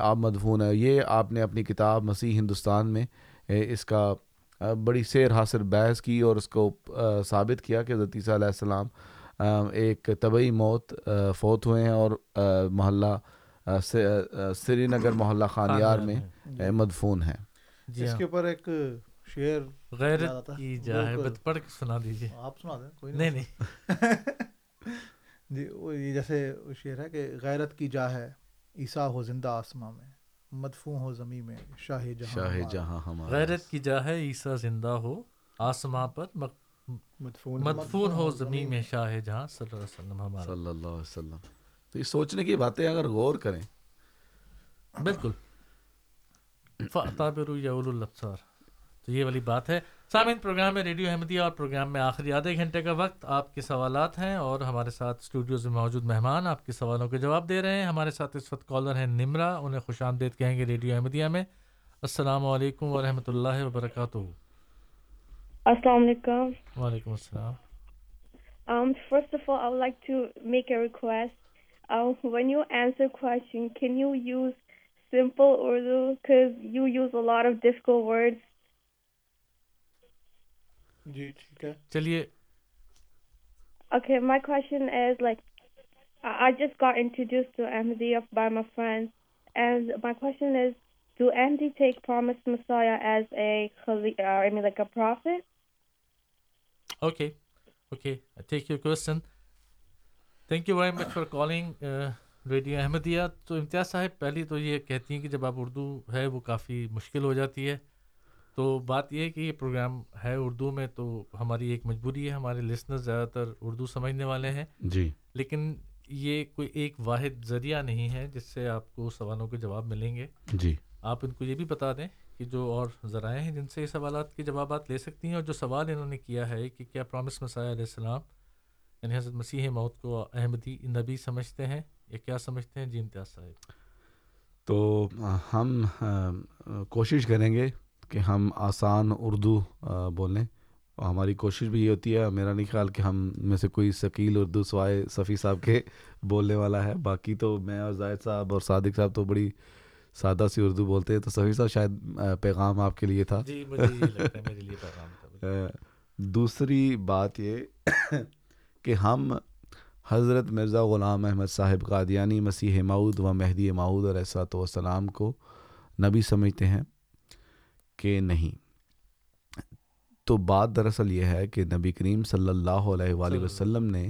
آپ مدفون ہے یہ آپ نے اپنی کتاب مسیح ہندوستان میں اس کا بڑی سیر حاصل بحث کی اور اس کو ثابت کیا کہ عیسیٰ علیہ السلام ایک طبعی موت فوت ہوئے ہیں اور محلہ سری نگر محلہ خانیار میں مدفون ہیں جس جی کے ہاں۔ اوپر ایک شعر غیرت کی پڑھ کے سنا سنا دیجئے آپ دیں کوئی نہیں نہیں جی جیسے شعر ہے کہ غیرت کی جا ہے عیسیٰ ہو زندہ آسما میں مدفون ہو زمین میں شاہ جہاں شاہ جہاں ہمارا غیرت کی ہے عیسا زندہ ہو آسماں پر مدفون مدفون ہو زمین میں شاہ جہاں صلی اللہ علیہ وسلم ہمارا صلی اللہ علیہ وسلم تو یہ سوچنے کی باتیں اگر غور کریں بالکل فاپ الفسر تو یہ والی بات ہے سامعین پروگرام میں ریڈیو احمدیہ اور پروگرام میں آخری آدھے گھنٹے کا وقت آپ کے سوالات ہیں اور ہمارے ساتھ اسٹوڈیوز میں موجود مہمان آپ کے سوالوں کے جواب دے رہے ہیں ہمارے ساتھ اس وقت کالر ہیں نمرا انہیں خوش آمدید کہیں گے ریڈیو احمدیہ میں السلام علیکم ورحمۃ اللہ وبرکاتہ السلام علیکم وعلیکم السلام Um, first of all, I would like to make a request. Uh, when you answer question, can you use simple Urdu? Because you use a lot of difficult words. جی ٹھیک ہے چلیے اوکے احمدیہ uh, uh, تو امتیاز صاحب پہلی تو یہ کہتی ہیں کہ جب آپ اردو ہے وہ کافی مشکل ہو جاتی ہے تو بات یہ ہے کہ یہ پروگرام ہے اردو میں تو ہماری ایک مجبوری ہے ہمارے لسنر زیادہ تر اردو سمجھنے والے ہیں جی لیکن یہ کوئی ایک واحد ذریعہ نہیں ہے جس سے آپ کو سوالوں کے جواب ملیں گے جی آپ ان کو یہ بھی بتا دیں کہ جو اور ذرائع ہیں جن سے یہ سوالات کے جوابات لے سکتی ہیں اور جو سوال انہوں نے کیا ہے کہ کیا پرومس مسائل علیہ السلام یعنی حضرت مسیح موت کو احمدی نبی سمجھتے ہیں یا کیا سمجھتے ہیں جی امتیاز صاحب تو ہم کوشش کریں گے کہ ہم آسان اردو بولیں اور ہماری کوشش بھی یہ ہوتی ہے میرا نہیں خیال کہ ہم میں سے کوئی ثقیل اردو سوائے صفی صاحب کے بولنے والا ہے باقی تو میں اور زاہد صاحب اور صادق صاحب تو بڑی سادہ سی اردو بولتے ہیں تو صفی صاحب شاید پیغام آپ کے لیے تھا جی دوسری بات یہ کہ ہم حضرت مرزا غلام احمد صاحب قادیانی مسیح ماؤد و مہدی ماؤد اور احساط وسلام کو نبی سمجھتے ہیں کہ نہیں تو بات دراصل یہ ہے کہ نبی کریم صلی اللہ علیہ وآلہ وسلم نے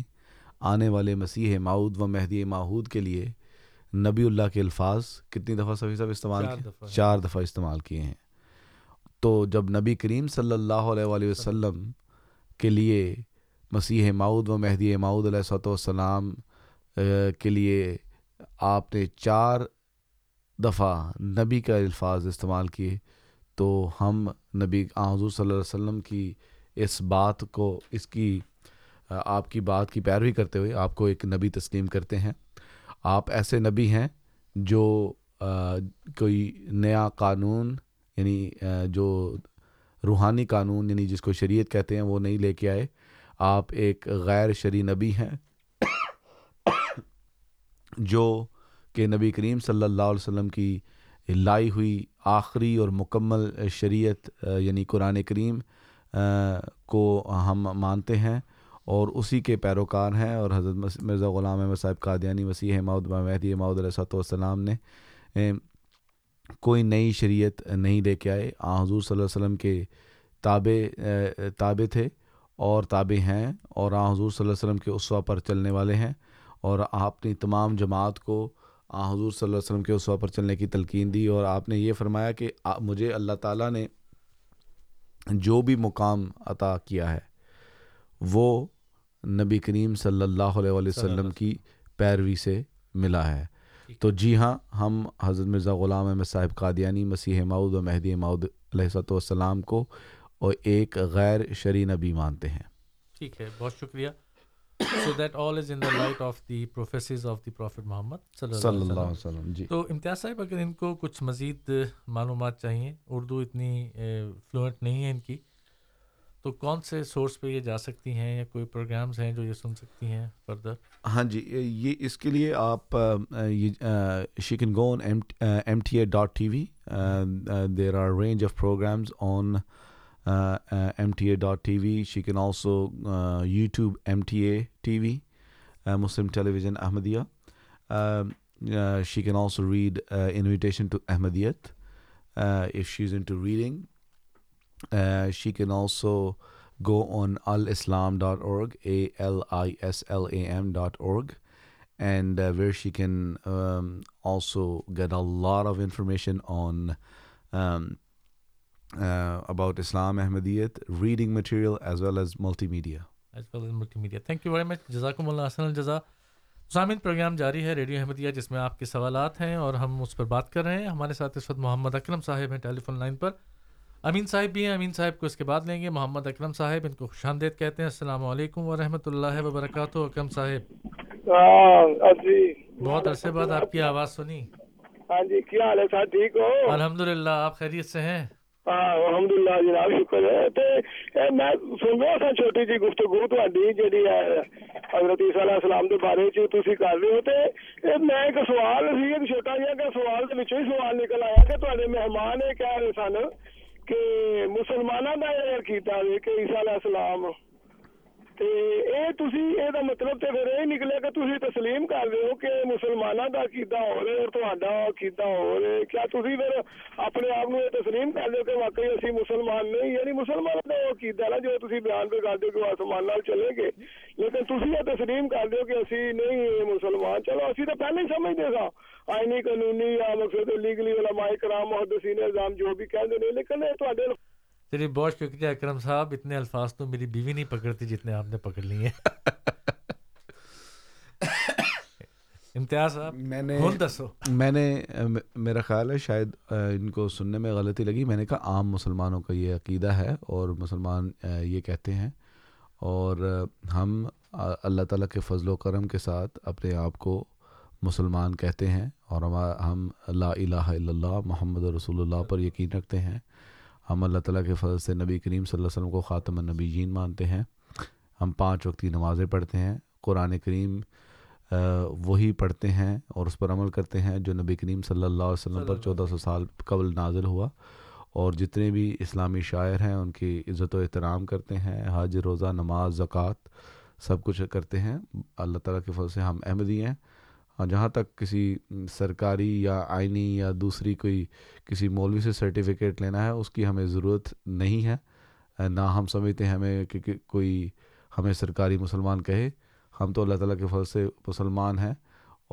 آنے والے مسیح ماؤد و مہدی ماحود کے لیے نبی اللہ کے الفاظ کتنی دفعہ سبھی سب استعمال کیے چار دفعہ استعمال کیے ہیں تو جب نبی کریم صلی اللہ علیہ وآلہ وسلم کے لیے مسیح ماؤد و مہدی ماؤد علیہ والسلام کے لیے آپ نے چار دفعہ نبی کا الفاظ استعمال کیے تو ہم نبی حضور صلی اللہ علیہ وسلم کی اس بات کو اس کی آپ کی بات کی پیروی کرتے ہوئے آپ کو ایک نبی تسلیم کرتے ہیں آپ ایسے نبی ہیں جو کوئی نیا قانون یعنی جو روحانی قانون یعنی جس کو شریعت کہتے ہیں وہ نہیں لے کے آئے آپ ایک غیر شریع نبی ہیں جو کہ نبی کریم صلی اللہ علیہ وسلم کی لائی ہوئی آخری اور مکمل شریعت یعنی قرآن کریم کو ہم مانتے ہیں اور اسی کے پیروکار ہیں اور حضرت مرزا غلام احمد صاحب قادیانی وسیع صاحب اماؤدسلام نے کوئی نئی شریعت نہیں لے کے آئے آ حضور صلی اللہ علیہ وسلم کے تابع تابع تھے اور تابع ہیں اور آ حضور صلی اللہ علیہ وسلم کے اسوا پر چلنے والے ہیں اور آپ نے تمام جماعت کو آ حضور صلی اللہ علیہ وسلم کے اسوا پر چلنے کی تلقین دی اور آپ نے یہ فرمایا کہ مجھے اللہ تعالیٰ نے جو بھی مقام عطا کیا ہے وہ نبی کریم صلی اللہ علیہ وآلہ وسلم کی پیروی سے ملا ہے تو جی ہاں ہم حضرت مرزا غلام احمد صاحب قادیانی مسیح ماؤد و مہدی ماؤد علیہ والسلام کو اور ایک غیر شرعی نبی مانتے ہیں ٹھیک ہے بہت شکریہ so that all is in the light of of the the prophecies Muhammad صلی اللہ علیہ وسلم تو امتیاز صاحب اگر ان کو کچھ مزید معلومات چاہیے اردو اتنی فلوئنٹ نہیں ہے ان کی تو کون سے سورس پہ یہ جا سکتی ہیں یا کوئی پروگرامز ہیں جو یہ سن سکتی ہیں فردر ہاں جی یہ اس کے لیے آپ یہ go on M T A dot T V there are range of programmes on Uh, uh, MTA.TV. She can also uh, YouTube MTA TV, Muslim Television Ahmadiyya. Um, she can also read Invitation to Ahmadiyyat if she's into reading. She can also go on alislam.org, alislam.org, and where she can um, also get a lot of information on um, programme جاری ہے radio Ahmadiyya جس میں آپ کے سوالات ہیں اور ہم اس پر بات کر رہے ہیں ہمارے ساتھ اس وقت محمد اکرم صاحب ہیں ٹیلی فون لائن پر امین صاحب بھی ہیں امین صاحب کو اس کے بعد لیں گے محمد اکرم صاحب ان کو آمدید کہتے ہیں السلام علیکم ورحمۃ اللہ وبرکاتہ اکرم صاحب بہت عرصے بعد آپ کی آواز سنی ہاں جی کیا حال ہے ٹھیک ہو الحمد للہ آپ خیریت سے ہیں جناب شکر ہے تے میں سن رہا چھوٹی جی گفتگو تہاڈی جڑی ہے حضرت عیسی علیہ السلام دے بارے تسی کر رہے ہو تے میں ایک سوال سی ایک چھوٹا جہا کہ سوال دے وچوں ہی سوال نکل آیا کہ تہاڈے مہمان یہ کہہ رہے سن کہ مسلماناں دا ہے کہ عیسی علیہ السلام مطلب کہ تسلیم کر رہے ہو کہ مسلمانوں کا جو بیان بھی کر دسمان چلے گی لیکن یہ تسلیم کر دوں کہ ابھی نہیں مسلمان چلو ابھی تو پہلے ہی سمجھتے گا آئنی قانونی لیگلی والا مائک رام سیئر رام جو بھی کہ لیکن یہ تو چلیے بہت شکریہ اکرم صاحب اتنے الفاظ تو میری بیوی نہیں پکڑتی جتنے آپ نے پکڑ لیے امتیاز صاحب میں نے میں نے میرا خیال ہے شاید ان کو سننے میں غلطی لگی میں نے کہا عام مسلمانوں کا یہ عقیدہ ہے اور مسلمان یہ کہتے ہیں اور ہم اللہ تعالیٰ کے فضل و کرم کے ساتھ اپنے آپ کو مسلمان کہتے ہیں اور ہم لا اللہ الہ اللہ محمد رسول اللہ پر یقین رکھتے ہیں ہم اللہ تعالیٰ کے فضل سے نبی کریم صلی اللہ علیہ وسلم کو خاتم النبی جین مانتے ہیں ہم پانچ وقت کی نمازیں پڑھتے ہیں قرآن کریم وہی پڑھتے ہیں اور اس پر عمل کرتے ہیں جو نبی کریم صلی اللہ علیہ وسلم پر چودہ سو سال قبل نازل ہوا اور جتنے بھی اسلامی شاعر ہیں ان کی عزت و احترام کرتے ہیں حج روزہ نماز زکوٰۃ سب کچھ کرتے ہیں اللہ تعالیٰ کے فضل سے ہم احمدی ہیں اور جہاں تک کسی سرکاری یا آئینی یا دوسری کوئی کسی مولوی سے سرٹیفکیٹ لینا ہے اس کی ہمیں ضرورت نہیں ہے نہ ہم سمجھتے ہیں ہمیں کہ کوئی ہمیں سرکاری مسلمان کہے ہم تو اللہ تعالیٰ کے فرض سے مسلمان ہیں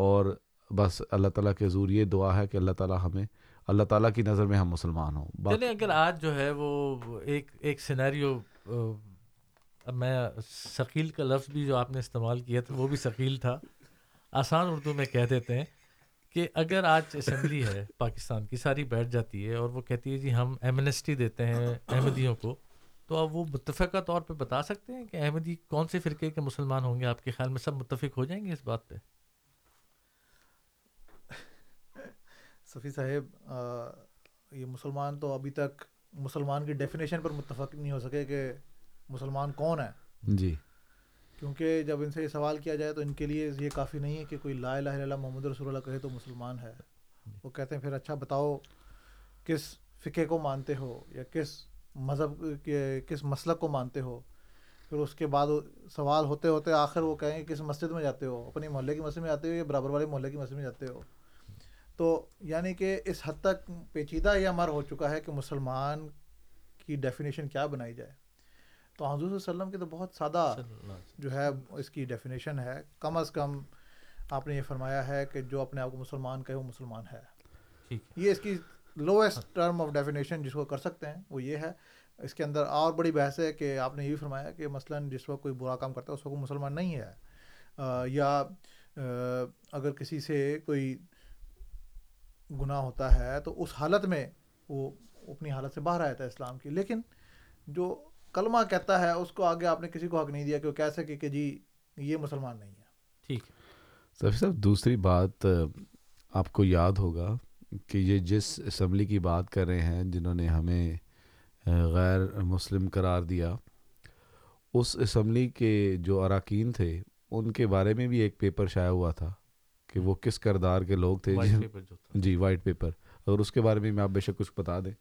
اور بس اللہ تعالیٰ کے زور یہ دعا ہے کہ اللہ تعالیٰ ہمیں اللہ تعالیٰ کی نظر میں ہم مسلمان ہوں چلیں اگر آج جو ہے وہ ایک ایک سناریو میں ثقیل کا لفظ بھی جو آپ نے استعمال کیا تھا وہ بھی ثقیل تھا آسان اردو میں کہہ دیتے ہیں کہ اگر آج اسمبلی ہے پاکستان کی ساری بیٹھ جاتی ہے اور وہ کہتی ہے جی ہم ایمنسٹی دیتے ہیں احمدیوں کو تو آپ وہ متفقہ طور پہ بتا سکتے ہیں کہ احمدی کون سے فرقے کے مسلمان ہوں گے آپ کے خیال میں سب متفق ہو جائیں گے اس بات پہ صفی صاحب یہ مسلمان تو ابھی تک مسلمان کی ڈیفینیشن پر متفق نہیں ہو سکے کہ مسلمان کون ہیں جی کیونکہ جب ان سے یہ سوال کیا جائے تو ان کے لیے یہ کافی نہیں ہے کہ کوئی لا الہ الا اللہ محمد رسول اللہ کہے تو مسلمان ہے وہ کہتے ہیں پھر اچھا بتاؤ کس فقے کو مانتے ہو یا کس مذہب کے کس مسلک کو مانتے ہو پھر اس کے بعد سوال ہوتے ہوتے آخر وہ کہیں کہ کس مسجد میں جاتے ہو اپنے محلے کی مسجد میں جاتے ہو یا برابر والے محلے کی مسجد میں جاتے ہو تو یعنی کہ اس حد تک پیچیدہ یہ عمر ہو چکا ہے کہ مسلمان کی ڈیفینیشن کیا بنائی جائے تو حضور صلی اللہ علیہ وسلم کی تو بہت سادہ جو ہے اس کی ڈیفینیشن ہے کم از کم آپ نے یہ فرمایا ہے کہ جو اپنے آپ کو مسلمان کہے وہ مسلمان ہے یہ اس کی لوئسٹ ٹرم آف ڈیفینیشن جس کو کر سکتے ہیں وہ یہ ہے اس کے اندر اور بڑی بحث ہے کہ آپ نے یہ فرمایا کہ مثلا جس وقت کوئی برا کام کرتا ہے اس وقت مسلمان نہیں ہے یا اگر کسی سے کوئی گناہ ہوتا ہے تو اس حالت میں وہ اپنی حالت سے باہر آیا تھا اسلام کی لیکن جو کلمہ کہتا ہے اس کو آگے آپ نے کسی کو حق نہیں دیا کہ وہ کہہ سکے کہ جی یہ مسلمان نہیں ہے ٹھیک سفی صاحب دوسری بات آپ کو یاد ہوگا کہ یہ جس اسمبلی کی بات کر رہے ہیں جنہوں نے ہمیں غیر مسلم قرار دیا اس اسمبلی کے جو اراکین تھے ان کے بارے میں بھی ایک پیپر شائع ہوا تھا کہ وہ کس کردار کے لوگ تھے جی وائٹ پیپر اور اس کے بارے میں آپ بے شک کچھ بتا دیں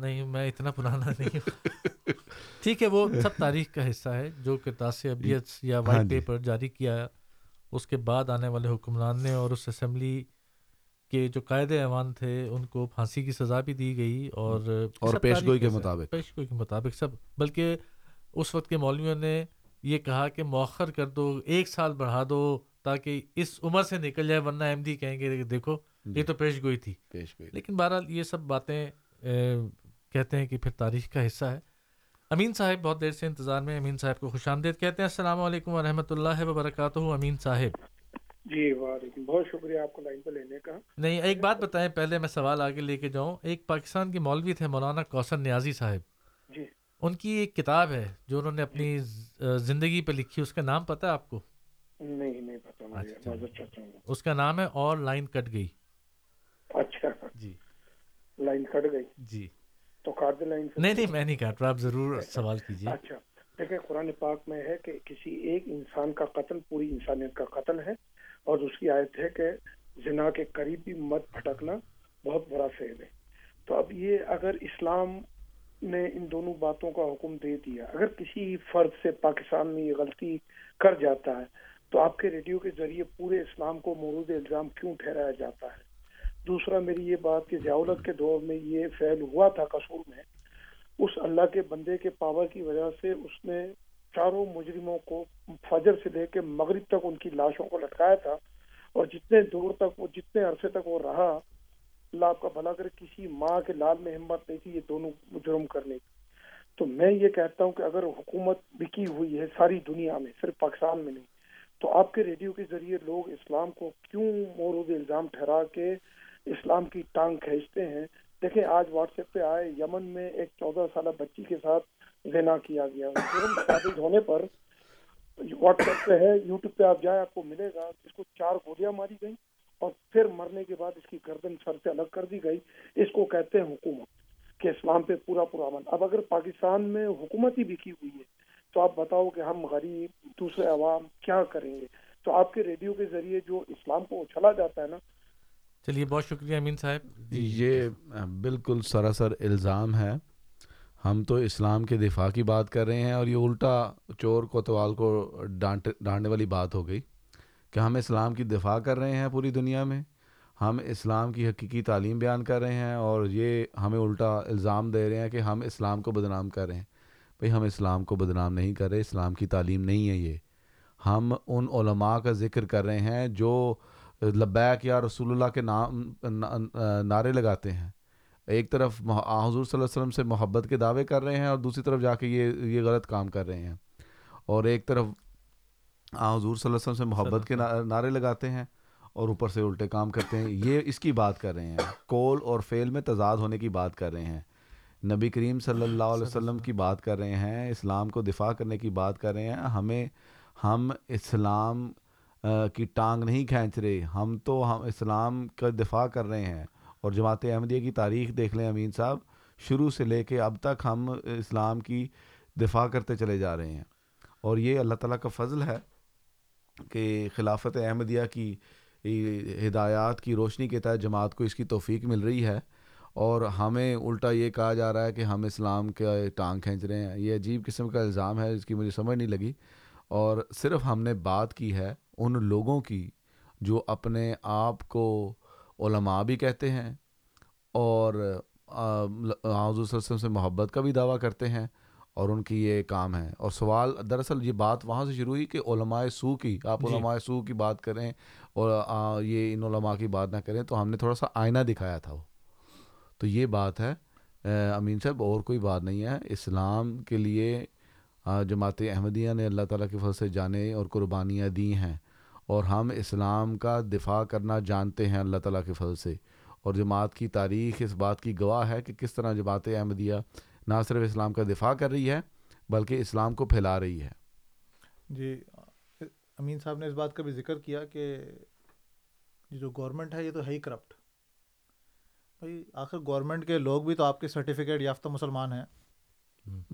نہیں میں اتنا پرانا نہیں ٹھیک ہے وہ سب تاریخ کا حصہ ہے جو کرتاس ابیت یا ہاں وائٹ جی۔ پیپر جاری کیا اس کے بعد آنے والے حکمران نے اور اس اسمبلی کے جو قائد ایوان تھے ان کو پھانسی کی سزا بھی دی گئی اور ہاں۔ اور پیش گوئی کے مطابق پیش گوئی کے مطابق سب بلکہ اس وقت کے مولویوں نے یہ کہا کہ مؤخر کر دو ایک سال بڑھا دو تاکہ اس عمر سے نکل جائے ورنہ احمدی کہیں گے دیکھو جی۔ یہ تو پیش گوئی تھی پیش گوئی لیکن بہرحال یہ سب باتیں کہتے ہیں کہ پھر تاریخ کا حصہ ہے امین صاحب بہت دیر سے انتظار میں امین صاحب کو خوش آمدید کہتے ہیں السلام علیکم و رحمۃ اللہ وبرکاتہ امین صاحب جی وعلیکم بہت شکریہ آپ کو لائن پہ لینے کا نہیں ایک بات بتائیں پہلے میں سوال آگے لے کے جاؤں ایک پاکستان کے مولوی تھے مولانا کوسن نیازی صاحب جی ان کی ایک کتاب ہے جو انہوں نے اپنی جی۔ زندگی پہ لکھی اس کا نام پتا آپ کو نہیں نہیں پتا اچھا۔ اچھا اس کا نام ہے اور لائن کٹ گئی اچھا جی لائن کٹ گئی جی تو کاٹ لائن نہیں نہیں میں نہیں کاٹ رہا آپ ضرور اچھا۔ سوال اچھا دیکھیں قرآن پاک میں ہے کہ کسی ایک انسان کا قتل پوری انسانیت کا قتل ہے اور اس کی آیت ہے کہ زنا کے قریب بھی مت بھٹکنا بہت برا فیل ہے تو اب یہ اگر اسلام نے ان دونوں باتوں کا حکم دے دیا اگر کسی فرد سے پاکستان میں یہ غلطی کر جاتا ہے تو آپ کے ریڈیو کے ذریعے پورے اسلام کو مورود الزام کیوں ٹھہرایا جاتا ہے دوسرا میری یہ بات کہ ضیاولت کے دور میں یہ فعل ہوا تھا قصور میں اس اللہ کے بندے کے پاور کی وجہ سے اس نے چاروں مجرموں کو فجر سے لے کے مغرب تک ان کی لاشوں کو لٹکایا تھا اور جتنے جتنے دور تک تک وہ وہ عرصے رہا اللہ آپ کا بھلا کر کسی ماں کے لال میں ہمت نہیں تھی یہ دونوں جرم کرنے کی تو میں یہ کہتا ہوں کہ اگر حکومت بکی ہوئی ہے ساری دنیا میں صرف پاکستان میں نہیں تو آپ کے ریڈیو کے ذریعے لوگ اسلام کو کیوں مورود الزام ٹھہرا کے اسلام کی ٹانگ کھینچتے ہیں دیکھیں آج واٹس ایپ پہ آئے یمن میں ایک چودہ سالہ بچی کے ساتھ زنا کیا گیا جرم ثابت ہونے پر واٹس ایپ پہ ہے یوٹیوب پہ آپ جائیں آپ کو ملے گا اس کو چار گولیاں ماری گئیں اور پھر مرنے کے بعد اس کی گردن سر سے الگ کر دی گئی اس کو کہتے ہیں حکومت کہ اسلام پہ پورا پورا امن اب اگر پاکستان میں حکومت ہی بکی ہوئی ہے تو آپ بتاؤ کہ ہم غریب دوسرے عوام کیا کریں گے تو آپ کے ریڈیو کے ذریعے جو اسلام کو اچھلا جاتا ہے نا چلیے بہت شکریہ امین صاحب جی، یہ بالکل سراسر الزام ہے ہم تو اسلام کے دفاع کی بات کر رہے ہیں اور یہ الٹا چور کوتوال کو ڈانٹ ڈانٹنے والی بات ہو گئی کہ ہم اسلام کی دفاع کر رہے ہیں پوری دنیا میں ہم اسلام کی حقیقی تعلیم بیان کر رہے ہیں اور یہ ہمیں الٹا الزام دے رہے ہیں کہ ہم اسلام کو بدنام کر رہے ہیں بھائی ہم اسلام کو بدنام نہیں کر رہے اسلام کی تعلیم نہیں ہے یہ ہم ان علماء کا ذکر کر رہے ہیں جو لبیک یا رسول اللہ کے نام نعرے لگاتے ہیں ایک طرف حضور صلی اللہ علیہ وسلم سے محبت کے دعوے کر رہے ہیں اور دوسری طرف جا کے یہ یہ غلط کام کر رہے ہیں اور ایک طرف حضور صلی اللہ علیہ وسلم سے محبت کے نعرے لگاتے ہیں اور اوپر سے الٹے کام کرتے ہیں یہ اس کی بات کر رہے ہیں کول اور فعل میں تضاد ہونے کی بات کر رہے ہیں نبی کریم صلی اللہ علیہ وسلم کی بات کر رہے ہیں اسلام کو دفاع کرنے کی بات کر رہے ہیں ہمیں ہم اسلام کی ٹانگ نہیں کھینچ رہے ہم تو ہم اسلام کا دفاع کر رہے ہیں اور جماعت احمدیہ کی تاریخ دیکھ لیں امین صاحب شروع سے لے کے اب تک ہم اسلام کی دفاع کرتے چلے جا رہے ہیں اور یہ اللہ تعالیٰ کا فضل ہے کہ خلافت احمدیہ کی ہدایات کی روشنی کے تحت جماعت کو اس کی توفیق مل رہی ہے اور ہمیں الٹا یہ کہا جا رہا ہے کہ ہم اسلام کا ٹانگ کھینچ رہے ہیں یہ عجیب قسم کا الزام ہے اس کی مجھے سمجھ نہیں لگی اور صرف ہم نے بات کی ہے ان لوگوں کی جو اپنے آپ کو علماء بھی کہتے ہیں اور اللہ علیہ وسلم سے محبت کا بھی دعویٰ کرتے ہیں اور ان کی یہ کام ہے اور سوال دراصل یہ بات وہاں سے شروع ہوئی کہ علماء سو کی آپ جی علماء سو کی بات کریں اور یہ ان علماء کی بات نہ کریں تو ہم نے تھوڑا سا آئینہ دکھایا تھا وہ تو یہ بات ہے امین صاحب اور کوئی بات نہیں ہے اسلام کے لیے جماعت احمدیہ نے اللہ تعالیٰ کے فضل سے جانے اور قربانیاں دی ہیں اور ہم اسلام کا دفاع کرنا جانتے ہیں اللہ تعالیٰ کے فضل سے اور جماعت کی تاریخ اس بات کی گواہ ہے کہ کس طرح جماعت احمدیہ نہ صرف اسلام کا دفاع کر رہی ہے بلکہ اسلام کو پھیلا رہی ہے جی امین صاحب نے اس بات کا بھی ذکر کیا کہ جو گورنمنٹ ہے یہ تو ہے ہی کرپٹ بھائی آخر گورنمنٹ کے لوگ بھی تو آپ کے سرٹیفکیٹ یافتہ مسلمان ہیں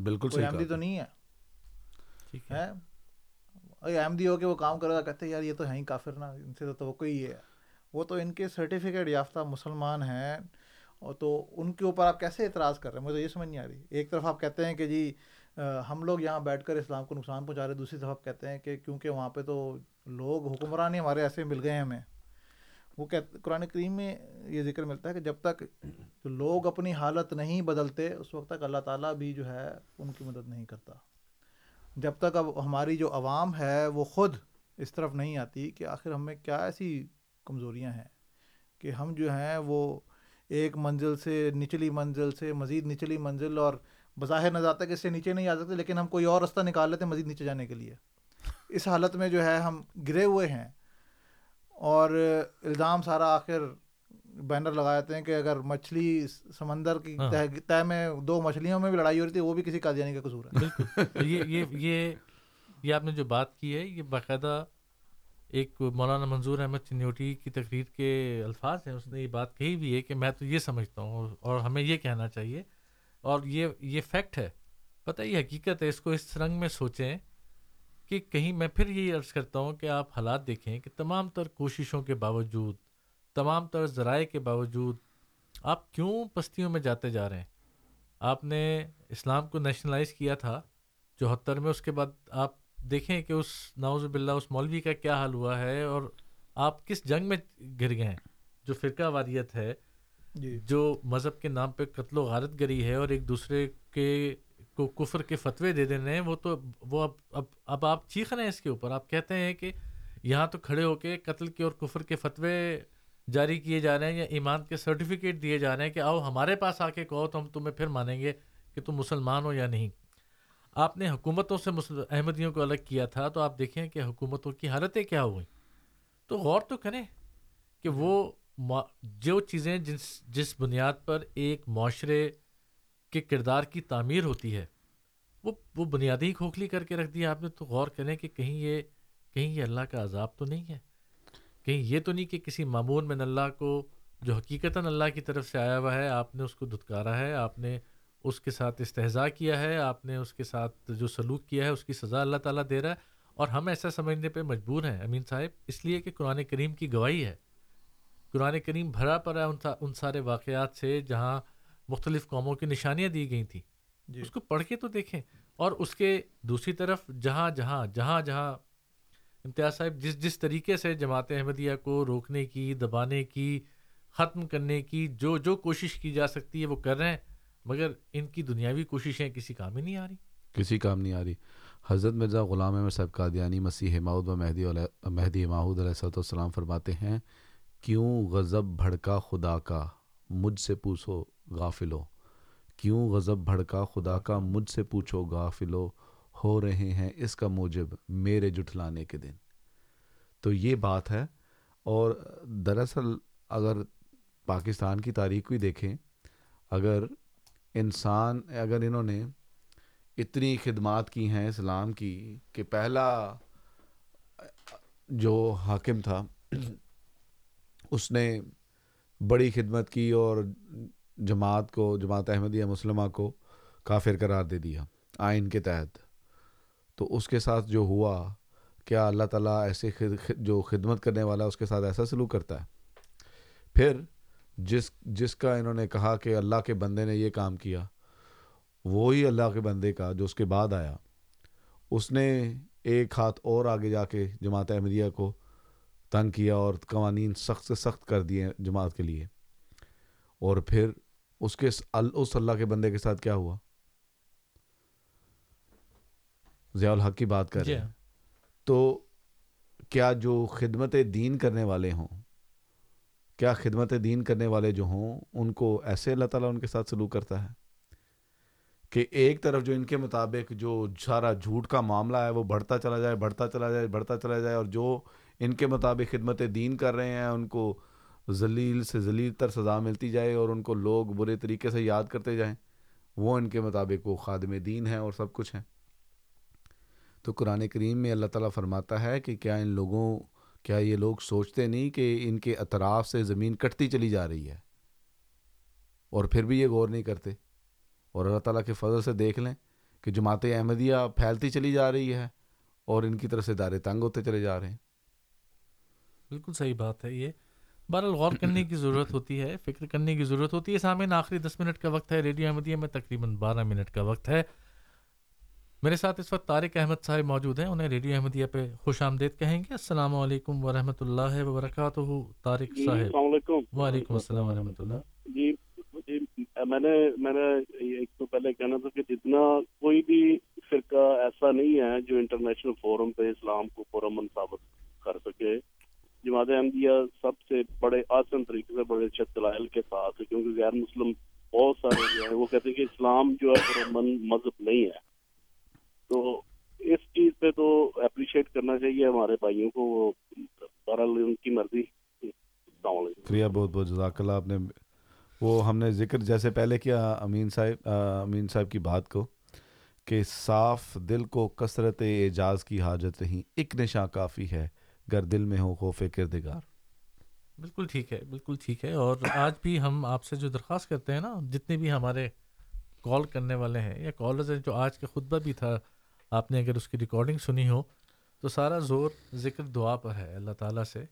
بالکل تو نہیں ہے ٹھیک ہے ایم ڈی ہو کے وہ کام کرے گا کہتے یار یہ تو ہیں ہی کافر نا ان سے تو توقع ہی ہے وہ تو ان کے سرٹیفکیٹ یافتہ مسلمان ہیں اور تو ان کے اوپر آپ کیسے اعتراض کر رہے ہیں مجھے تو یہ سمجھ نہیں آ رہی ایک طرف آپ کہتے ہیں کہ جی ہم لوگ یہاں بیٹھ کر اسلام کو نقصان پہنچا رہے دوسری طرف آپ کہتے ہیں کہ کیونکہ وہاں پہ تو لوگ حکمران ہی ہمارے ایسے مل گئے ہمیں وہ کہ قرآن کریم میں یہ ذکر ملتا ہے کہ جب تک لوگ اپنی حالت نہیں بدلتے اس وقت تک اللہ تعالیٰ بھی جو ہے ان کی مدد نہیں کرتا جب تک اب ہماری جو عوام ہے وہ خود اس طرف نہیں آتی کہ آخر ہمیں کیا ایسی کمزوریاں ہیں کہ ہم جو ہیں وہ ایک منزل سے نچلی منزل سے مزید نچلی منزل اور بظاہر نظر آتا ہے کہ اس سے نیچے نہیں آ سکتے لیکن ہم کوئی اور رستہ نکال لیتے ہیں مزید نیچے جانے کے لیے اس حالت میں جو ہے ہم گرے ہوئے ہیں اور الزام سارا آخر بینر لگا دیتے ہیں کہ اگر مچھلی سمندر کی طے ہاں۔ میں دو مچھلیوں میں بھی لڑائی ہو رہی تھی وہ بھی کسی قادیانی یعنی کا قصور ہے یہ یہ یہ آپ نے جو بات کی ہے یہ باقاعدہ ایک مولانا منظور احمد چنیوٹی کی تقریر کے الفاظ ہیں اس نے یہ بات کہی بھی ہے کہ میں تو یہ سمجھتا ہوں اور ہمیں یہ کہنا چاہیے اور یہ یہ فیکٹ ہے پتہ یہ حقیقت ہے اس کو اس رنگ میں سوچیں کہ کہیں میں پھر یہی عرض کرتا ہوں کہ آپ حالات دیکھیں کہ تمام تر کوششوں کے باوجود تمام تر ذرائع کے باوجود آپ کیوں پستیوں میں جاتے جا رہے ہیں آپ نے اسلام کو نیشنلائز کیا تھا چوہتر میں اس کے بعد آپ دیکھیں کہ اس ناوز باللہ اس مولوی کا کیا حال ہوا ہے اور آپ کس جنگ میں گر گئے ہیں جو فرقہ واریت ہے جی۔ جو مذہب کے نام پہ قتل و غارت گری ہے اور ایک دوسرے کے کو کفر کے فتوے دے دینے ہیں وہ تو وہ اب اب اب آپ چیخ رہے ہیں اس کے اوپر آپ کہتے ہیں کہ یہاں تو کھڑے ہو کے قتل کے اور کفر کے فتوے جاری کیے جا رہے ہیں یا ایمان کے سرٹیفکیٹ دیے جا رہے ہیں کہ آؤ ہمارے پاس آ کے کہو تو ہم تمہیں پھر مانیں گے کہ تم مسلمان ہو یا نہیں آپ نے حکومتوں سے احمدیوں کو الگ کیا تھا تو آپ دیکھیں کہ حکومتوں کی حالتیں کیا ہوئیں تو غور تو کریں کہ وہ جو چیزیں جن جس بنیاد پر ایک معاشرے کے کردار کی تعمیر ہوتی ہے وہ وہ بنیادی کھوکھلی کر کے رکھ دی آپ نے تو غور کریں کہ کہیں یہ کہیں یہ اللہ کا عذاب تو نہیں ہے کہیں یہ تو نہیں کہ کسی معمون میں اللہ کو جو حقیقتاً اللہ کی طرف سے آیا ہوا ہے آپ نے اس کو دھتکارا ہے آپ نے اس کے ساتھ استحضاء کیا ہے آپ نے اس کے ساتھ جو سلوک کیا ہے اس کی سزا اللہ تعالیٰ دے رہا ہے اور ہم ایسا سمجھنے پہ مجبور ہیں امین صاحب اس لیے کہ قرآن کریم کی گواہی ہے قرآن کریم بھرا پڑا ہے ان سارے واقعات سے جہاں مختلف قوموں کی نشانیاں دی گئی تھیں جی اس کو پڑھ کے تو دیکھیں اور اس کے دوسری طرف جہاں جہاں جہاں جہاں امتیاز صاحب جس جس طریقے سے جماعت احمدیہ کو روکنے کی دبانے کی ختم کرنے کی جو جو کوشش کی جا سکتی ہے وہ کر رہے ہیں مگر ان کی دنیاوی کوششیں کسی کام ہی نہیں آ رہی کسی کام نہیں آ رہی حضرت مرزا غلام احمد صاحب مسیح ماؤد و مہدی علیہ مہدی ماحود علیہ صد السلام فرماتے ہیں کیوں غضب بھڑکا خدا کا مجھ سے پوچھو غافلو کیوں غضب بھڑکا خدا کا مجھ سے پوچھو غافلو ہو رہے ہیں اس کا موجب میرے جٹھلانے کے دن تو یہ بات ہے اور دراصل اگر پاکستان کی تاریخ بھی دیکھیں اگر انسان اگر انہوں نے اتنی خدمات کی ہیں اسلام کی کہ پہلا جو حاکم تھا اس نے بڑی خدمت کی اور جماعت کو جماعت احمدیہ مسلمہ کو کافر قرار دے دیا آئین کے تحت تو اس کے ساتھ جو ہوا کیا اللہ تعالیٰ ایسے خد جو خدمت کرنے والا اس کے ساتھ ایسا سلوک کرتا ہے پھر جس جس کا انہوں نے کہا کہ اللہ کے بندے نے یہ کام کیا وہی اللہ کے بندے کا جو اس کے بعد آیا اس نے ایک ہاتھ اور آگے جا کے جماعت احمدیہ کو تنگ کیا اور قوانین سخت سے سخت کر دیے جماعت کے لیے اور پھر اس کے اس اللہ کے بندے کے ساتھ کیا ہوا ضیاء الحق کی بات کر رہے جی ہیں ہاں۔ تو کیا جو خدمت دین کرنے والے ہوں کیا خدمت دین کرنے والے جو ہوں ان کو ایسے اللہ تعالیٰ ان کے ساتھ سلوک کرتا ہے کہ ایک طرف جو ان کے مطابق جو سارا جھوٹ کا معاملہ ہے وہ بڑھتا چلا جائے بڑھتا چلا جائے بڑھتا چلا جائے اور جو ان کے مطابق خدمت دین کر رہے ہیں ان کو ذلیل سے ذلیل تر سزا ملتی جائے اور ان کو لوگ برے طریقے سے یاد کرتے جائیں وہ ان کے مطابق وہ خادم دین ہیں اور سب کچھ ہیں تو قرآن کریم میں اللہ تعالیٰ فرماتا ہے کہ کیا ان لوگوں کیا یہ لوگ سوچتے نہیں کہ ان کے اطراف سے زمین کٹتی چلی جا رہی ہے اور پھر بھی یہ غور نہیں کرتے اور اللہ تعالیٰ کے فضل سے دیکھ لیں کہ جماعت احمدیہ پھیلتی چلی جا رہی ہے اور ان کی طرف سے دارے تنگ ہوتے چلے جا رہے ہیں بالکل صحیح بات ہے یہ بہرحال غور کرنے کی ضرورت ہوتی ہے فکر کرنے کی ضرورت ہوتی ہے سامنے آخری دس منٹ کا وقت ہے ریڈیو احمدیہ میں تقریباً بارہ منٹ کا وقت ہے میرے ساتھ اس وقت طارق احمد صاحب موجود ہیں انہیں ریڈیو احمدیہ پہ خوش آمدید کہیں گے السلام علیکم و اللہ وبرکاتہ طارق جی،, جی جی میں نے میں نے ایک تو پہلے کہنا تھا کہ جتنا کوئی بھی فرقہ ایسا نہیں ہے جو انٹرنیشنل فورم پہ اسلام کو ثابت کر سکے جماعت احمدیہ سب سے بڑے آسن طریقے سے بڑے دلائل کے ساتھ کیونکہ غیر مسلم بہت سارے جو ہیں وہ کہتے ہیں کہ اسلام جو ہے مذہب نہیں ہے تو اس چیز پہ تو اپریشیٹ کرنا چاہیے ہمارے بھائیوں کو وہ بہرحال ان کی مرضی شکریہ بہت بہت جزاک اللہ آپ نے وہ ہم نے ذکر جیسے پہلے کیا امین صاحب امین صاحب کی بات کو کہ صاف دل کو کثرت اعجاز کی حاجت نہیں ایک نشاں کافی ہے گر دل میں ہو خوف کردگار بالکل ٹھیک ہے بالکل ٹھیک ہے اور آج بھی ہم آپ سے جو درخواست کرتے ہیں نا جتنے بھی ہمارے کال کرنے والے ہیں یا کالرز ہیں جو آج کا خطبہ بھی تھا آپ نے اگر اس کی ریکارڈنگ سنی ہو تو سارا زور ذکر دعا پر ہے اللہ تعالیٰ سے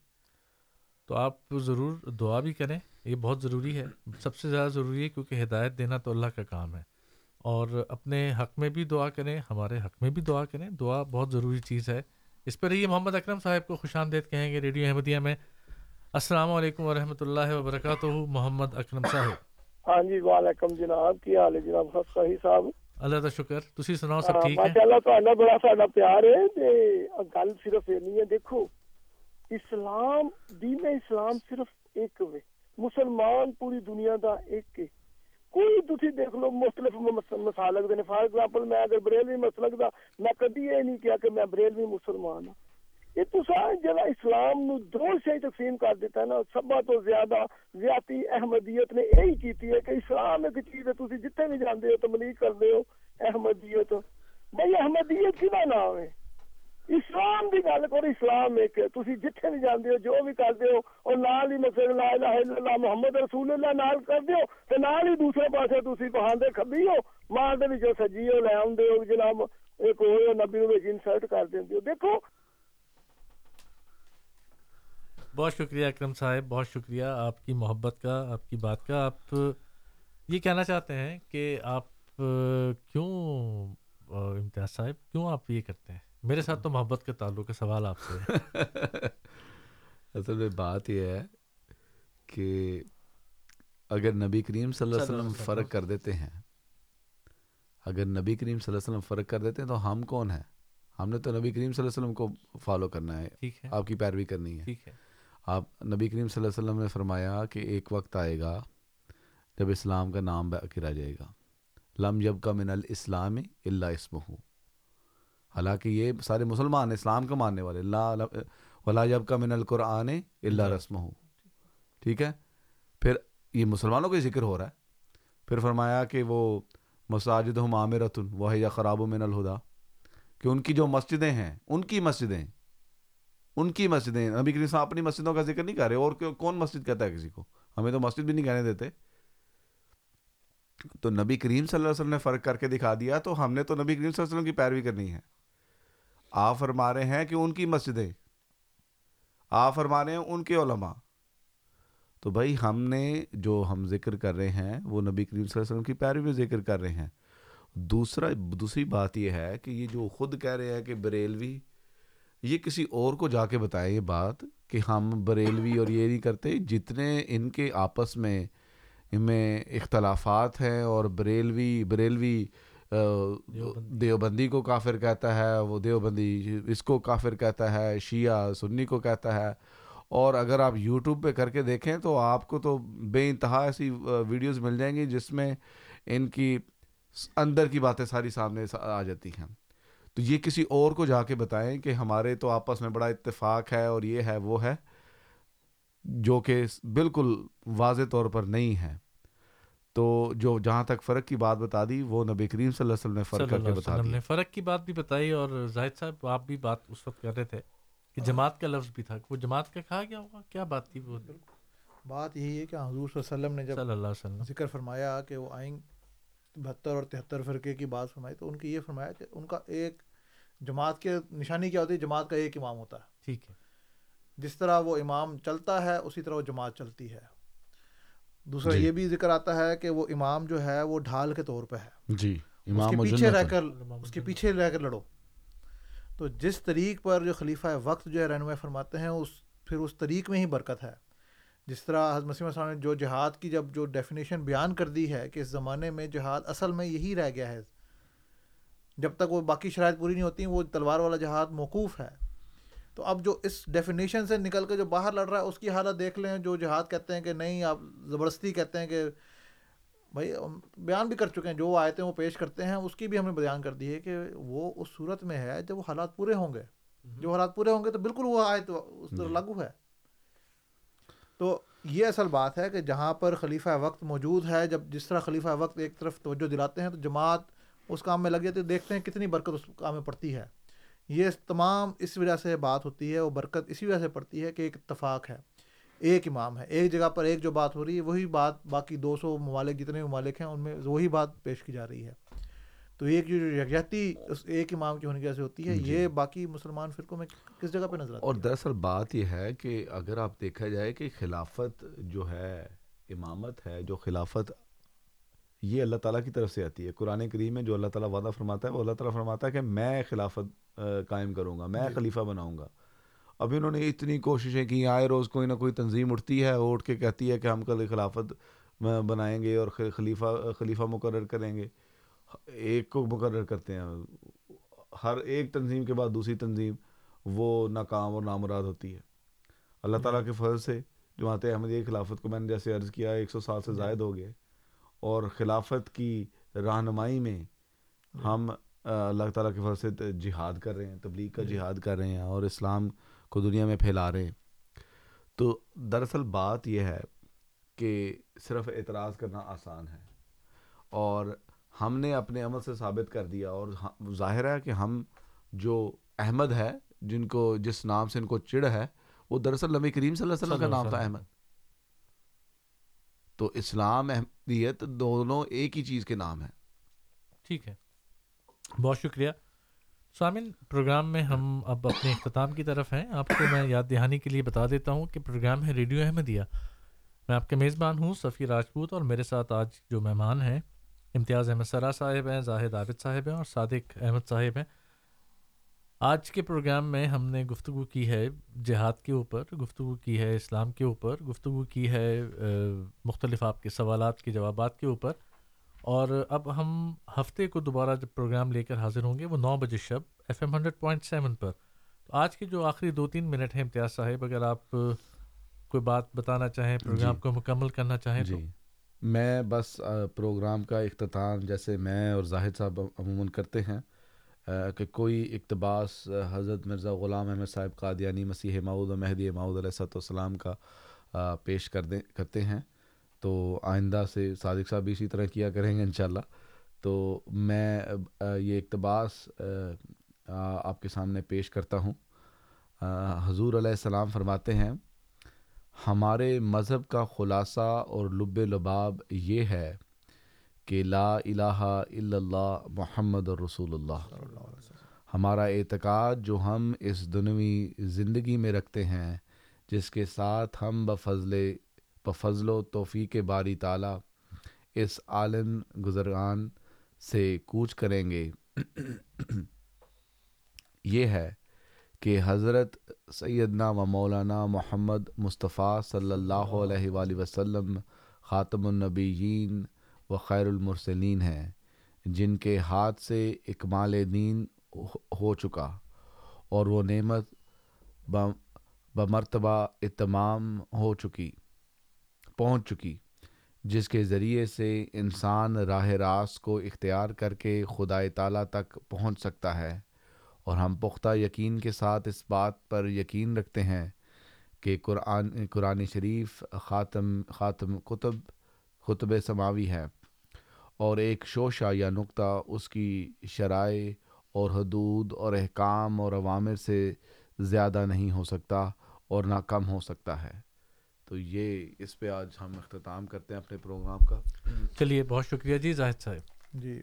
تو آپ ضرور دعا بھی کریں یہ بہت ضروری ہے سب سے زیادہ ضروری ہے کیونکہ ہدایت دینا تو اللہ کا کام ہے اور اپنے حق میں بھی دعا کریں ہمارے حق میں بھی دعا کریں دعا بہت ضروری چیز ہے اس پر رہیے محمد اکرم صاحب کو خوش آمدید کہیں گے ریڈیو احمدیہ میں السلام علیکم ورحمۃ اللہ وبرکاتہ محمد اکرم صاحب ہاں جی وعلیکم جناب کی حال ہے جناب صاحب اللہ دا شکر تسی سناؤ سب ہاں، ٹھیک ہے ماشاء اللہ تو بڑا ساڈا پیار ہے تے گل صرف اے نہیں ہے دیکھو اسلام دین اسلام صرف ایک ہوئے مسلمان پوری دنیا دا ایک ہے کوئی تسی دیکھ لو مختلف مسالک دے فار ایگزامپل میں اگر بریلوی مسلک دا میں کبھی اے نہیں کیا کہ میں بریلوی مسلمان ہوں یہ تو سارے جب اسلام نو دو شئی تقسیم کر دیتا ہے نا سبا تو زیادہ زیادتی احمدیت نے یہی ہی کیتی ہے کہ اسلام ایک چیز ہے تسی جتے نہیں جاندے ہو تملیق کر دے ہو احمدیت بھئی احمدیت کی نہ نام ہے اسلام بھی گل کرو اسلام ایک ہے تسی جتے نہیں جاندے ہو جو بھی کر دے ہو اور نال ہی مسجد لا الہ الا اللہ محمد رسول اللہ نال کر دے ہو تے نال ہی دوسرے پاسے تسی بہاندے کھبی ہو مار دے وچوں سجی ہو لے اوندے ہو جناب ایک ہوئے نبی نو وچ انسرٹ کر دیندے ہو دیکھو بہت شکریہ اکرم صاحب بہت شکریہ آپ کی محبت کا آپ کی بات کا آپ یہ کہنا چاہتے ہیں کہ آپ کیوں امتیاز صاحب کیوں آپ یہ کرتے ہیں میرے ساتھ تو محبت کا تعلق ہے سوال آپ سے اصل میں بات یہ ہے کہ اگر نبی کریم صلی اللہ علیہ وسلم فرق کر دیتے ہیں اگر نبی کریم صلی اللہ علیہ وسلم فرق کر دیتے ہیں تو ہم کون ہیں ہم نے تو نبی کریم صلی اللہ علیہ وسلم کو فالو کرنا ہے آپ کی پیروی کرنی ہے ٹھیک ہے آپ نبی کریم صلی اللہ علیہ وسلم نے فرمایا کہ ایک وقت آئے گا جب اسلام کا نام گرا جائے گا لم جب کا من الاسلام اللہ اسم ہو حالانکہ یہ سارے مسلمان اسلام کا ماننے والے اللہ ولا جب کا من القرآن اللہ رسم ہو ٹھیک ہے پھر یہ مسلمانوں کا ذکر ہو رہا ہے پھر فرمایا کہ وہ مساجد ہم عامرتن وہ ہے یا خراب و من الہدا کہ ان کی جو مسجدیں ہیں ان کی مسجدیں ان کی مسجدیں نبی کریم صاحب اپنی مسجدوں کا ذکر نہیں کر رہے اور کون مسجد کہتا ہے کسی کو ہمیں تو مسجد بھی نہیں کہنے دیتے تو نبی کریم صلی اللہ علیہ وسلم نے فرق کر کے دکھا دیا تو ہم نے تو نبی کریم صلی اللہ علیہ وسلم کی پیروی کرنی ہے آ فرما رہے ہیں کہ ان کی مسجدیں آ فرما رہے ہیں ان کے علماء تو بھائی ہم نے جو ہم ذکر کر رہے ہیں وہ نبی کریم صلی اللہ علیہ وسلم کی پیروی میں ذکر کر رہے ہیں دوسرا دوسری بات یہ ہے کہ یہ جو خود کہہ رہے ہیں کہ بریلوی یہ کسی اور کو جا کے بتائے یہ بات کہ ہم بریلوی اور یہ نہیں کرتے جتنے ان کے آپس میں میں اختلافات ہیں اور بریلوی بریلوی دیوبندی کو کافر کہتا ہے وہ دیوبندی اس کو کافر کہتا ہے شیعہ سنی کو کہتا ہے اور اگر آپ یوٹیوب پہ کر کے دیکھیں تو آپ کو تو بے انتہا ایسی ویڈیوز مل جائیں گی جس میں ان کی اندر کی باتیں ساری سامنے آ جاتی ہیں تو یہ کسی اور کو جا کے بتائیں کہ ہمارے تو آپس میں بڑا اتفاق ہے اور یہ ہے وہ ہے جو کہ بالکل واضح طور پر نہیں ہے تو جو جہاں تک فرق کی بات بتا دی وہ نبی کریم صلی اللہ علیہ وسلم نے فرق فرق کی بات بھی بتائی اور زاہد صاحب آپ بھی بات اس وقت کر رہے تھے کہ جماعت کا لفظ بھی تھا وہ جماعت کا کہا گیا ہوگا کیا بات تھی وہ بات یہی ہے کہ حضور صلی صلی اللہ اللہ علیہ علیہ وسلم وسلم نے جب ذکر فرمایا کہ وہ آئیں بہتر اور تہتر فرقے کی بات فرمائی تو ان کی یہ فرمایا کہ ان کا ایک جماعت کے نشانی کیا ہوتی ہے جماعت کا ایک امام ہوتا ہے ٹھیک ہے جس طرح وہ امام چلتا ہے اسی طرح وہ جماعت چلتی ہے دوسرا جی۔ یہ بھی ذکر آتا ہے کہ وہ امام جو ہے وہ ڈھال کے طور پہ ہے جی امام اس کے پیچھے رہ کر اس کے پیچھے رہ کر لڑو تو جس طریق پر جو خلیفہ وقت جو ہے رہنما فرماتے ہیں اس پھر اس طریق میں ہی برکت ہے جس طرح حضرت السلام نے جو جہاد کی جب جو ڈیفینیشن بیان کر دی ہے کہ اس زمانے میں جہاد اصل میں یہی رہ گیا ہے جب تک وہ باقی شرائط پوری نہیں ہوتی وہ تلوار والا جہاد موقوف ہے تو اب جو اس ڈیفینیشن سے نکل کے جو باہر لڑ رہا ہے اس کی حالت دیکھ لیں جو جہاد کہتے ہیں کہ نہیں آپ زبردستی کہتے ہیں کہ بھائی بیان بھی کر چکے ہیں جو آئے تھے وہ پیش کرتے ہیں اس کی بھی ہم نے بیان کر دی ہے کہ وہ اس صورت میں ہے جب وہ حالات پورے ہوں گے جو حالات پورے ہوں گے تو بالکل وہ آئے تو اس طرح جی۔ لاگو ہے تو یہ اصل بات ہے کہ جہاں پر خلیفہ وقت موجود ہے جب جس طرح خلیفہ وقت ایک طرف توجہ دلاتے ہیں تو جماعت اس کام میں لگ جاتی ہے دیکھتے ہیں کتنی برکت اس کام میں پڑتی ہے یہ تمام اس وجہ سے بات ہوتی ہے وہ برکت اسی وجہ سے پڑتی ہے کہ ایک اتفاق ہے ایک امام ہے ایک جگہ پر ایک جو بات ہو رہی ہے وہی بات باقی دو سو ممالک جتنے ممالک ہیں ان میں وہی بات پیش کی جا رہی ہے تو ایک جو یکجہتی اس ایک امام کی ہونے کی ہوتی ہے جی۔ یہ باقی مسلمان فرقوں میں کس جگہ پہ نظر آتا اور دراصل بات یہ ہے کہ اگر آپ دیکھا جائے کہ خلافت جو ہے امامت ہے جو خلافت یہ اللہ تعالیٰ کی طرف سے آتی ہے قرآن کریم میں جو اللہ تعالیٰ وعدہ فرماتا ہے وہ اللہ تعالیٰ فرماتا ہے کہ میں خلافت قائم کروں گا میں جی۔ خلیفہ بناؤں گا ابھی انہوں نے اتنی کوششیں کی آئے روز کوئی نہ کوئی تنظیم اٹھتی ہے وہ اٹھ کے کہتی ہے کہ ہم کل خلافت بنائیں گے اور خلیفہ خلیفہ مقرر کریں گے ایک کو مقرر کرتے ہیں ہر ایک تنظیم کے بعد دوسری تنظیم وہ ناکام اور نامراد ہوتی ہے اللہ تعالیٰ کے فرض سے جو آتے خلافت کو میں نے جیسے عرض کیا ایک سو سال سے زائد ہو گئے اور خلافت کی رہنمائی میں ہم اللہ تعالیٰ کے فرض سے جہاد کر رہے ہیں تبلیغ کا جہاد کر رہے ہیں اور اسلام کو دنیا میں پھیلا رہے ہیں تو دراصل بات یہ ہے کہ صرف اعتراض کرنا آسان ہے اور ہم نے اپنے عمل سے ثابت کر دیا اور ہاں، ظاہر ہے کہ ہم جو احمد ہے جن کو جس نام سے ان کو چڑ ہے وہ دراصل نبی کریم صلی اللہ علیہ وسلم کا نام تھا احمد تو اسلام احمدیت دونوں ایک ہی چیز کے نام ہیں ٹھیک ہے بہت شکریہ سامن پروگرام میں ہم اب اپنے اختتام کی طرف ہیں آپ کو میں یاد دہانی کے لیے بتا دیتا ہوں کہ پروگرام ہے ریڈیو احمدیہ میں آپ کے میزبان ہوں سفیر راجپوت اور میرے ساتھ آج جو مہمان ہیں امتیاز احمد سرا صاحب ہیں زاہد عابد صاحب ہیں اور صادق احمد صاحب ہیں آج کے پروگرام میں ہم نے گفتگو کی ہے جہاد کے اوپر گفتگو کی ہے اسلام کے اوپر گفتگو کی ہے مختلف آپ کے سوالات کے جوابات کے اوپر اور اب ہم ہفتے کو دوبارہ جب پروگرام لے کر حاضر ہوں گے وہ نو بجے شب F M hundred point seven پر تو آج کے جو آخری دو تین منٹ ہیں امتیاز صاحب اگر آپ کوئی بات بتانا چاہیں پروگرام جی کو مکمل کرنا چاہیں جی تو میں بس پروگرام کا اختتام جیسے میں اور زاہد صاحب عموماً کرتے ہیں کہ کوئی اقتباس حضرت مرزا غلام احمد صاحب قادیانی مسیح مسیح و مہدی ماؤد علیہ صاحب السلام کا پیش کر دیں کرتے ہیں تو آئندہ سے صادق صاحب بھی اسی طرح کیا کریں گے انشاءاللہ تو میں یہ اقتباس آپ کے سامنے پیش کرتا ہوں حضور علیہ السلام فرماتے ہیں ہمارے مذہب کا خلاصہ اور لب لباب یہ ہے کہ لا الہ الا اللہ محمد رسول اللہ ہمارا اعتقاد جو ہم اس دنوی زندگی میں رکھتے ہیں جس کے ساتھ ہم بفضل بفضل و توفیق باری تعالی اس عالم گزرگان سے کوچ کریں گے یہ ہے کہ حضرت سیدنا و مولانا محمد مصطفیٰ صلی اللہ علیہ وآلہ وسلم خاتم النبیین و خیر المرسلین ہیں جن کے ہاتھ سے اکمال دین ہو چکا اور وہ نعمت بمرتبہ اتمام ہو چکی پہنچ چکی جس کے ذریعے سے انسان راہ راست کو اختیار کر کے خدائے تعالیٰ تک پہنچ سکتا ہے اور ہم پختہ یقین کے ساتھ اس بات پر یقین رکھتے ہیں کہ قرآن قرآن شریف خاتم خاتم کتب خطب سماوی ہے اور ایک شوشہ یا نقطہ اس کی شرائع اور حدود اور احکام اور عوامر سے زیادہ نہیں ہو سکتا اور نہ کم ہو سکتا ہے تو یہ اس پہ آج ہم اختتام کرتے ہیں اپنے پروگرام کا چلیے بہت شکریہ جی زاہد صاحب جی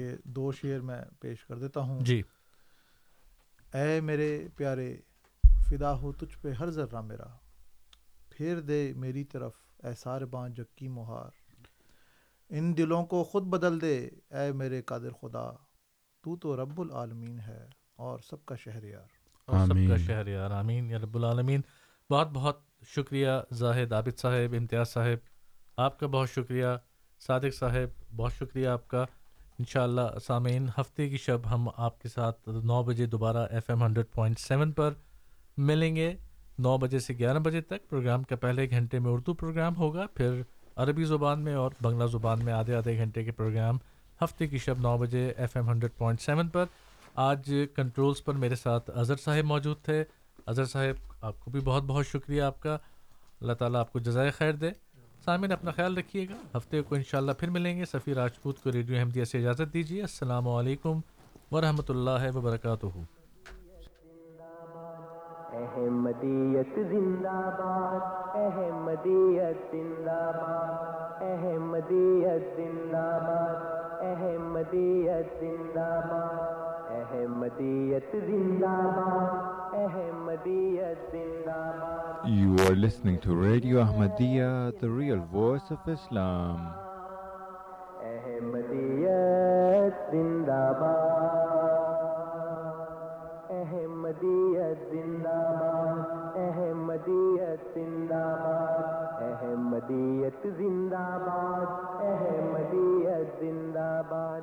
یہ دو شعر میں پیش کر دیتا ہوں جی اے میرے پیارے فدا ہو تجھ پہ ہر ذرہ میرا پھیر دے میری طرف احسار باں جکی مہار ان دلوں کو خود بدل دے اے میرے قادر خدا تو تو رب العالمین ہے اور سب کا شہر یار اور سب کا شہر یار آمین یا رب العالمین بہت بہت شکریہ زاہد عابد صاحب امتیاز صاحب آپ کا بہت شکریہ صادق صاحب بہت شکریہ آپ کا انشاءاللہ شاء سامعین ہفتے کی شب ہم آپ کے ساتھ نو بجے دوبارہ F M hundred point seven پر ملیں گے نو بجے سے گیارہ بجے تک پروگرام کا پہلے گھنٹے میں اردو پروگرام ہوگا پھر عربی زبان میں اور بنگلہ زبان میں آدھے آدھے گھنٹے کے پروگرام ہفتے کی شب نو بجے F M hundred point seven پر آج کنٹرولز پر میرے ساتھ اظہر صاحب موجود تھے اظہر صاحب آپ کو بھی بہت بہت شکریہ آپ کا اللہ تعالیٰ آپ کو جزائے خیر دے سامعین اپنا خیال رکھیے گا ہفتے کو انشاءاللہ پھر ملیں گے سفیر راجپوت کو ریڈیو احمدیہ سے اجازت دیجیے السلام علیکم ورحمۃ اللہ وبرکاتہ احمدیت احمدیت احمدیت احمدیت زندہ زندہ زندہ زندہ باد باد باد باد احمدیت زندہ احمدیت احمدیت زندہ باد احمدیت زندہ باد